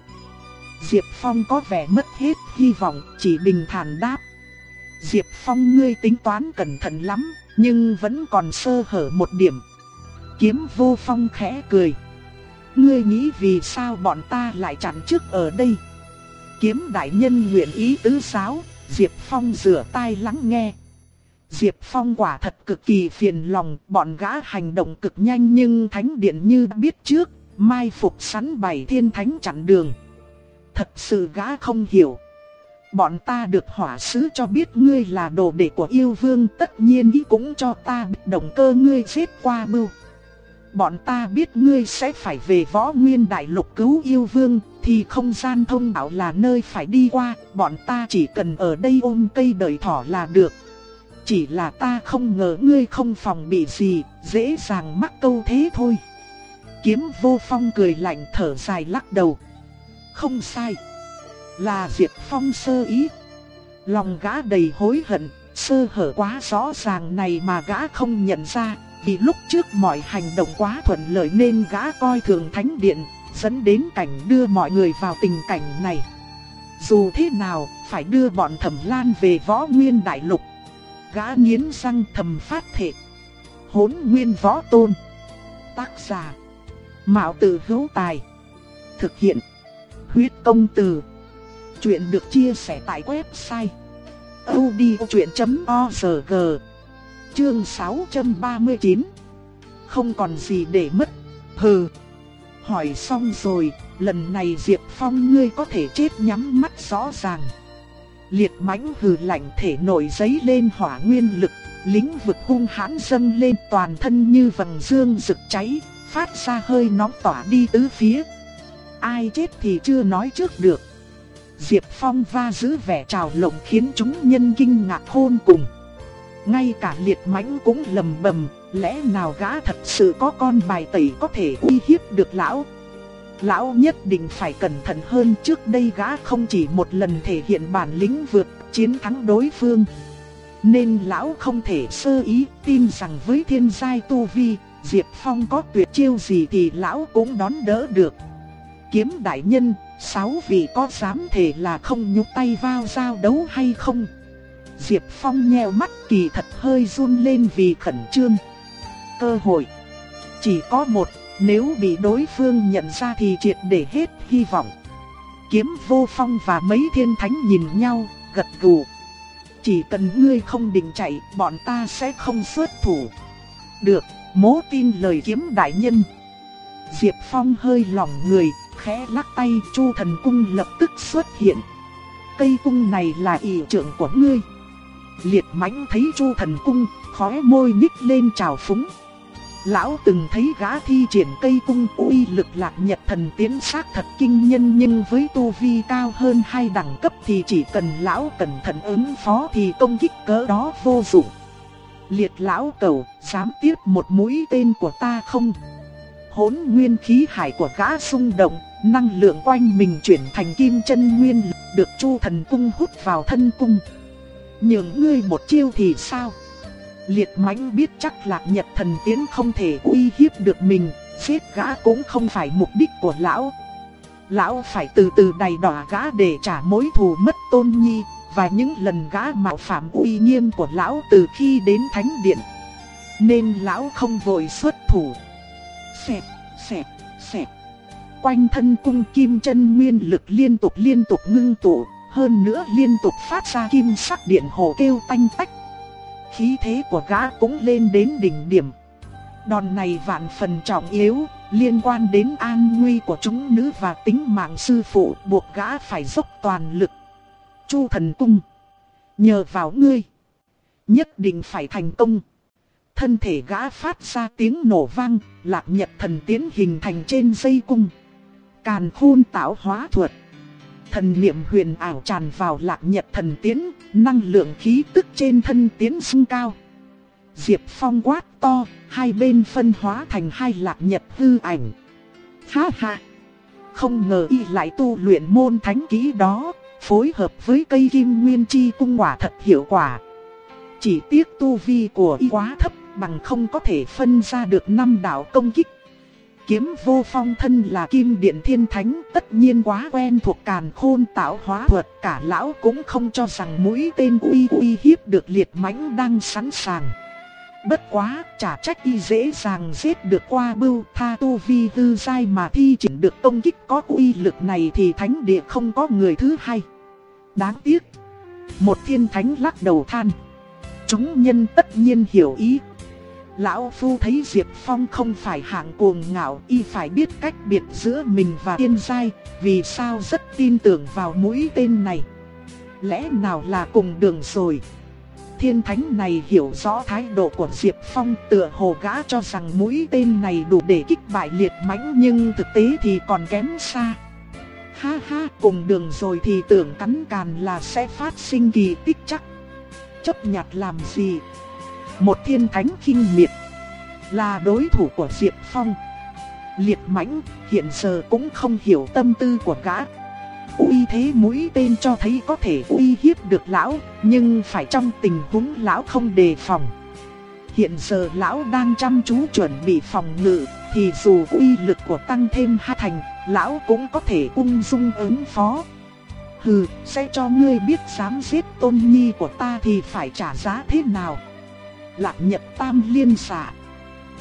Diệp Phong có vẻ mất hết hy vọng, chỉ bình thản đáp. Diệp Phong ngươi tính toán cẩn thận lắm, nhưng vẫn còn sơ hở một điểm. Kiếm vô phong khẽ cười. Ngươi nghĩ vì sao bọn ta lại chặn trước ở đây? Kiếm đại nhân nguyện ý tứ giáo, Diệp Phong rửa tai lắng nghe. Diệp Phong quả thật cực kỳ phiền lòng, bọn gã hành động cực nhanh nhưng thánh điện như biết trước, mai phục sẵn bảy thiên thánh chặn đường. Thật sự gã không hiểu. Bọn ta được hỏa sứ cho biết ngươi là đồ đệ của yêu vương tất nhiên ý cũng cho ta biết động cơ ngươi giết qua bưu. Bọn ta biết ngươi sẽ phải về võ nguyên đại lục cứu yêu vương, thì không gian thông bảo là nơi phải đi qua, bọn ta chỉ cần ở đây ôm cây đợi thỏ là được. Chỉ là ta không ngờ ngươi không phòng bị gì, dễ dàng mắc câu thế thôi. Kiếm vô phong cười lạnh thở dài lắc đầu. Không sai. Là Diệp Phong sơ ý. Lòng gã đầy hối hận, Sơ hở quá rõ ràng này mà gã không nhận ra, vì lúc trước mọi hành động quá thuận lợi nên gã coi thường thánh điện, dẫn đến cảnh đưa mọi người vào tình cảnh này. Dù thế nào, phải đưa bọn thẩm lan về võ nguyên đại lục. Gã nghiến răng thầm phát thệ. Hốn nguyên võ tôn. Tác giả. Mạo tử hữu tài. Thực hiện. Huyết công từ. Chuyện được chia sẻ tại website. odchuyện.org Chương 639 Không còn gì để mất. Hừ. Hỏi xong rồi, lần này Diệp Phong ngươi có thể chết nhắm mắt rõ ràng. Liệt mãnh hừ lạnh thể nổi giấy lên hỏa nguyên lực, lính vực hung hãn dâng lên toàn thân như vầng dương rực cháy, phát ra hơi nóng tỏa đi tứ phía. Ai chết thì chưa nói trước được. Diệp Phong va giữ vẻ trào lộng khiến chúng nhân kinh ngạc hôn cùng. Ngay cả liệt mãnh cũng lầm bầm, lẽ nào gã thật sự có con bài tẩy có thể uy hiếp được lão. Lão nhất định phải cẩn thận hơn trước đây gã không chỉ một lần thể hiện bản lĩnh vượt chiến thắng đối phương. Nên lão không thể sơ ý tin rằng với thiên giai tu vi, Diệp Phong có tuyệt chiêu gì thì lão cũng đón đỡ được. Kiếm đại nhân, sáu vị có dám thể là không nhúc tay vào giao đấu hay không? Diệp Phong nheo mắt kỳ thật hơi run lên vì khẩn trương. Cơ hội chỉ có một, nếu bị đối phương nhận ra thì triệt để hết hy vọng. Kiếm vô phong và mấy thiên thánh nhìn nhau, gật gù. Chỉ cần ngươi không định chạy, bọn ta sẽ không xuất thủ. Được, mố tin lời kiếm đại nhân. Diệp Phong hơi lỏng người, khẽ lắc tay, Chu Thần Cung lập tức xuất hiện. Cây cung này là ỷ trưởng của ngươi. Liệt mãnh thấy Chu Thần Cung, khóe môi nhích lên trào phúng. Lão từng thấy gã thi triển cây cung uy lực lạc nhật thần tiến sát thật kinh nhân nhưng với tu vi cao hơn hai đẳng cấp thì chỉ cần lão cẩn thận ứng phó thì công kích cỡ đó vô dụng. Liệt lão cầu, dám tiếp một mũi tên của ta không? Hốn nguyên khí hải của gã xung động, năng lượng quanh mình chuyển thành kim chân nguyên được chu thần cung hút vào thân cung. Nhường ngươi một chiêu thì sao? Liệt mãnh biết chắc lạc nhật thần tiến không thể uy hiếp được mình, giết gã cũng không phải mục đích của lão. Lão phải từ từ đầy đỏ gã để trả mối thù mất tôn nhi, và những lần gã mạo phạm uy nghiêm của lão từ khi đến thánh điện. Nên lão không vội xuất thủ. Xẹp, xẹp, xẹp. Quanh thân cung kim chân nguyên lực liên tục liên tục ngưng tụ, hơn nữa liên tục phát ra kim sắc điện hồ kêu tanh tách khí thế của gã cũng lên đến đỉnh điểm. Đòn này vạn phần trọng yếu, liên quan đến an nguy của chúng nữ và tính mạng sư phụ buộc gã phải dốc toàn lực. Chu thần cung, nhờ vào ngươi, nhất định phải thành công. Thân thể gã phát ra tiếng nổ vang, lạc nhật thần tiến hình thành trên dây cung. Càn khôn tạo hóa thuật. Thần niệm huyền ảo tràn vào lạc nhật thần tiến, năng lượng khí tức trên thân tiến sung cao. Diệp Phong quát to, hai bên phân hóa thành hai lạc nhật hư ảnh. Ha ha! Không ngờ y lại tu luyện môn thánh kỹ đó, phối hợp với cây kim nguyên chi cung quả thật hiệu quả. Chỉ tiếc tu vi của y quá thấp bằng không có thể phân ra được năm đạo công kích kiếm vô phong thân là kim điện thiên thánh tất nhiên quá quen thuộc càn khôn tạo hóa thuật cả lão cũng không cho rằng mũi tên uy uy hiếp được liệt mãnh đang sẵn sàng. Bất quá, chả trách y dễ dàng giết được qua bưu tha tu vi tư dai mà thi triển được công kích có uy lực này thì thánh địa không có người thứ hai. Đáng tiếc, một thiên thánh lắc đầu than. Chúng nhân tất nhiên hiểu ý Lão Phu thấy Diệp Phong không phải hạng cuồng ngạo y phải biết cách biệt giữa mình và tiên giai, vì sao rất tin tưởng vào mũi tên này. Lẽ nào là cùng đường rồi? Thiên thánh này hiểu rõ thái độ của Diệp Phong tựa hồ gã cho rằng mũi tên này đủ để kích bại liệt mãnh nhưng thực tế thì còn kém xa. Ha ha, cùng đường rồi thì tưởng cắn càn là sẽ phát sinh kỳ tích chắc. Chấp nhặt làm gì? Một thiên thánh kinh miệt Là đối thủ của Diệp Phong Liệt mãnh hiện giờ cũng không hiểu tâm tư của gã uy thế mũi tên cho thấy có thể uy hiếp được lão, nhưng phải trong tình huống lão không đề phòng. Hiện giờ lão đang chăm chú chuẩn bị phòng ngự, thì dù uy lực của tăng thêm hai thành, lão cũng có thể ung dung ứng phó. Hừ, sẽ cho ngươi biết dám giết tôn nhi của ta thì phải trả giá thế nào. Lạc nhật tam liên xạ.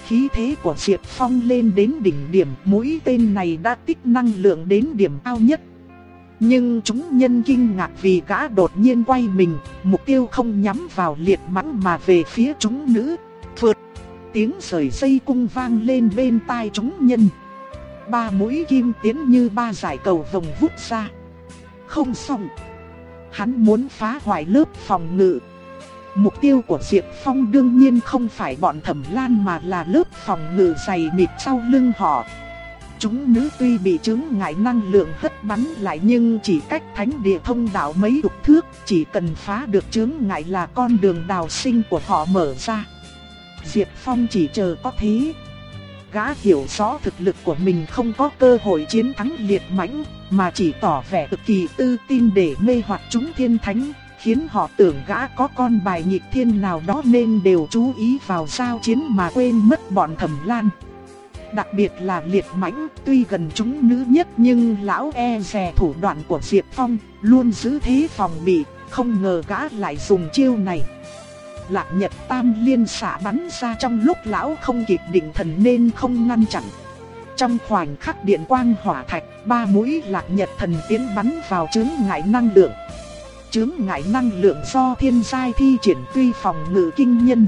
Khí thế của Diệp Phong lên đến đỉnh điểm, mũi tên này đã tích năng lượng đến điểm cao nhất. Nhưng chúng nhân kinh ngạc vì gã đột nhiên quay mình, mục tiêu không nhắm vào liệt mãng mà về phía chúng nữ. Phượt, tiếng sởi dây cung vang lên bên tai chúng nhân. Ba mũi kim tiến như ba giải cầu vòng vút ra. Không xong. Hắn muốn phá hoại lớp phòng ngự. Mục tiêu của Diệp Phong đương nhiên không phải bọn thẩm lan mà là lớp phòng ngự dày mịt sau lưng họ. Chúng nữ tuy bị chứng ngại năng lượng hất bắn lại nhưng chỉ cách thánh địa thông đạo mấy đục thước, chỉ cần phá được chứng ngại là con đường đào sinh của họ mở ra. Diệp Phong chỉ chờ có thế. Gã hiểu rõ thực lực của mình không có cơ hội chiến thắng liệt mãnh, mà chỉ tỏ vẻ cực kỳ tư tin để mê hoặc chúng thiên thánh, khiến họ tưởng gã có con bài nhịp thiên nào đó nên đều chú ý vào giao chiến mà quên mất bọn thẩm lan. Đặc biệt là liệt mãnh, tuy gần chúng nữ nhất nhưng lão e rè thủ đoạn của Diệp Phong, luôn giữ thế phòng bị, không ngờ gã lại dùng chiêu này. Lạc nhật tam liên xạ bắn ra trong lúc lão không kịp định thần nên không ngăn chặn. Trong khoảnh khắc điện quang hỏa thạch, ba mũi lạc nhật thần tiến bắn vào chứng ngại năng lượng. Chướng ngại năng lượng do thiên giai thi triển tuy phòng ngự kinh nhân.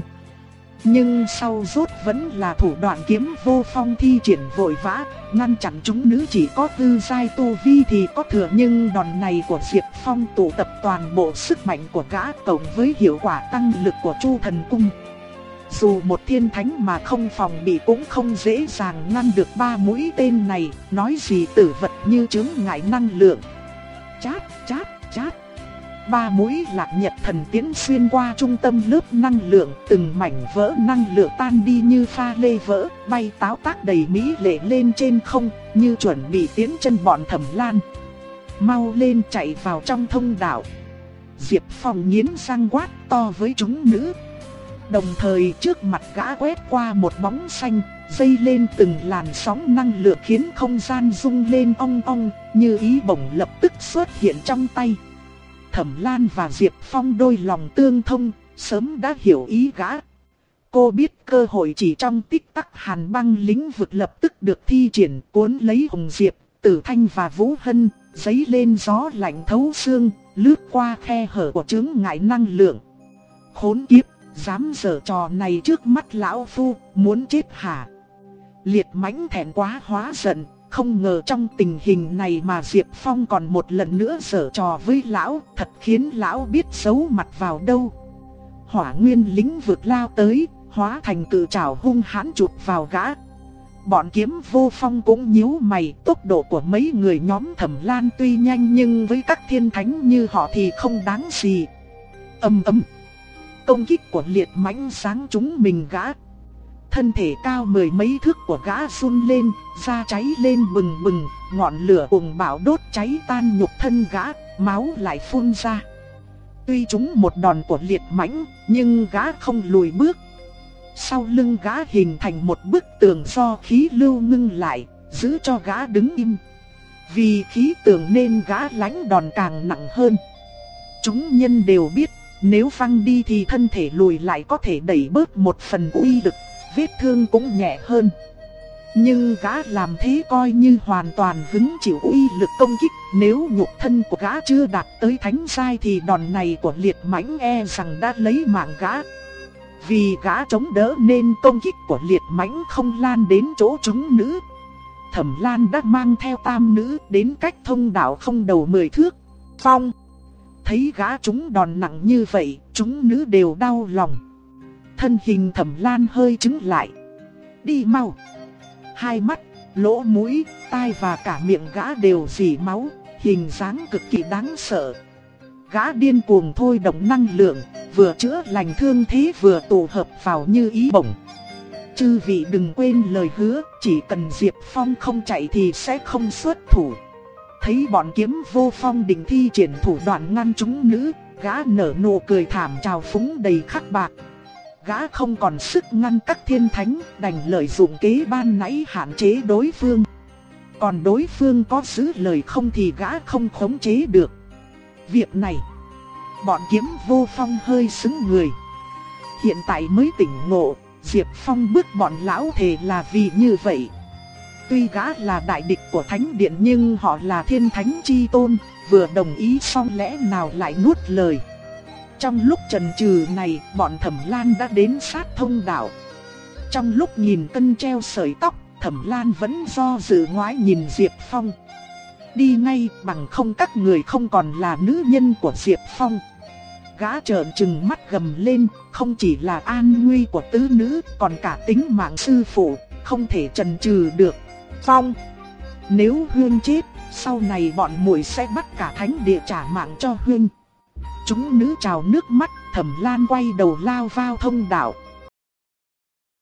Nhưng sau rốt vẫn là thủ đoạn kiếm vô phong thi triển vội vã, ngăn chặn chúng nữ chỉ có tư giai tu vi thì có thừa nhưng đòn này của Diệp Phong tụ tập toàn bộ sức mạnh của gã cộng với hiệu quả tăng lực của Chu Thần Cung. Dù một thiên thánh mà không phòng bị cũng không dễ dàng ngăn được ba mũi tên này, nói gì tử vật như chứng ngại năng lượng. Chát, chát, chát. Ba mũi lạc nhật thần tiến xuyên qua trung tâm lớp năng lượng, từng mảnh vỡ năng lượng tan đi như pha lê vỡ, bay táo tác đầy mỹ lệ lên trên không, như chuẩn bị tiến chân bọn thẩm lan. Mau lên chạy vào trong thông đạo. Diệp Phong nghiến răng quát to với chúng nữ. Đồng thời trước mặt gã quét qua một bóng xanh, dây lên từng làn sóng năng lượng khiến không gian rung lên ong ong, như ý bổng lập tức xuất hiện trong tay. Thẩm Lan và Diệp Phong đôi lòng tương thông, sớm đã hiểu ý gã. Cô biết cơ hội chỉ trong tích tắc hàn băng Lĩnh vực lập tức được thi triển cuốn lấy hùng Diệp, Tử Thanh và Vũ Hân, giấy lên gió lạnh thấu xương, lướt qua khe hở của chứng ngại năng lượng. Khốn kiếp, dám dở trò này trước mắt lão phu, muốn chết hả? Liệt mãnh thẹn quá hóa giận, không ngờ trong tình hình này mà Diệp Phong còn một lần nữa giở trò với lão, thật khiến lão biết xấu mặt vào đâu. Hỏa nguyên lính vượt lao tới, hóa thành cự trảo hung hãn chụp vào gã. Bọn kiếm vô phong cũng nhíu mày, tốc độ của mấy người nhóm thẩm lan tuy nhanh nhưng với các thiên thánh như họ thì không đáng gì. Âm ấm. Công kích của liệt mãnh sáng chúng mình gã thân thể cao mười mấy thước của gã run lên, da cháy lên bừng bừng, ngọn lửa cuồng bạo đốt cháy tan nhục thân gã, máu lại phun ra. Tuy chúng một đòn của liệt mãnh, nhưng gã không lùi bước. Sau lưng gã hình thành một bức tường do khí lưu ngưng lại, giữ cho gã đứng im. Vì khí tường nên gã lánh đòn càng nặng hơn. Chúng nhân đều biết, nếu phăng đi thì thân thể lùi lại có thể đẩy bớt một phần uy lực vết thương cũng nhẹ hơn. Nhưng gã làm thế coi như hoàn toàn hứng chịu uy lực công kích, nếu nhục thân của gã chưa đạt tới thánh sai thì đòn này của liệt mãnh e rằng đã lấy mạng gã. Vì gã chống đỡ nên công kích của liệt mãnh không lan đến chỗ chúng nữ. Thẩm Lan đã mang theo tam nữ đến cách thông đạo không đầu mười thước. Phong! Thấy gã chúng đòn nặng như vậy, chúng nữ đều đau lòng thân hình thẩm lan hơi chứng lại. Đi mau. Hai mắt, lỗ mũi, tai và cả miệng gã đều dì máu, hình dáng cực kỳ đáng sợ. Gã điên cuồng thôi động năng lượng, vừa chữa lành thương thế vừa tụ hợp vào như ý bổng. Chư vị đừng quên lời hứa, chỉ cần Diệp Phong không chạy thì sẽ không xuất thủ. Thấy bọn kiếm vô phong định thi triển thủ đoạn ngăn chúng nữ, gã nở nụ cười thảm trào phúng đầy khắc bạc. Gã không còn sức ngăn các thiên thánh, đành lợi dụng kế ban nãy hạn chế đối phương. Còn đối phương có giữ lời không thì gã không khống chế được. Việc này, bọn kiếm vô phong hơi xứng người. Hiện tại mới tỉnh ngộ, Diệp Phong bước bọn lão thề là vì như vậy. Tuy gã là đại địch của thánh điện nhưng họ là thiên thánh chi tôn, vừa đồng ý xong lẽ nào lại nuốt lời. Trong lúc trần trừ này, bọn thẩm lan đã đến sát thông đạo. Trong lúc nhìn cân treo sợi tóc, thẩm lan vẫn do dự ngoái nhìn Diệp Phong. Đi ngay bằng không các người không còn là nữ nhân của Diệp Phong. Gã trợn trừng mắt gầm lên, không chỉ là an nguy của tứ nữ, còn cả tính mạng sư phụ, không thể trần trừ được. Phong, nếu Hương chết, sau này bọn muội sẽ bắt cả thánh địa trả mạng cho Hương. Chúng nữ trào nước mắt, thẩm lan quay đầu lao vào thông đạo.